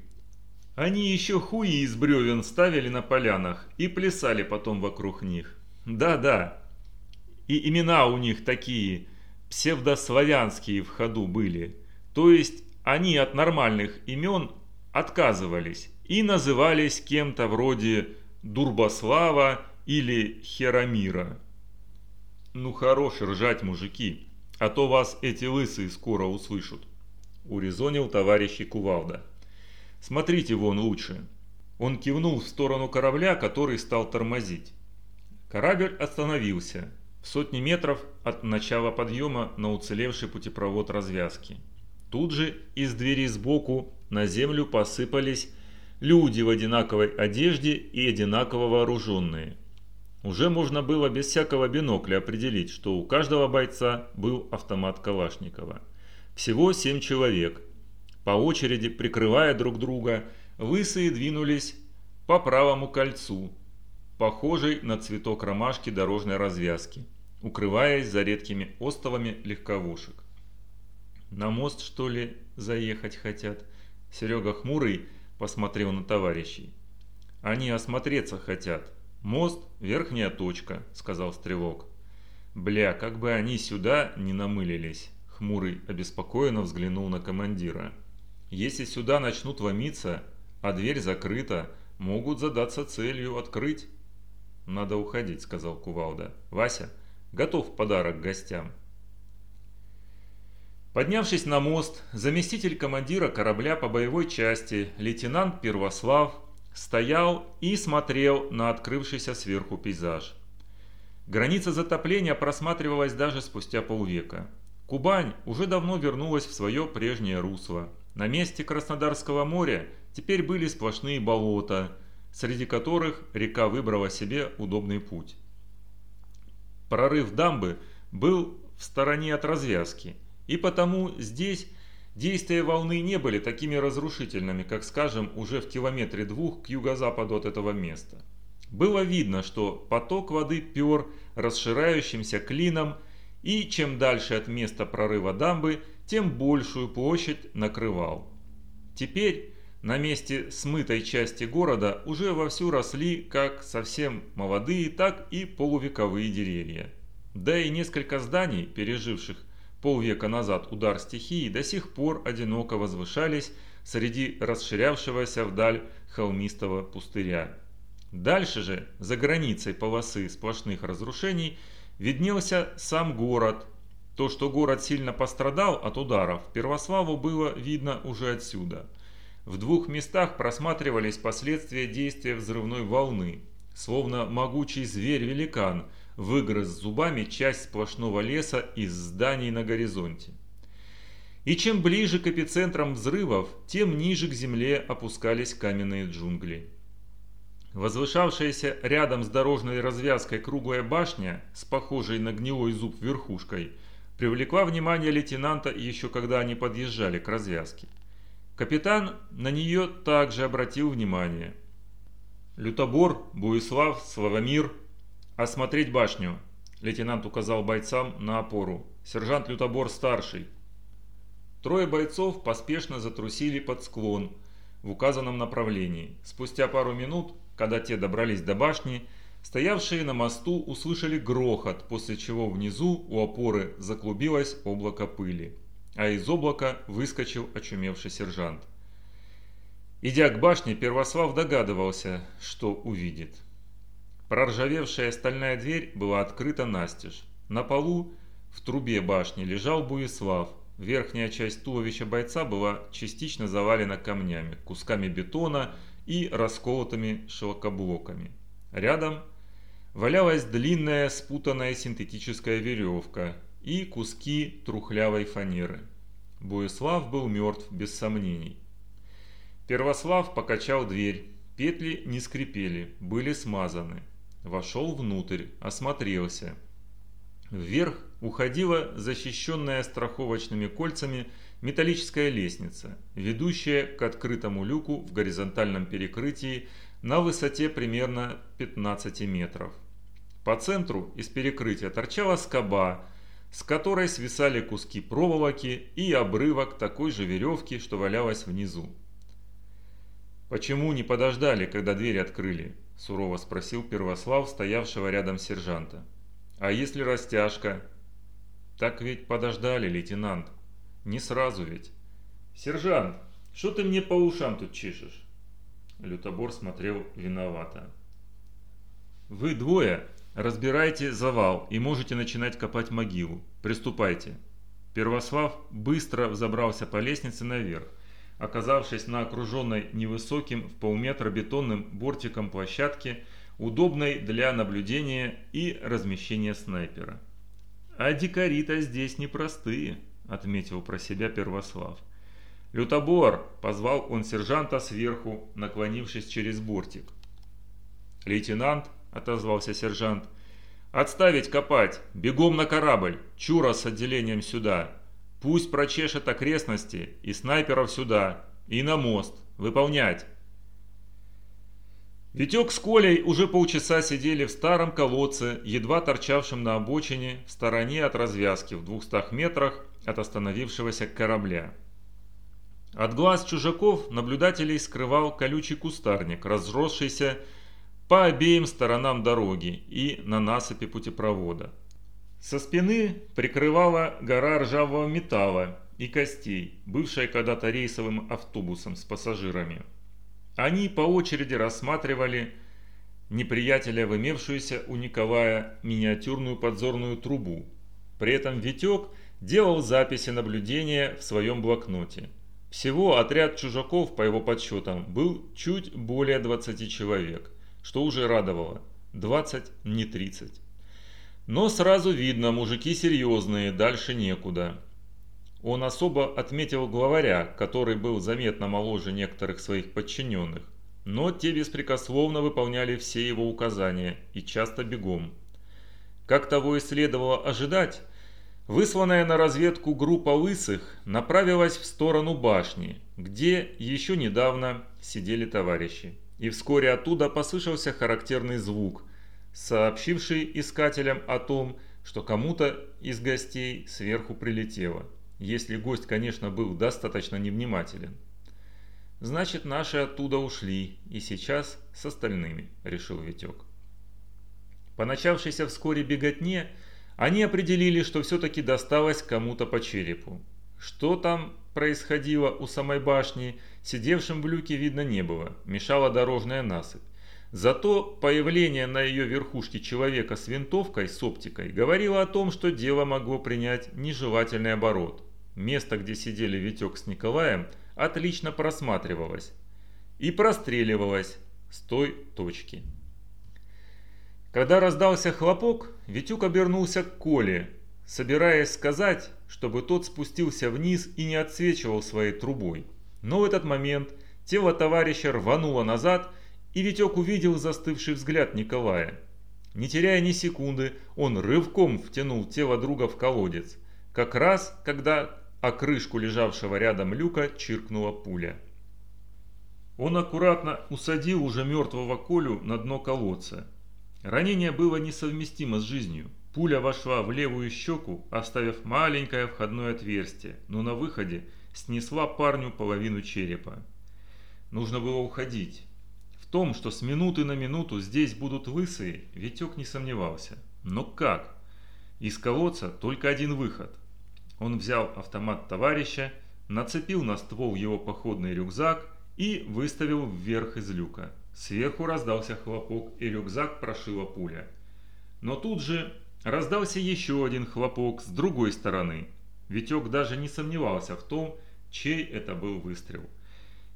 Они еще хуи из бревен ставили на полянах и плясали потом вокруг них. Да-да. И имена у них такие псевдославянские в ходу были. То есть они от нормальных имен отказывались и назывались кем-то вроде Дурбослава или Херамира. Ну хорош ржать, мужики, а то вас эти лысые скоро услышат урезонил товарищ Кувалда. «Смотрите вон лучше». Он кивнул в сторону корабля, который стал тормозить. Корабль остановился сотни метров от начала подъема на уцелевший путепровод развязки. Тут же из двери сбоку на землю посыпались люди в одинаковой одежде и одинаково вооруженные. Уже можно было без всякого бинокля определить, что у каждого бойца был автомат Калашникова. Всего семь человек. По очереди, прикрывая друг друга, лысые двинулись по правому кольцу, похожей на цветок ромашки дорожной развязки, укрываясь за редкими остовами легковушек. «На мост, что ли, заехать хотят?» Серега хмурый посмотрел на товарищей. «Они осмотреться хотят. Мост – верхняя точка», – сказал Стрелок. «Бля, как бы они сюда не намылились». Хмурый обеспокоенно взглянул на командира. «Если сюда начнут ломиться, а дверь закрыта, могут задаться целью открыть». «Надо уходить», — сказал Кувалда. «Вася, готов подарок гостям». Поднявшись на мост, заместитель командира корабля по боевой части, лейтенант Первослав, стоял и смотрел на открывшийся сверху пейзаж. Граница затопления просматривалась даже спустя полвека. Кубань уже давно вернулась в свое прежнее русло. На месте Краснодарского моря теперь были сплошные болота, среди которых река выбрала себе удобный путь. Прорыв дамбы был в стороне от развязки, и потому здесь действия волны не были такими разрушительными, как, скажем, уже в километре двух к юго-западу от этого места. Было видно, что поток воды пер расширающимся клином и чем дальше от места прорыва дамбы, тем большую площадь накрывал. Теперь на месте смытой части города уже вовсю росли как совсем молодые, так и полувековые деревья. Да и несколько зданий, переживших полвека назад удар стихии, до сих пор одиноко возвышались среди расширявшегося вдаль холмистого пустыря. Дальше же, за границей полосы сплошных разрушений, виднелся сам город. То, что город сильно пострадал от ударов, Первославу было видно уже отсюда. В двух местах просматривались последствия действия взрывной волны. Словно могучий зверь-великан выгрыз зубами часть сплошного леса из зданий на горизонте. И чем ближе к эпицентрам взрывов, тем ниже к земле опускались каменные джунгли. Возвышавшаяся рядом с дорожной развязкой круглая башня с похожей на гнилой зуб верхушкой привлекла внимание лейтенанта еще когда они подъезжали к развязке. Капитан на нее также обратил внимание. «Лютобор, Буислав, Славомир, осмотреть башню», лейтенант указал бойцам на опору. «Сержант Лютобор старший». Трое бойцов поспешно затрусили под склон в указанном направлении. Спустя пару минут когда те добрались до башни, стоявшие на мосту услышали грохот, после чего внизу у опоры заклубилось облако пыли, а из облака выскочил очумевший сержант. Идя к башне, Первослав догадывался, что увидит. Проржавевшая стальная дверь была открыта настежь. На полу в трубе башни лежал Буислав. Верхняя часть туловища бойца была частично завалена камнями, кусками бетона и расколотыми шелкоблоками. Рядом валялась длинная спутанная синтетическая веревка и куски трухлявой фанеры. Буислав был мертв без сомнений. Первослав покачал дверь. Петли не скрипели, были смазаны. вошел внутрь, осмотрелся. Вверх уходила защищенная страховочными кольцами металлическая лестница, ведущая к открытому люку в горизонтальном перекрытии на высоте примерно 15 метров. По центру из перекрытия торчала скоба, с которой свисали куски проволоки и обрывок такой же веревки, что валялась внизу. «Почему не подождали, когда дверь открыли?» – сурово спросил Первослав, стоявшего рядом сержанта. «А если растяжка?» «Так ведь подождали, лейтенант. Не сразу ведь». «Сержант, что ты мне по ушам тут чешешь?» Лютобор смотрел виновато. «Вы двое разбирайте завал и можете начинать копать могилу. Приступайте». Первослав быстро взобрался по лестнице наверх, оказавшись на окруженной невысоким в полметра бетонным бортиком площадке, удобной для наблюдения и размещения снайпера. «А дикари-то здесь непростые», — отметил про себя Первослав. «Лютобор!» – позвал он сержанта сверху, наклонившись через бортик. «Лейтенант!» – отозвался сержант. «Отставить копать! Бегом на корабль! Чура с отделением сюда! Пусть прочешет окрестности и снайперов сюда! И на мост! Выполнять!» Витек с Колей уже полчаса сидели в старом колодце, едва торчавшем на обочине, в стороне от развязки в двухстах метрах от остановившегося корабля. От глаз чужаков наблюдателей скрывал колючий кустарник, разросшийся по обеим сторонам дороги и на насыпи путепровода. Со спины прикрывала гора ржавого металла и костей, бывшая когда-то рейсовым автобусом с пассажирами. Они по очереди рассматривали неприятеля в имевшуюся у Николая миниатюрную подзорную трубу. При этом Витек делал записи наблюдения в своем блокноте – всего отряд чужаков, по его подсчетам, был чуть более 20 человек, что уже радовало. 20, не 30. Но сразу видно, мужики серьезные, дальше некуда. Он особо отметил главаря, который был заметно моложе некоторых своих подчиненных, но те беспрекословно выполняли все его указания и часто бегом. Как того и следовало ожидать, Высланная на разведку группа лысых направилась в сторону башни, где еще недавно сидели товарищи. И вскоре оттуда послышался характерный звук, сообщивший искателям о том, что кому-то из гостей сверху прилетело. Если гость, конечно, был достаточно невнимателен. «Значит, наши оттуда ушли, и сейчас с остальными», – решил Витек. По начавшейся вскоре беготне – они определили, что все-таки досталось кому-то по черепу. Что там происходило у самой башни, сидевшим в люке видно не было, мешала дорожная насыпь. Зато появление на ее верхушке человека с винтовкой с оптикой говорило о том, что дело могло принять нежелательный оборот. Место, где сидели Витек с Николаем, отлично просматривалось и простреливалось с той точки. Когда раздался хлопок, Витюк обернулся к Коле, собираясь сказать, чтобы тот спустился вниз и не отсвечивал своей трубой. Но в этот момент тело товарища рвануло назад, и Витек увидел застывший взгляд Николая. Не теряя ни секунды, он рывком втянул тело друга в колодец, как раз когда о крышку лежавшего рядом люка чиркнула пуля. Он аккуратно усадил уже мертвого Колю на дно колодца Ранение было несовместимо с жизнью. Пуля вошла в левую щеку, оставив маленькое входное отверстие, но на выходе снесла парню половину черепа. Нужно было уходить. В том, что с минуты на минуту здесь будут лысые, Витек не сомневался. Но как? Из колодца только один выход. Он взял автомат товарища, нацепил на ствол его походный рюкзак и выставил вверх из люка. Сверху раздался хлопок, и рюкзак прошила пуля. Но тут же раздался еще один хлопок с другой стороны. Витек даже не сомневался в том, чей это был выстрел.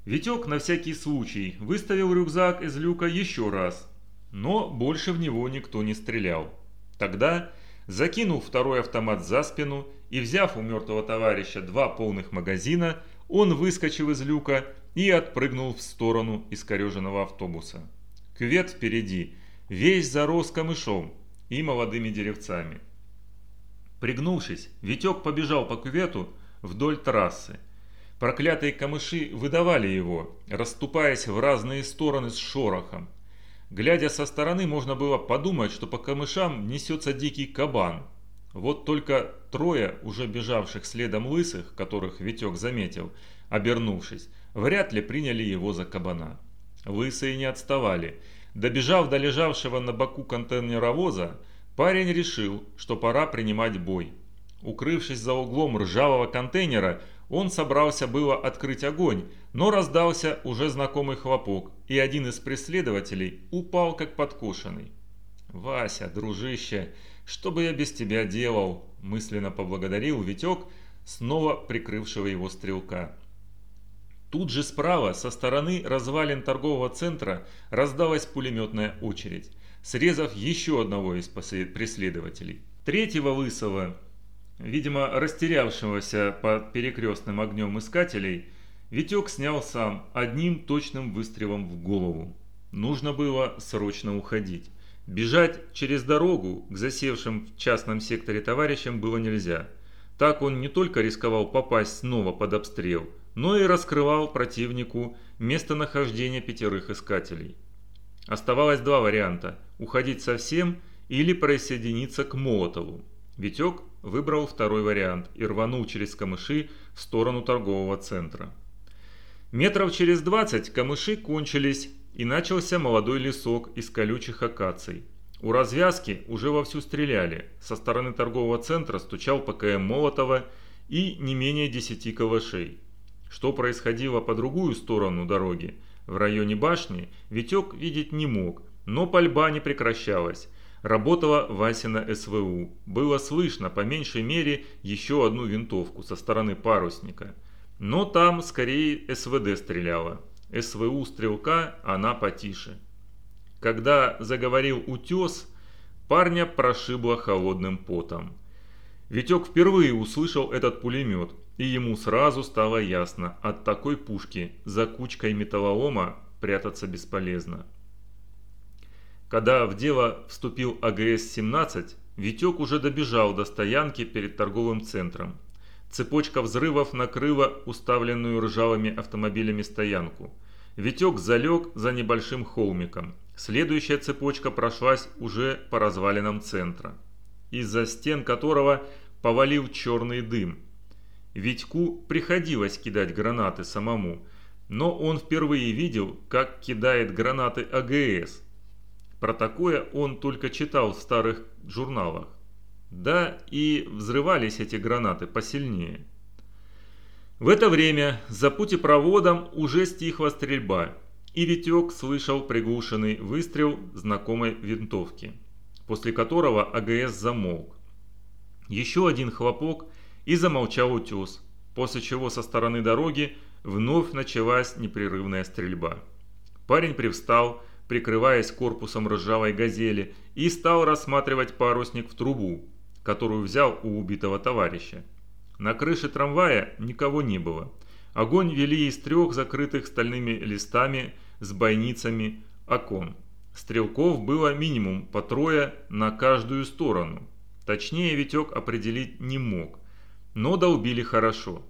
Витек на всякий случай выставил рюкзак из люка еще раз, но больше в него никто не стрелял. Тогда, закинув второй автомат за спину и взяв у мертвого товарища два полных магазина, он выскочил из люка и отпрыгнул в сторону искореженного автобуса. Кювет впереди весь зарос камышом и молодыми деревцами. Пригнувшись, Витек побежал по кювету вдоль трассы. Проклятые камыши выдавали его, расступаясь в разные стороны с шорохом. Глядя со стороны, можно было подумать, что по камышам несется дикий кабан. Вот только трое уже бежавших следом лысых, которых Витек заметил, обернувшись, вряд ли приняли его за кабана. Лысые не отставали. Добежав до лежавшего на боку контейнеровоза, парень решил, что пора принимать бой. Укрывшись за углом ржавого контейнера, он собрался было открыть огонь, но раздался уже знакомый хлопок, и один из преследователей упал как подкошенный. «Вася, дружище, что бы я без тебя делал?» – мысленно поблагодарил Витек, снова прикрывшего его стрелка. Тут же справа, со стороны развалин торгового центра, раздалась пулеметная очередь, срезав еще одного из преследователей. Третьего лысого Видимо, растерявшегося под перекрестным огнем искателей, Витек снял сам одним точным выстрелом в голову. Нужно было срочно уходить. Бежать через дорогу к засевшим в частном секторе товарищам было нельзя. Так он не только рисковал попасть снова под обстрел, но и раскрывал противнику местонахождение пятерых искателей. Оставалось два варианта – уходить совсем или присоединиться к Молотову. Витек выбрал второй вариант и рванул через камыши в сторону торгового центра. Метров через 20 камыши кончились и начался молодой лесок из колючих акаций. У развязки уже вовсю стреляли, со стороны торгового центра стучал ПКМ Молотова и не менее 10 калашей. Что происходило по другую сторону дороги, в районе башни, Витек видеть не мог, но пальба не прекращалась. Работала Васина СВУ. Было слышно, по меньшей мере, еще одну винтовку со стороны парусника. Но там скорее СВД стреляла. СВУ стрелка, она потише. Когда заговорил утес, парня прошибло холодным потом. Витек впервые услышал этот пулемет, и ему сразу стало ясно, от такой пушки за кучкой металлолома прятаться бесполезно. Когда в дело вступил АГС-17, Витек уже добежал до стоянки перед торговым центром. Цепочка взрывов накрыла уставленную ржавыми автомобилями стоянку. Витек залег за небольшим холмиком. Следующая цепочка прошлась уже по развалинам центра, из-за стен которого повалил черный дым. Витьку приходилось кидать гранаты самому, но он впервые видел, как кидает гранаты АГС – про такое он только читал в старых журналах. Да и взрывались эти гранаты посильнее. В это время за путепроводом уже стихла стрельба, и Витек слышал приглушенный выстрел знакомой винтовки, после которого АГС замолк. Еще один хлопок и замолчал утес, после чего со стороны дороги вновь началась непрерывная стрельба. Парень привстал, прикрываясь корпусом ржавой газели, и стал рассматривать парусник в трубу, которую взял у убитого товарища. На крыше трамвая никого не было. Огонь вели из трех закрытых стальными листами с бойницами окон. Стрелков было минимум по трое на каждую сторону. Точнее Витек определить не мог, но долбили хорошо.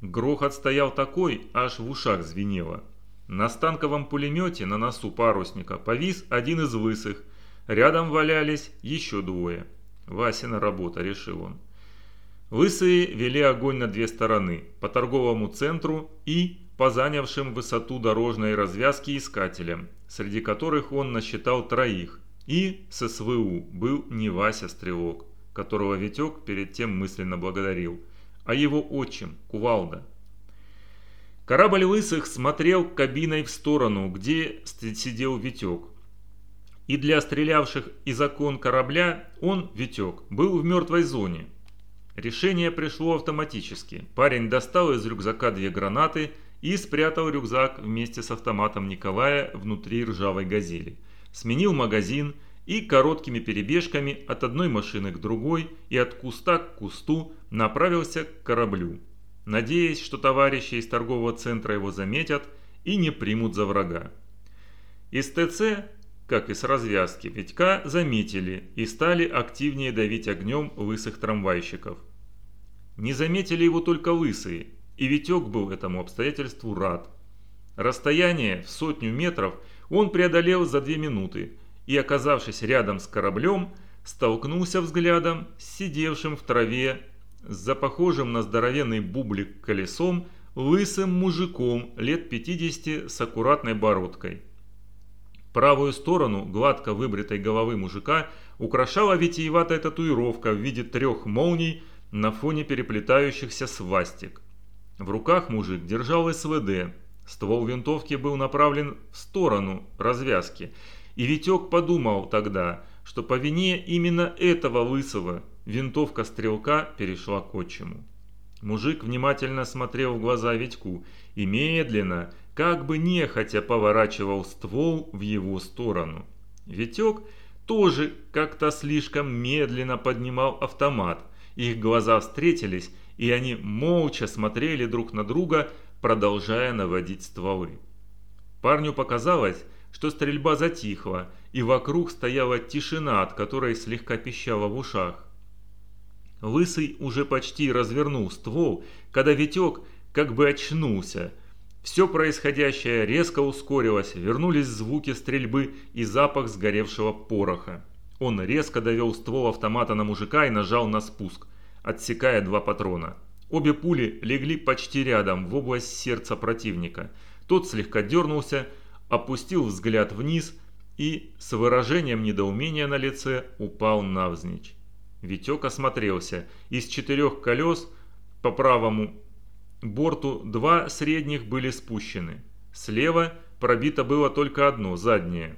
Грохот стоял такой, аж в ушах звенело. На станковом пулемете на носу парусника повис один из лысых. Рядом валялись еще двое. Васина работа, решил он. Лысые вели огонь на две стороны, по торговому центру и по занявшим высоту дорожной развязки искателям, среди которых он насчитал троих. И с СВУ был не Вася Стрелок, которого Витек перед тем мысленно благодарил, а его отчим, Кувалда. Корабль Лысых смотрел кабиной в сторону, где сидел Витек. И для стрелявших из окон корабля он, Витек, был в мертвой зоне. Решение пришло автоматически. Парень достал из рюкзака две гранаты и спрятал рюкзак вместе с автоматом Николая внутри ржавой газели. Сменил магазин и короткими перебежками от одной машины к другой и от куста к кусту направился к кораблю надеясь, что товарищи из торгового центра его заметят и не примут за врага. Из ТЦ как и с развязки, Витька заметили и стали активнее давить огнем лысых трамвайщиков. Не заметили его только лысые, и Витек был этому обстоятельству рад. Расстояние в сотню метров он преодолел за две минуты и, оказавшись рядом с кораблем, столкнулся взглядом с сидевшим в траве за похожим на здоровенный бублик колесом лысым мужиком лет 50 с аккуратной бородкой. Правую сторону гладко выбритой головы мужика украшала витиеватая татуировка в виде трех молний на фоне переплетающихся свастик. В руках мужик держал СВД. Ствол винтовки был направлен в сторону развязки. И Витек подумал тогда, что по вине именно этого лысого винтовка стрелка перешла к отчиму. Мужик внимательно смотрел в глаза Витьку и медленно, как бы нехотя поворачивал ствол в его сторону. Витек тоже как-то слишком медленно поднимал автомат. Их глаза встретились, и они молча смотрели друг на друга, продолжая наводить стволы. Парню показалось, что стрельба затихла, и вокруг стояла тишина, от которой слегка пищала в ушах. Лысый уже почти развернул ствол, когда Витек как бы очнулся. Все происходящее резко ускорилось, вернулись звуки стрельбы и запах сгоревшего пороха. Он резко довел ствол автомата на мужика и нажал на спуск, отсекая два патрона. Обе пули легли почти рядом, в область сердца противника. Тот слегка дернулся, опустил взгляд вниз и с выражением недоумения на лице упал навзничь. Витек осмотрелся. Из четырех колес по правому борту два средних были спущены. Слева пробито было только одно, заднее.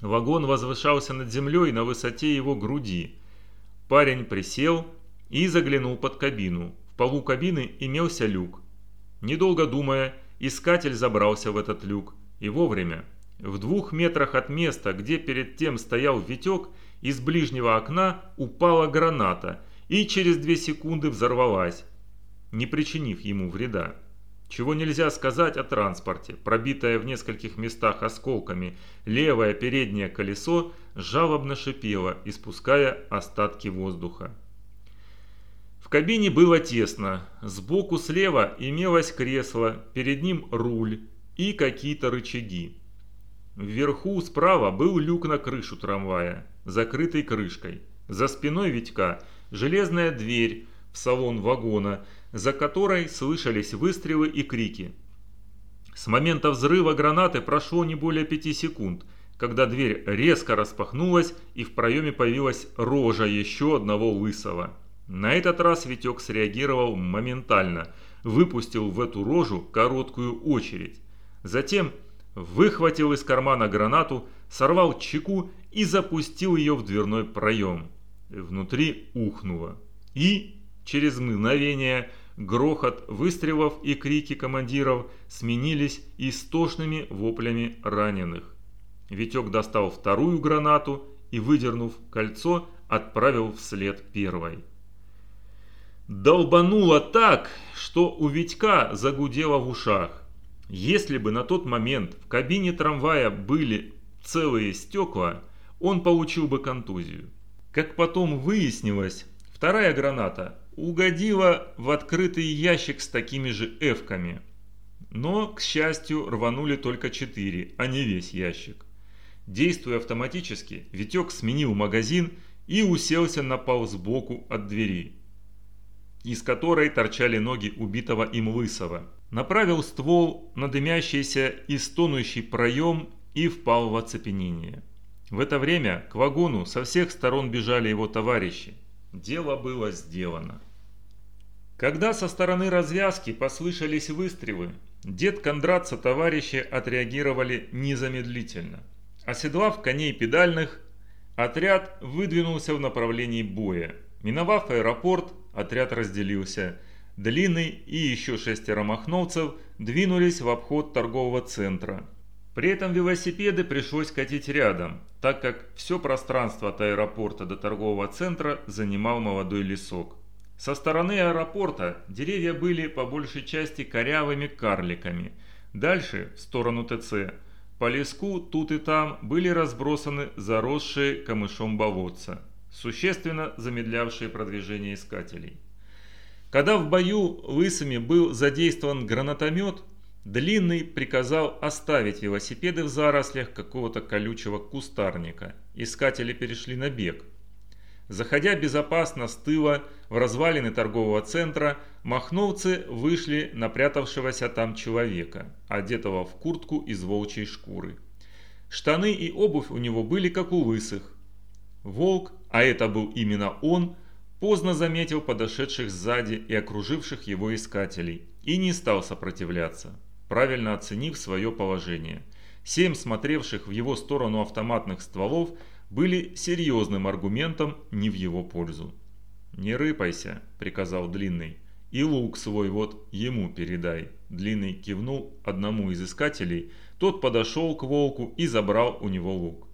Вагон возвышался над землей на высоте его груди. Парень присел и заглянул под кабину. В полу кабины имелся люк. Недолго думая, искатель забрался в этот люк. И вовремя. В двух метрах от места, где перед тем стоял Витек, из ближнего окна упала граната и через две секунды взорвалась, не причинив ему вреда. Чего нельзя сказать о транспорте. Пробитое в нескольких местах осколками левое переднее колесо жалобно шипело, испуская остатки воздуха. В кабине было тесно. Сбоку слева имелось кресло, перед ним руль и какие-то рычаги. Вверху справа был люк на крышу трамвая закрытой крышкой. За спиной Витька железная дверь в салон вагона, за которой слышались выстрелы и крики. С момента взрыва гранаты прошло не более пяти секунд, когда дверь резко распахнулась и в проеме появилась рожа еще одного лысого. На этот раз Витек среагировал моментально, выпустил в эту рожу короткую очередь. Затем выхватил из кармана гранату, сорвал чеку и запустил ее в дверной проем. Внутри ухнуло. И через мгновение грохот выстрелов и крики командиров сменились истошными воплями раненых. Витек достал вторую гранату и, выдернув кольцо, отправил вслед первой. Долбануло так, что у Витька загудело в ушах. Если бы на тот момент в кабине трамвая были целые стекла, он получил бы контузию. Как потом выяснилось, вторая граната угодила в открытый ящик с такими же эвками. Но, к счастью, рванули только четыре, а не весь ящик. Действуя автоматически, Витек сменил магазин и уселся на пол сбоку от двери, из которой торчали ноги убитого им лысого. Направил ствол на дымящийся и стонущий проем и впал в оцепенение. В это время к вагону со всех сторон бежали его товарищи. Дело было сделано. Когда со стороны развязки послышались выстрелы, дед Кондрат со товарищи отреагировали незамедлительно. Оседлав коней педальных, отряд выдвинулся в направлении боя. Миновав аэропорт, отряд разделился. Длинный и еще шестеро махновцев двинулись в обход торгового центра – при этом велосипеды пришлось катить рядом, так как все пространство от аэропорта до торгового центра занимал молодой лесок. Со стороны аэропорта деревья были по большей части корявыми карликами. Дальше, в сторону ТЦ, По леску тут и там были разбросаны заросшие камышом болотца, существенно замедлявшие продвижение искателей. Когда в бою лысыми был задействован гранатомет, Длинный приказал оставить велосипеды в зарослях какого-то колючего кустарника. Искатели перешли на бег. Заходя безопасно с тыла в развалины торгового центра, махновцы вышли на прятавшегося там человека, одетого в куртку из волчьей шкуры. Штаны и обувь у него были как у лысых. Волк, а это был именно он, поздно заметил подошедших сзади и окруживших его искателей и не стал сопротивляться, правильно оценив свое положение. Семь смотревших в его сторону автоматных стволов были серьезным аргументом не в его пользу. «Не рыпайся», – приказал Длинный. «И лук свой вот ему передай». Длинный кивнул одному из искателей, тот подошел к волку и забрал у него лук.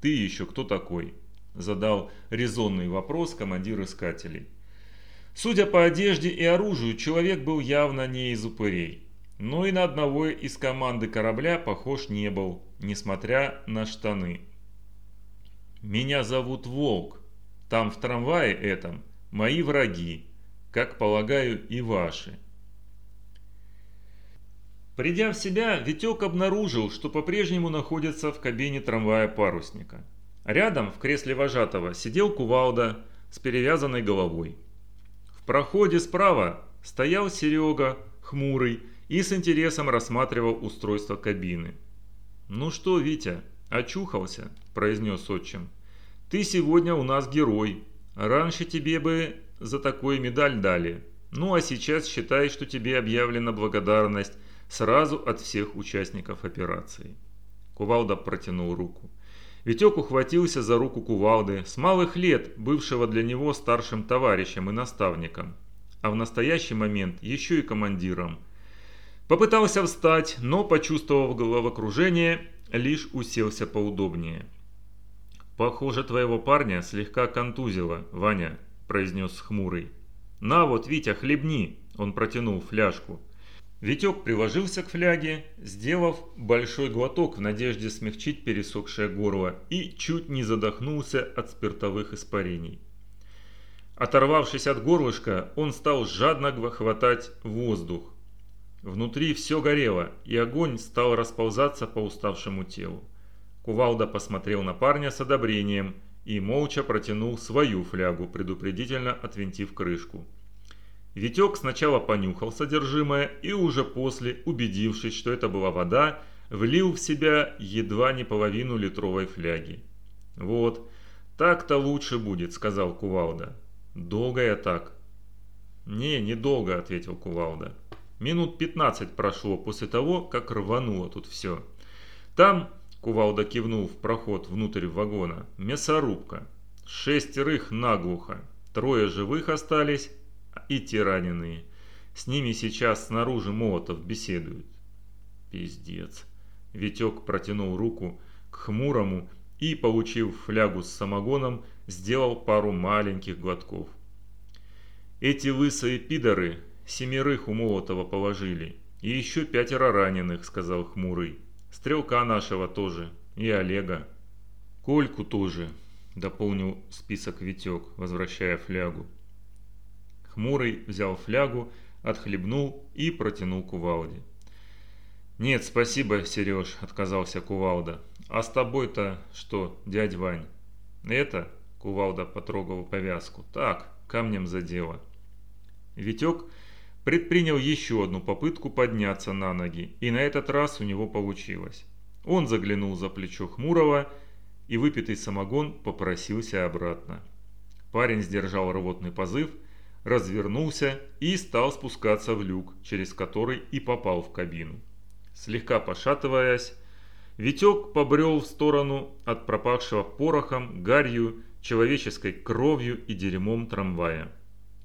«Ты еще кто такой?» – задал резонный вопрос командир искателей. Судя по одежде и оружию, человек был явно не из упырей. Но и на одного из команды корабля похож не был, несмотря на штаны. Меня зовут Волк. Там в трамвае этом мои враги, как полагаю и ваши. Придя в себя, Витек обнаружил, что по-прежнему находится в кабине трамвая парусника. Рядом, в кресле вожатого, сидел кувалда с перевязанной головой. В проходе справа стоял Серега, хмурый, и с интересом рассматривал устройство кабины. «Ну что, Витя, очухался?» – произнес отчим. «Ты сегодня у нас герой. Раньше тебе бы за такую медаль дали. Ну а сейчас считай, что тебе объявлена благодарность сразу от всех участников операции». Кувалда протянул руку. Витек ухватился за руку Кувалды, с малых лет бывшего для него старшим товарищем и наставником, а в настоящий момент еще и командиром. Попытался встать, но, почувствовав головокружение, лишь уселся поудобнее. «Похоже, твоего парня слегка контузило, Ваня», – произнес хмурый. «На вот, Витя, хлебни!» – он протянул фляжку. Витек приложился к фляге, сделав большой глоток в надежде смягчить пересохшее горло и чуть не задохнулся от спиртовых испарений. Оторвавшись от горлышка, он стал жадно хватать воздух. Внутри все горело, и огонь стал расползаться по уставшему телу. Кувалда посмотрел на парня с одобрением и молча протянул свою флягу, предупредительно отвинтив крышку. Витек сначала понюхал содержимое и уже после, убедившись, что это была вода, влил в себя едва не половину литровой фляги. «Вот, так-то лучше будет», — сказал Кувалда. «Долго я так?» «Не, недолго», — ответил Кувалда. «Минут пятнадцать прошло после того, как рвануло тут все. Там Кувалда кивнул в проход внутрь вагона. «Мясорубка. Шестерых наглухо. Трое живых остались и те раненые. С ними сейчас снаружи Молотов беседуют». «Пиздец». Витек протянул руку к хмурому и, получив флягу с самогоном, сделал пару маленьких глотков. «Эти лысые пидоры семерых у Молотова положили, и еще пятеро раненых», — сказал хмурый. Стрелка нашего тоже. И Олега. Кольку тоже, дополнил список Витек, возвращая флягу. Хмурый взял флягу, отхлебнул и протянул кувалде. «Нет, спасибо, Сереж», — отказался Кувалда. «А с тобой-то что, дядь Вань?» «Это?» — Кувалда потрогал повязку. «Так, камнем задело». Витек предпринял еще одну попытку подняться на ноги, и на этот раз у него получилось. Он заглянул за плечо Хмурого, и выпитый самогон попросился обратно. Парень сдержал рвотный позыв, развернулся и стал спускаться в люк, через который и попал в кабину. Слегка пошатываясь, Витек побрел в сторону от пропахшего порохом, гарью, человеческой кровью и дерьмом трамвая.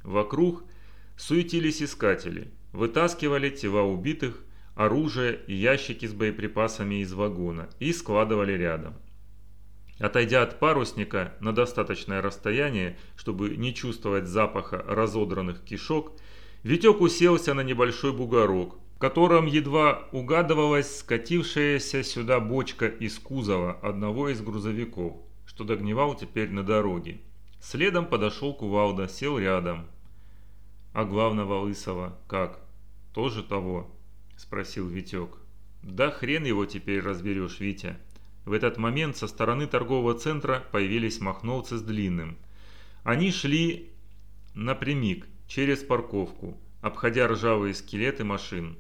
Вокруг – Суетились искатели, вытаскивали тела убитых, оружие и ящики с боеприпасами из вагона и складывали рядом. Отойдя от парусника на достаточное расстояние, чтобы не чувствовать запаха разодранных кишок, Витек уселся на небольшой бугорок в котором едва угадывалась скатившаяся сюда бочка из кузова одного из грузовиков, что догнивал теперь на дороге. Следом подошел Кувалда, сел рядом. «А главного Лысого как? Тоже того?» – спросил Витек. «Да хрен его теперь разберешь, Витя». В этот момент со стороны торгового центра появились махновцы с длинным. Они шли напрямик, через парковку, обходя ржавые скелеты машин.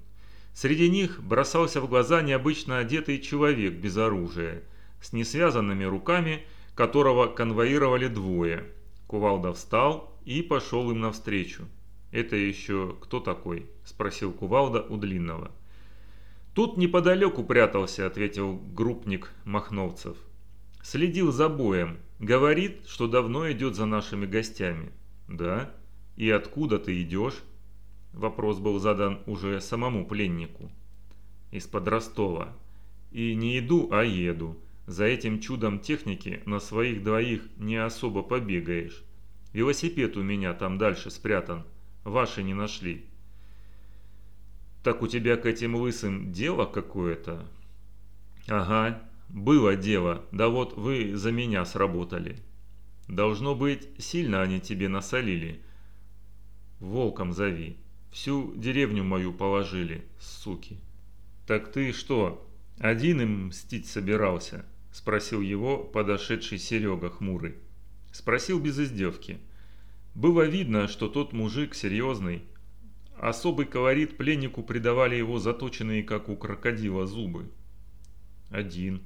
Среди них бросался в глаза необычно одетый человек без оружия, с несвязанными руками, которого конвоировали двое. Кувалда встал и пошел им навстречу. «Это еще кто такой?» – спросил Кувалда у Длинного. «Тут неподалеку прятался», – ответил группник махновцев. «Следил за боем. Говорит, что давно идет за нашими гостями». «Да? И откуда ты идешь?» Вопрос был задан уже самому пленнику. Из-под Ростова. И не иду, а еду. За этим чудом техники на своих двоих не особо побегаешь. Велосипед у меня там дальше спрятан. Ваши не нашли. Так у тебя к этим лысым дело какое-то? Ага, было дело. Да вот вы за меня сработали. Должно быть, сильно они тебе насолили. Волком зови. Всю деревню мою положили, суки. Так ты что, один им мстить собирался? Спросил его подошедший Серега хмурый. Спросил без издевки. Было видно, что тот мужик серьезный. Особый колорит пленнику придавали его заточенные, как у крокодила, зубы. Один.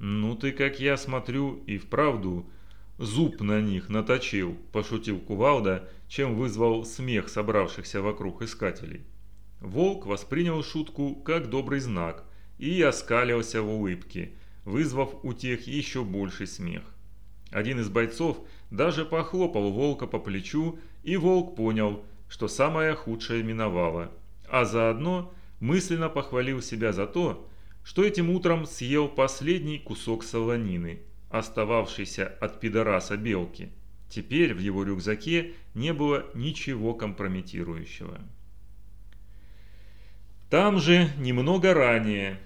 Ну ты, как я смотрю, и вправду зуб на них наточил, пошутил Кувалда, чем вызвал смех собравшихся вокруг искателей. Волк воспринял шутку как добрый знак и оскалился в улыбке, вызвав у тех еще больший смех. Один из бойцов даже похлопал волка по плечу, и волк понял, что самое худшее миновало, а заодно мысленно похвалил себя за то, что этим утром съел последний кусок солонины, остававшийся от пидораса белки. Теперь в его рюкзаке не было ничего компрометирующего. Там же, немного ранее,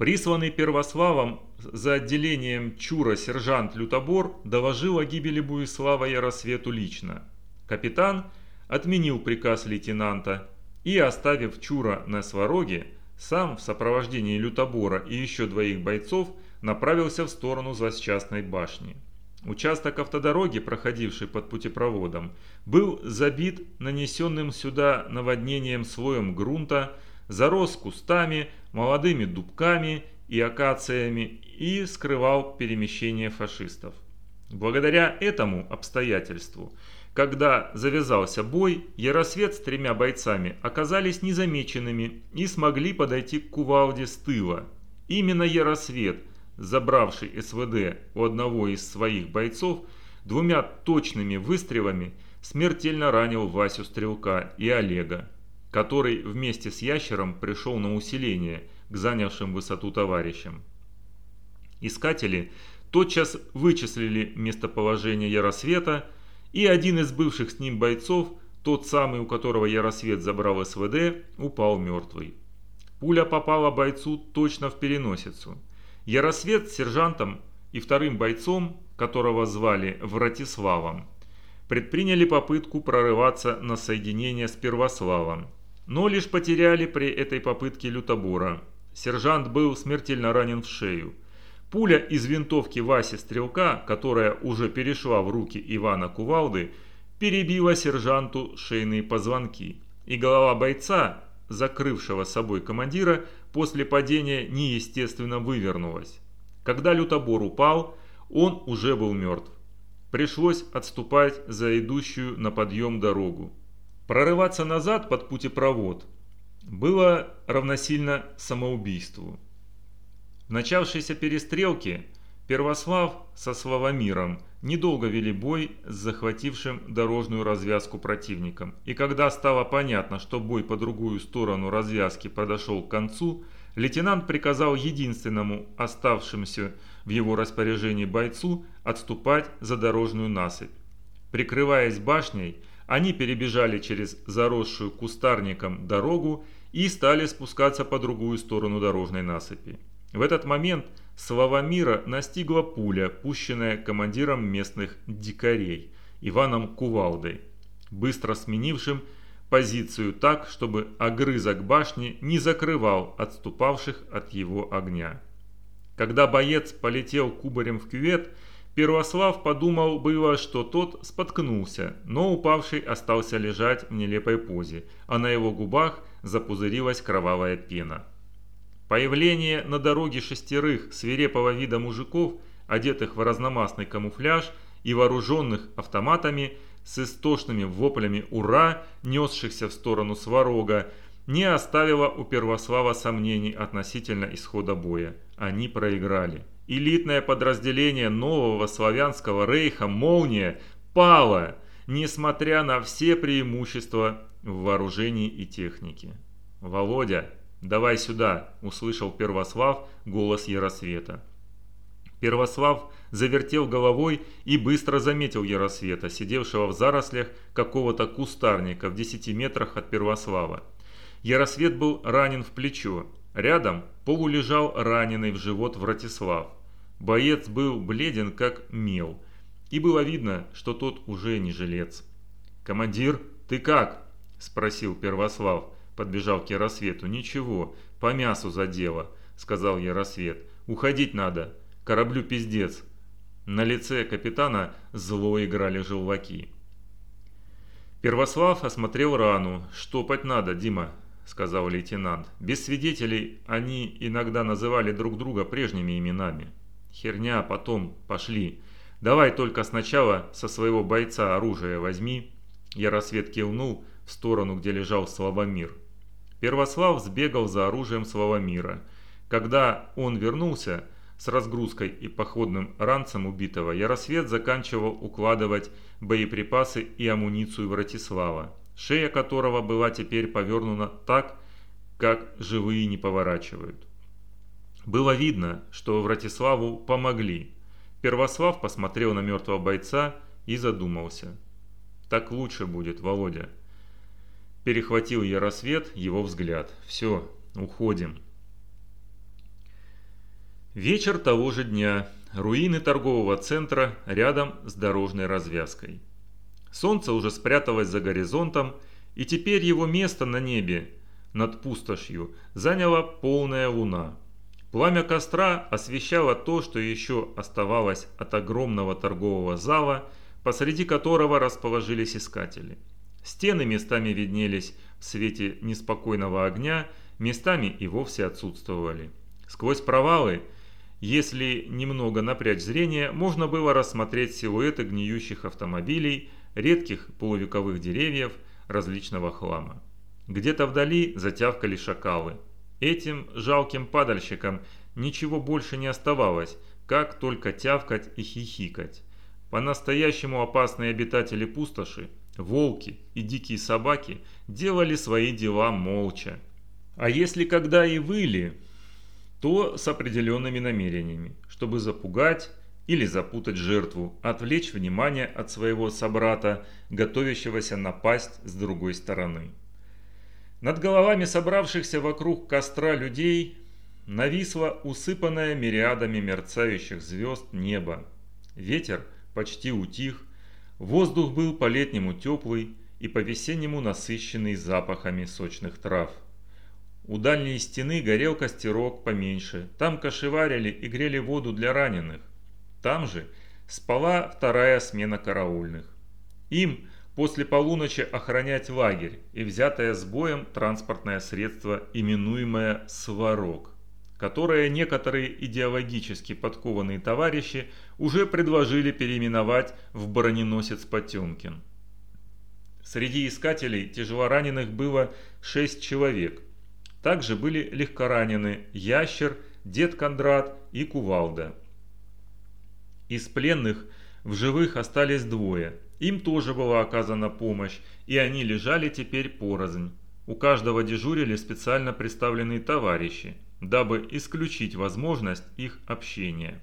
присланный Первославом за отделением Чура сержант Лютобор доложил о гибели Буислава Яросвету лично. Капитан отменил приказ лейтенанта и, оставив Чура на свороге, сам в сопровождении Лютобора и еще двоих бойцов направился в сторону злосчастной башни. Участок автодороги, проходивший под путепроводом, был забит нанесенным сюда наводнением слоем грунта, зарос кустами, молодыми дубками и акациями и скрывал перемещение фашистов. Благодаря этому обстоятельству, когда завязался бой, Яросвет с тремя бойцами оказались незамеченными и смогли подойти к кувалде с тыла. Именно Яросвет – забравший СВД у одного из своих бойцов, двумя точными выстрелами смертельно ранил Васю Стрелка и Олега, который вместе с Ящером пришел на усиление к занявшим высоту товарищам. Искатели тотчас вычислили местоположение Яросвета, и один из бывших с ним бойцов, тот самый, у которого Яросвет забрал СВД, упал мертвый. Пуля попала бойцу точно в переносицу – Яросвет с сержантом и вторым бойцом, которого звали Вратиславом, предприняли попытку прорываться на соединение с Первославом, но лишь потеряли при этой попытке лютобора. Сержант был смертельно ранен в шею. Пуля из винтовки Васи Стрелка, которая уже перешла в руки Ивана Кувалды, перебила сержанту шейные позвонки, и голова бойца, закрывшего собой командира, после падения неестественно вывернулась. Когда лютобор упал, он уже был мертв. Пришлось отступать за идущую на подъем дорогу. Прорываться назад под путепровод было равносильно самоубийству. В начавшейся перестрелке Первослав со Славомиром недолго вели бой с захватившим дорожную развязку противником, и когда стало понятно, что бой по другую сторону развязки подошел к концу, лейтенант приказал единственному оставшемуся в его распоряжении бойцу отступать за дорожную насыпь. Прикрываясь башней, они перебежали через заросшую кустарником дорогу и стали спускаться по другую сторону дорожной насыпи. В этот момент Славомира настигла пуля, пущенная командиром местных дикарей Иваном Кувалдой, быстро сменившим позицию так, чтобы огрызок башни не закрывал отступавших от его огня. Когда боец полетел кубарем в кювет, Первослав подумал было, что тот споткнулся, но упавший остался лежать в нелепой позе, а на его губах запузырилась кровавая пена. Появление на дороге шестерых свирепого вида мужиков, одетых в разномастный камуфляж и вооруженных автоматами, с истошными воплями «Ура!», несшихся в сторону Сварога, не оставило у Первослава сомнений относительно исхода боя. Они проиграли. Элитное подразделение нового славянского рейха «Молния» пало, несмотря на все преимущества в вооружении и технике. «Володя, давай сюда!» – услышал Первослав голос Яросвета. Первослав завертел головой и быстро заметил Яросвета, сидевшего в зарослях какого-то кустарника в 10 метрах от Первослава. Яросвет был ранен в плечо. Рядом полулежал раненый в живот Вратислав. Боец был бледен как мел, и было видно, что тот уже не жилец. «Командир, ты как?» – спросил Первослав, подбежал к Яросвету. «Ничего, по мясу задело», – сказал Яросвет. «Уходить надо, кораблю пиздец». На лице капитана зло играли желваки. Первослав осмотрел рану. «Штопать надо, Дима», – сказал лейтенант. «Без свидетелей они иногда называли друг друга прежними именами». «Херня, потом, пошли. Давай только сначала со своего бойца оружие возьми». Яросвет кивнул в сторону, где лежал Славомир. Первослав сбегал за оружием Славомира. Когда он вернулся, с разгрузкой и походным ранцем убитого Яросвет заканчивал укладывать боеприпасы и амуницию Вратислава, шея которого была теперь повернута так, как живые не поворачивают. Было видно, что Вратиславу помогли. Первослав посмотрел на мертвого бойца и задумался. «Так лучше будет, Володя». Перехватил Яросвет его взгляд. «Все, уходим». Вечер того же дня. Руины торгового центра рядом с дорожной развязкой. Солнце уже спряталось за горизонтом, и теперь его место на небе над пустошью заняла полная луна. Пламя костра освещало то, что еще оставалось от огромного торгового зала, посреди которого расположились искатели. Стены местами виднелись в свете неспокойного огня, местами и вовсе отсутствовали. Сквозь провалы – если немного напрячь зрение, можно было рассмотреть силуэты гниющих автомобилей, редких полувековых деревьев, различного хлама. Где-то вдали затявкали шакалы. Этим жалким падальщикам ничего больше не оставалось, как только тявкать и хихикать. По-настоящему опасные обитатели пустоши, волки и дикие собаки делали свои дела молча. А если когда и выли, то с определенными намерениями, чтобы запугать или запутать жертву, отвлечь внимание от своего собрата, готовящегося напасть с другой стороны. Над головами собравшихся вокруг костра людей нависло усыпанное мириадами мерцающих звезд небо. Ветер почти утих, воздух был по-летнему теплый и по-весеннему насыщенный запахами сочных трав. У дальней стены горел костерок поменьше. Там кошеварили и грели воду для раненых. Там же спала вторая смена караульных. Им после полуночи охранять лагерь и взятое с боем транспортное средство, именуемое «Сварог», которое некоторые идеологически подкованные товарищи уже предложили переименовать в броненосец Потемкин. Среди искателей тяжелораненых было шесть человек – также были легкоранены Ящер, Дед Кондрат и Кувалда. Из пленных в живых остались двое. Им тоже была оказана помощь, и они лежали теперь порознь. У каждого дежурили специально представленные товарищи, дабы исключить возможность их общения.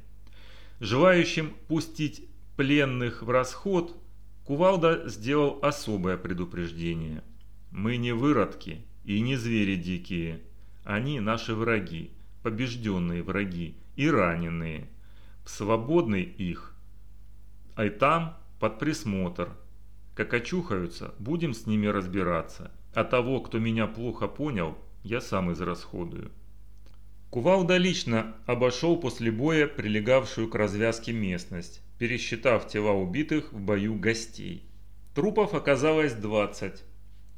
Желающим пустить пленных в расход, Кувалда сделал особое предупреждение. «Мы не выродки и не звери дикие. Они наши враги, побежденные враги и раненые. Свободный их. А и там под присмотр. Как очухаются, будем с ними разбираться. А того, кто меня плохо понял, я сам израсходую». Кувалда лично обошел после боя прилегавшую к развязке местность, пересчитав тела убитых в бою гостей. Трупов оказалось 20.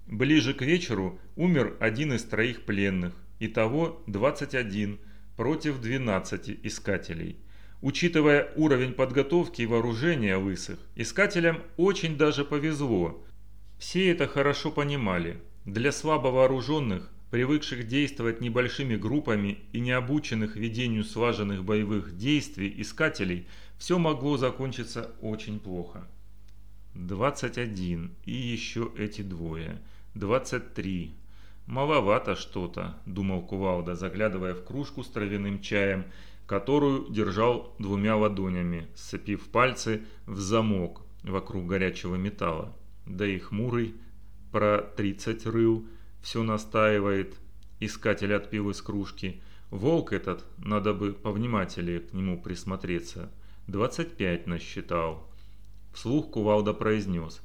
Ближе к вечеру умер один из троих пленных, итого 21 против 12 искателей. Учитывая уровень подготовки и вооружения лысых, искателям очень даже повезло. Все это хорошо понимали. Для слабо вооруженных привыкших действовать небольшими группами и не обученных ведению слаженных боевых действий искателей, все могло закончиться очень плохо. 21 и еще эти двое. 23. Маловато что-то, думал Кувалда, заглядывая в кружку с травяным чаем, которую держал двумя ладонями, сцепив пальцы в замок вокруг горячего металла. Да и хмурый про 30 рыл – все настаивает. Искатель отпил из кружки. Волк этот, надо бы повнимательнее к нему присмотреться. 25 насчитал. Вслух Кувалда произнес.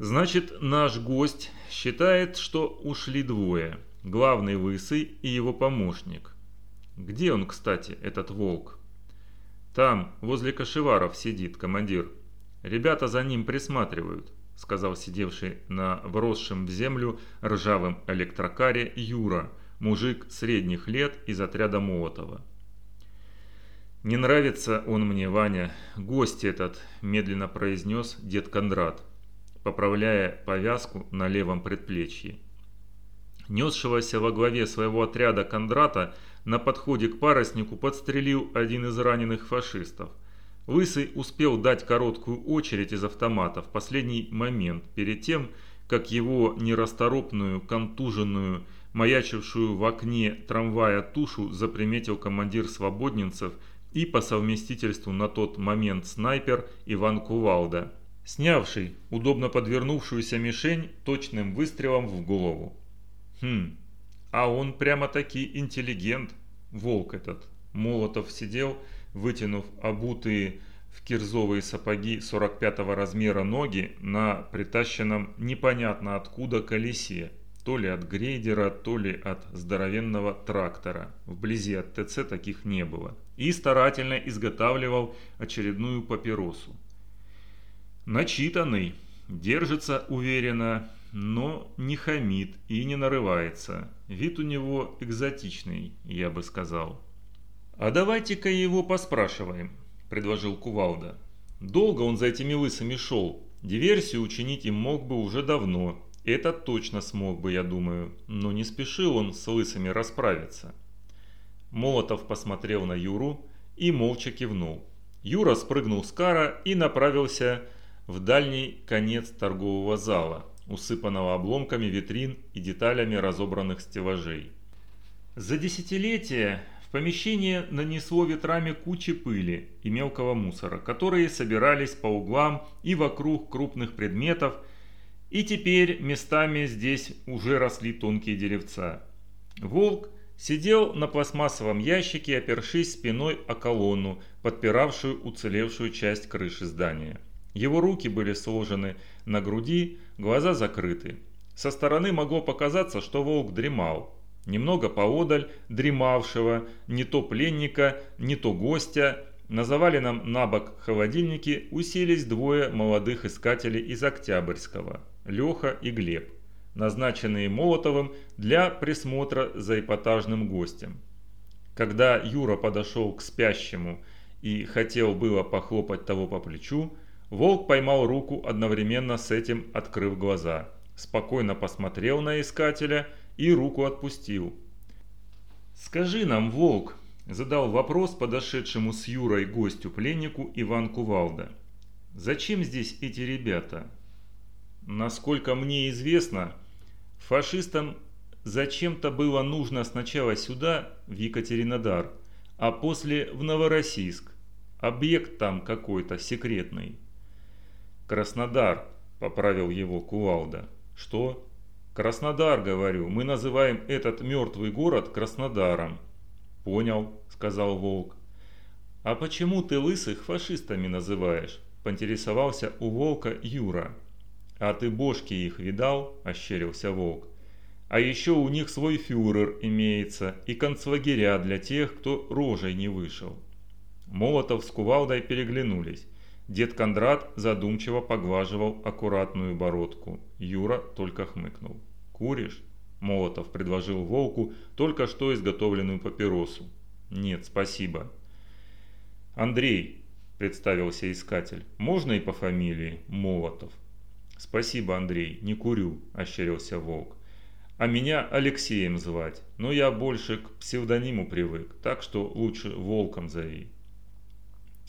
Значит, наш гость считает, что ушли двое. Главный Лысый и его помощник. Где он, кстати, этот волк? Там, возле кошеваров сидит командир. Ребята за ним присматривают сказал сидевший на вросшем в землю ржавом электрокаре Юра, мужик средних лет из отряда Молотова. «Не нравится он мне, Ваня, гость этот», – медленно произнес дед Кондрат, поправляя повязку на левом предплечье. Несшегося во главе своего отряда Кондрата на подходе к паруснику подстрелил один из раненых фашистов – Лысый успел дать короткую очередь из автомата в последний момент, перед тем, как его нерасторопную, контуженную, маячившую в окне трамвая тушу заприметил командир свободненцев и по совместительству на тот момент снайпер Иван Кувалда, снявший удобно подвернувшуюся мишень точным выстрелом в голову. Хм, а он прямо-таки интеллигент, волк этот. Молотов сидел, вытянув обутые в кирзовые сапоги 45 размера ноги на притащенном непонятно откуда колесе, то ли от грейдера, то ли от здоровенного трактора. Вблизи от ТЦ таких не было. И старательно изготавливал очередную папиросу. Начитанный, держится уверенно, но не хамит и не нарывается. Вид у него экзотичный, я бы сказал. «А давайте-ка его поспрашиваем», – предложил Кувалда. «Долго он за этими лысыми шел. Диверсию учинить им мог бы уже давно. Это точно смог бы, я думаю. Но не спешил он с лысыми расправиться». Молотов посмотрел на Юру и молча кивнул. Юра спрыгнул с кара и направился в дальний конец торгового зала, усыпанного обломками витрин и деталями разобранных стеллажей. За десятилетия в помещение нанесло ветрами кучи пыли и мелкого мусора, которые собирались по углам и вокруг крупных предметов, и теперь местами здесь уже росли тонкие деревца. Волк сидел на пластмассовом ящике, опершись спиной о колонну, подпиравшую уцелевшую часть крыши здания. Его руки были сложены на груди, глаза закрыты. Со стороны могло показаться, что волк дремал, Немного поодаль дремавшего не то пленника, не то гостя на заваленном на бок холодильнике уселись двое молодых искателей из Октябрьского – Леха и Глеб, назначенные Молотовым для присмотра за эпатажным гостем. Когда Юра подошел к спящему и хотел было похлопать того по плечу, Волк поймал руку одновременно с этим, открыв глаза, спокойно посмотрел на искателя – и руку отпустил. «Скажи нам, Волк», – задал вопрос подошедшему с Юрой гостю-пленнику Иван Кувалда. «Зачем здесь эти ребята?» «Насколько мне известно, фашистам зачем-то было нужно сначала сюда, в Екатеринодар, а после в Новороссийск. Объект там какой-то секретный». «Краснодар», – поправил его Кувалда. «Что?» «Краснодар, говорю. Мы называем этот мертвый город Краснодаром». «Понял», – сказал Волк. «А почему ты лысых фашистами называешь?» – поинтересовался у Волка Юра. «А ты бошки их видал?» – ощерился Волк. «А еще у них свой фюрер имеется и концлагеря для тех, кто рожей не вышел». Молотов с Кувалдой переглянулись. Дед Кондрат задумчиво поглаживал аккуратную бородку. Юра только хмыкнул. «Куришь?» Молотов предложил Волку только что изготовленную папиросу. «Нет, спасибо». «Андрей», – представился искатель, – «можно и по фамилии Молотов?» «Спасибо, Андрей, не курю», – ощерился Волк. «А меня Алексеем звать, но я больше к псевдониму привык, так что лучше Волком зови».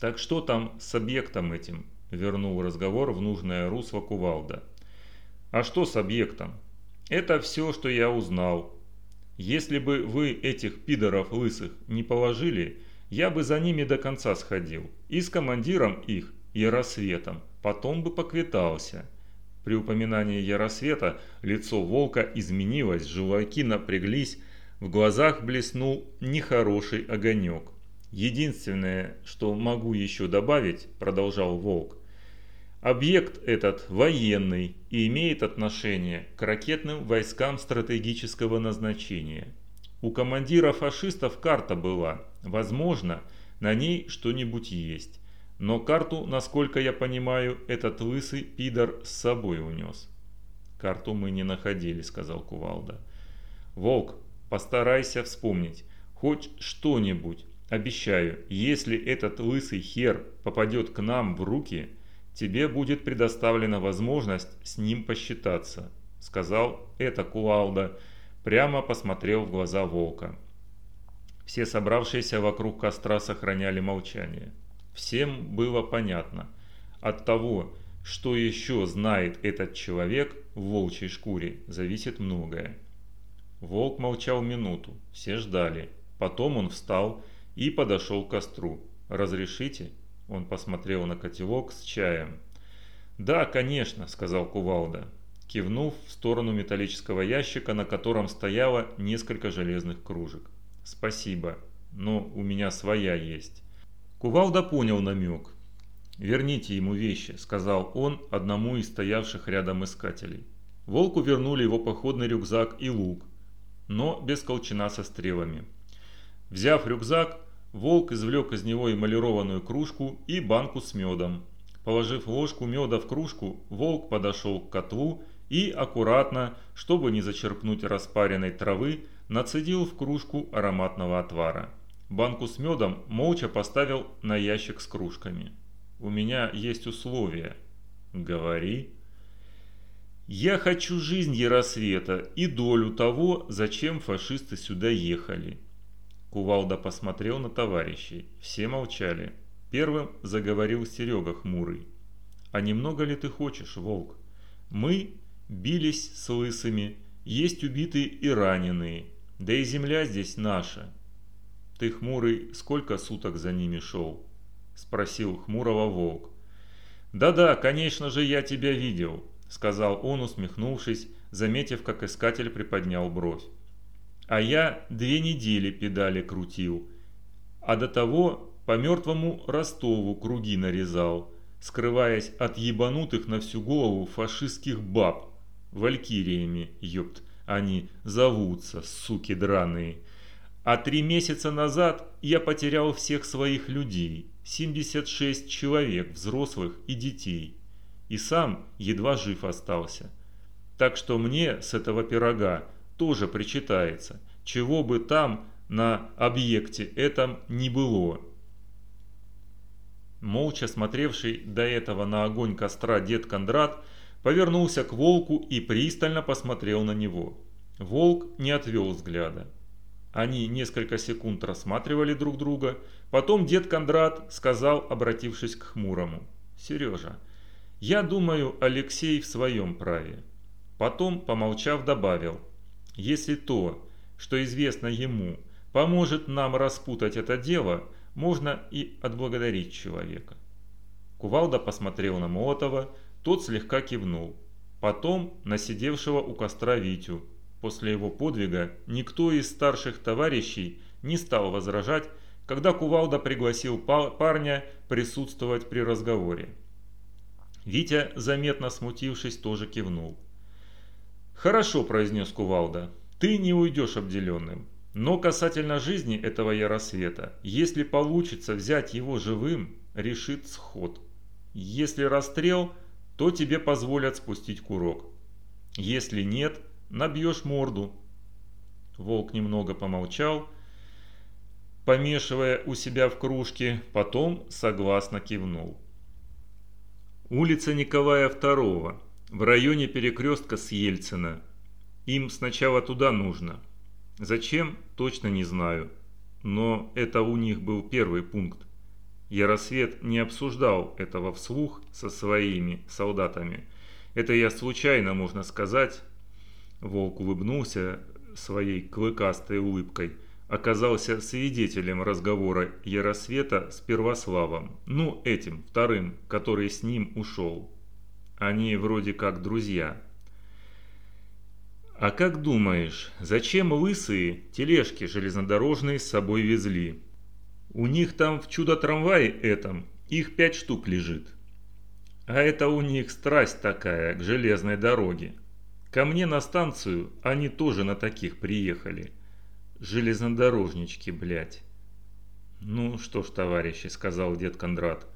«Так что там с объектом этим?» – вернул разговор в нужное русло Кувалда. «А что с объектом?» «Это все, что я узнал. Если бы вы этих пидоров лысых не положили, я бы за ними до конца сходил. И с командиром их, Яросветом. Потом бы поквитался». При упоминании Яросвета лицо волка изменилось, желваки напряглись, в глазах блеснул нехороший огонек. Единственное, что могу еще добавить, продолжал Волк, объект этот военный и имеет отношение к ракетным войскам стратегического назначения. У командира фашистов карта была, возможно, на ней что-нибудь есть. Но карту, насколько я понимаю, этот лысый пидор с собой унес. «Карту мы не находили», — сказал Кувалда. «Волк, постарайся вспомнить хоть что-нибудь, Обещаю, если этот лысый хер попадет к нам в руки, тебе будет предоставлена возможность с ним посчитаться», — сказал это Куалда, прямо посмотрел в глаза волка. Все собравшиеся вокруг костра сохраняли молчание. Всем было понятно. От того, что еще знает этот человек в волчьей шкуре, зависит многое. Волк молчал минуту, все ждали. Потом он встал и подошел к костру. «Разрешите?» Он посмотрел на котелок с чаем. «Да, конечно», – сказал Кувалда, кивнув в сторону металлического ящика, на котором стояло несколько железных кружек. «Спасибо, но у меня своя есть». Кувалда понял намек. «Верните ему вещи», – сказал он одному из стоявших рядом искателей. Волку вернули его походный рюкзак и лук, но без колчана со стрелами. Взяв рюкзак, волк извлек из него эмалированную кружку и банку с медом. Положив ложку меда в кружку, волк подошел к котлу и аккуратно, чтобы не зачерпнуть распаренной травы, нацедил в кружку ароматного отвара. Банку с медом молча поставил на ящик с кружками. «У меня есть условия». «Говори». «Я хочу жизнь Яросвета и долю того, зачем фашисты сюда ехали. Кувалда посмотрел на товарищей. Все молчали. Первым заговорил Серега хмурый. «А немного ли ты хочешь, Волк? Мы бились с лысыми, есть убитые и раненые, да и земля здесь наша». «Ты, хмурый, сколько суток за ними шел?» Спросил хмурого Волк. «Да-да, конечно же, я тебя видел», сказал он, усмехнувшись, заметив, как искатель приподнял бровь. А я две недели педали крутил. А до того по мертвому Ростову круги нарезал, скрываясь от ебанутых на всю голову фашистских баб. Валькириями, ёпт, они зовутся, суки драные. А три месяца назад я потерял всех своих людей, 76 человек, взрослых и детей. И сам едва жив остался. Так что мне с этого пирога тоже причитается, чего бы там на объекте этом не было. Молча смотревший до этого на огонь костра дед Кондрат повернулся к волку и пристально посмотрел на него. Волк не отвел взгляда. Они несколько секунд рассматривали друг друга, потом дед Кондрат сказал, обратившись к хмурому. «Сережа, я думаю, Алексей в своем праве». Потом, помолчав, добавил – если то, что известно ему, поможет нам распутать это дело, можно и отблагодарить человека. Кувалда посмотрел на Молотова, Тот слегка кивнул. Потом на сидевшего у костра Витю. После его подвига никто из старших товарищей не стал возражать, когда Кувалда пригласил парня присутствовать при разговоре. Витя, заметно смутившись, тоже кивнул. «Хорошо», – произнес Кувалда, – «ты не уйдешь обделенным. Но касательно жизни этого яросвета, если получится взять его живым, решит сход. Если расстрел, то тебе позволят спустить курок. Если нет, набьешь морду». Волк немного помолчал, помешивая у себя в кружке, потом согласно кивнул. Улица Николая II, в районе перекрестка с Ельцина. Им сначала туда нужно. Зачем, точно не знаю. Но это у них был первый пункт. Яросвет не обсуждал этого вслух со своими солдатами. Это я случайно, можно сказать. Волк улыбнулся своей клыкастой улыбкой – оказался свидетелем разговора Яросвета с Первославом, ну этим, вторым, который с ним ушел. Они вроде как друзья. А как думаешь, зачем лысые тележки железнодорожные с собой везли? У них там в чудо-трамвае этом их пять штук лежит. А это у них страсть такая к железной дороге. Ко мне на станцию они тоже на таких приехали. Железнодорожнички, блядь. Ну что ж, товарищи, сказал дед Кондрат.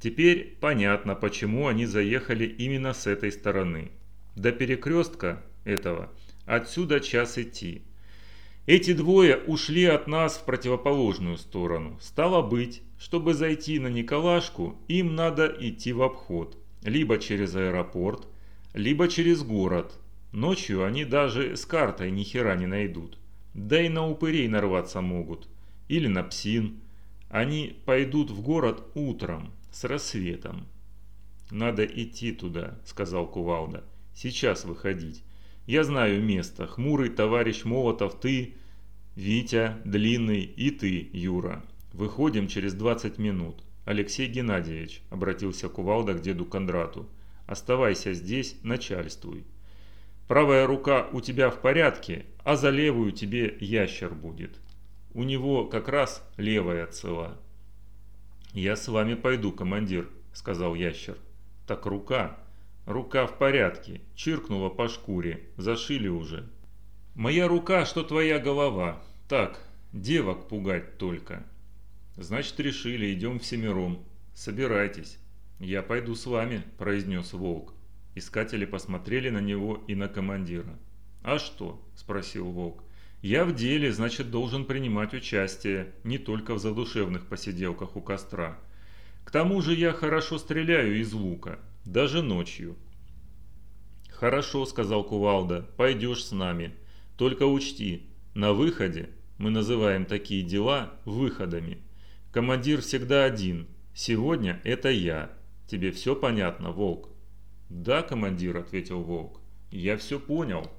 Теперь понятно, почему они заехали именно с этой стороны. До перекрестка этого отсюда час идти. Эти двое ушли от нас в противоположную сторону. Стало быть, чтобы зайти на Николашку, им надо идти в обход. Либо через аэропорт, либо через город, Ночью они даже с картой ни хера не найдут. Да и на упырей нарваться могут. Или на псин. Они пойдут в город утром, с рассветом. «Надо идти туда», — сказал Кувалда. «Сейчас выходить. Я знаю место. Хмурый товарищ Молотов, ты, Витя, Длинный и ты, Юра. Выходим через 20 минут. Алексей Геннадьевич», — обратился Кувалда к деду Кондрату. «Оставайся здесь, начальствуй». Правая рука у тебя в порядке, а за левую тебе ящер будет. У него как раз левая цела. «Я с вами пойду, командир», — сказал ящер. «Так рука». «Рука в порядке», — чиркнула по шкуре. «Зашили уже». «Моя рука, что твоя голова. Так, девок пугать только». «Значит, решили, идем всемиром. Собирайтесь». «Я пойду с вами», — произнес волк. Искатели посмотрели на него и на командира. «А что?» – спросил Волк. «Я в деле, значит, должен принимать участие, не только в задушевных посиделках у костра. К тому же я хорошо стреляю из лука, даже ночью». «Хорошо», – сказал Кувалда, – «пойдешь с нами. Только учти, на выходе мы называем такие дела выходами. Командир всегда один. Сегодня это я. Тебе все понятно, Волк?» «Да, командир», — ответил Волк. «Я все понял».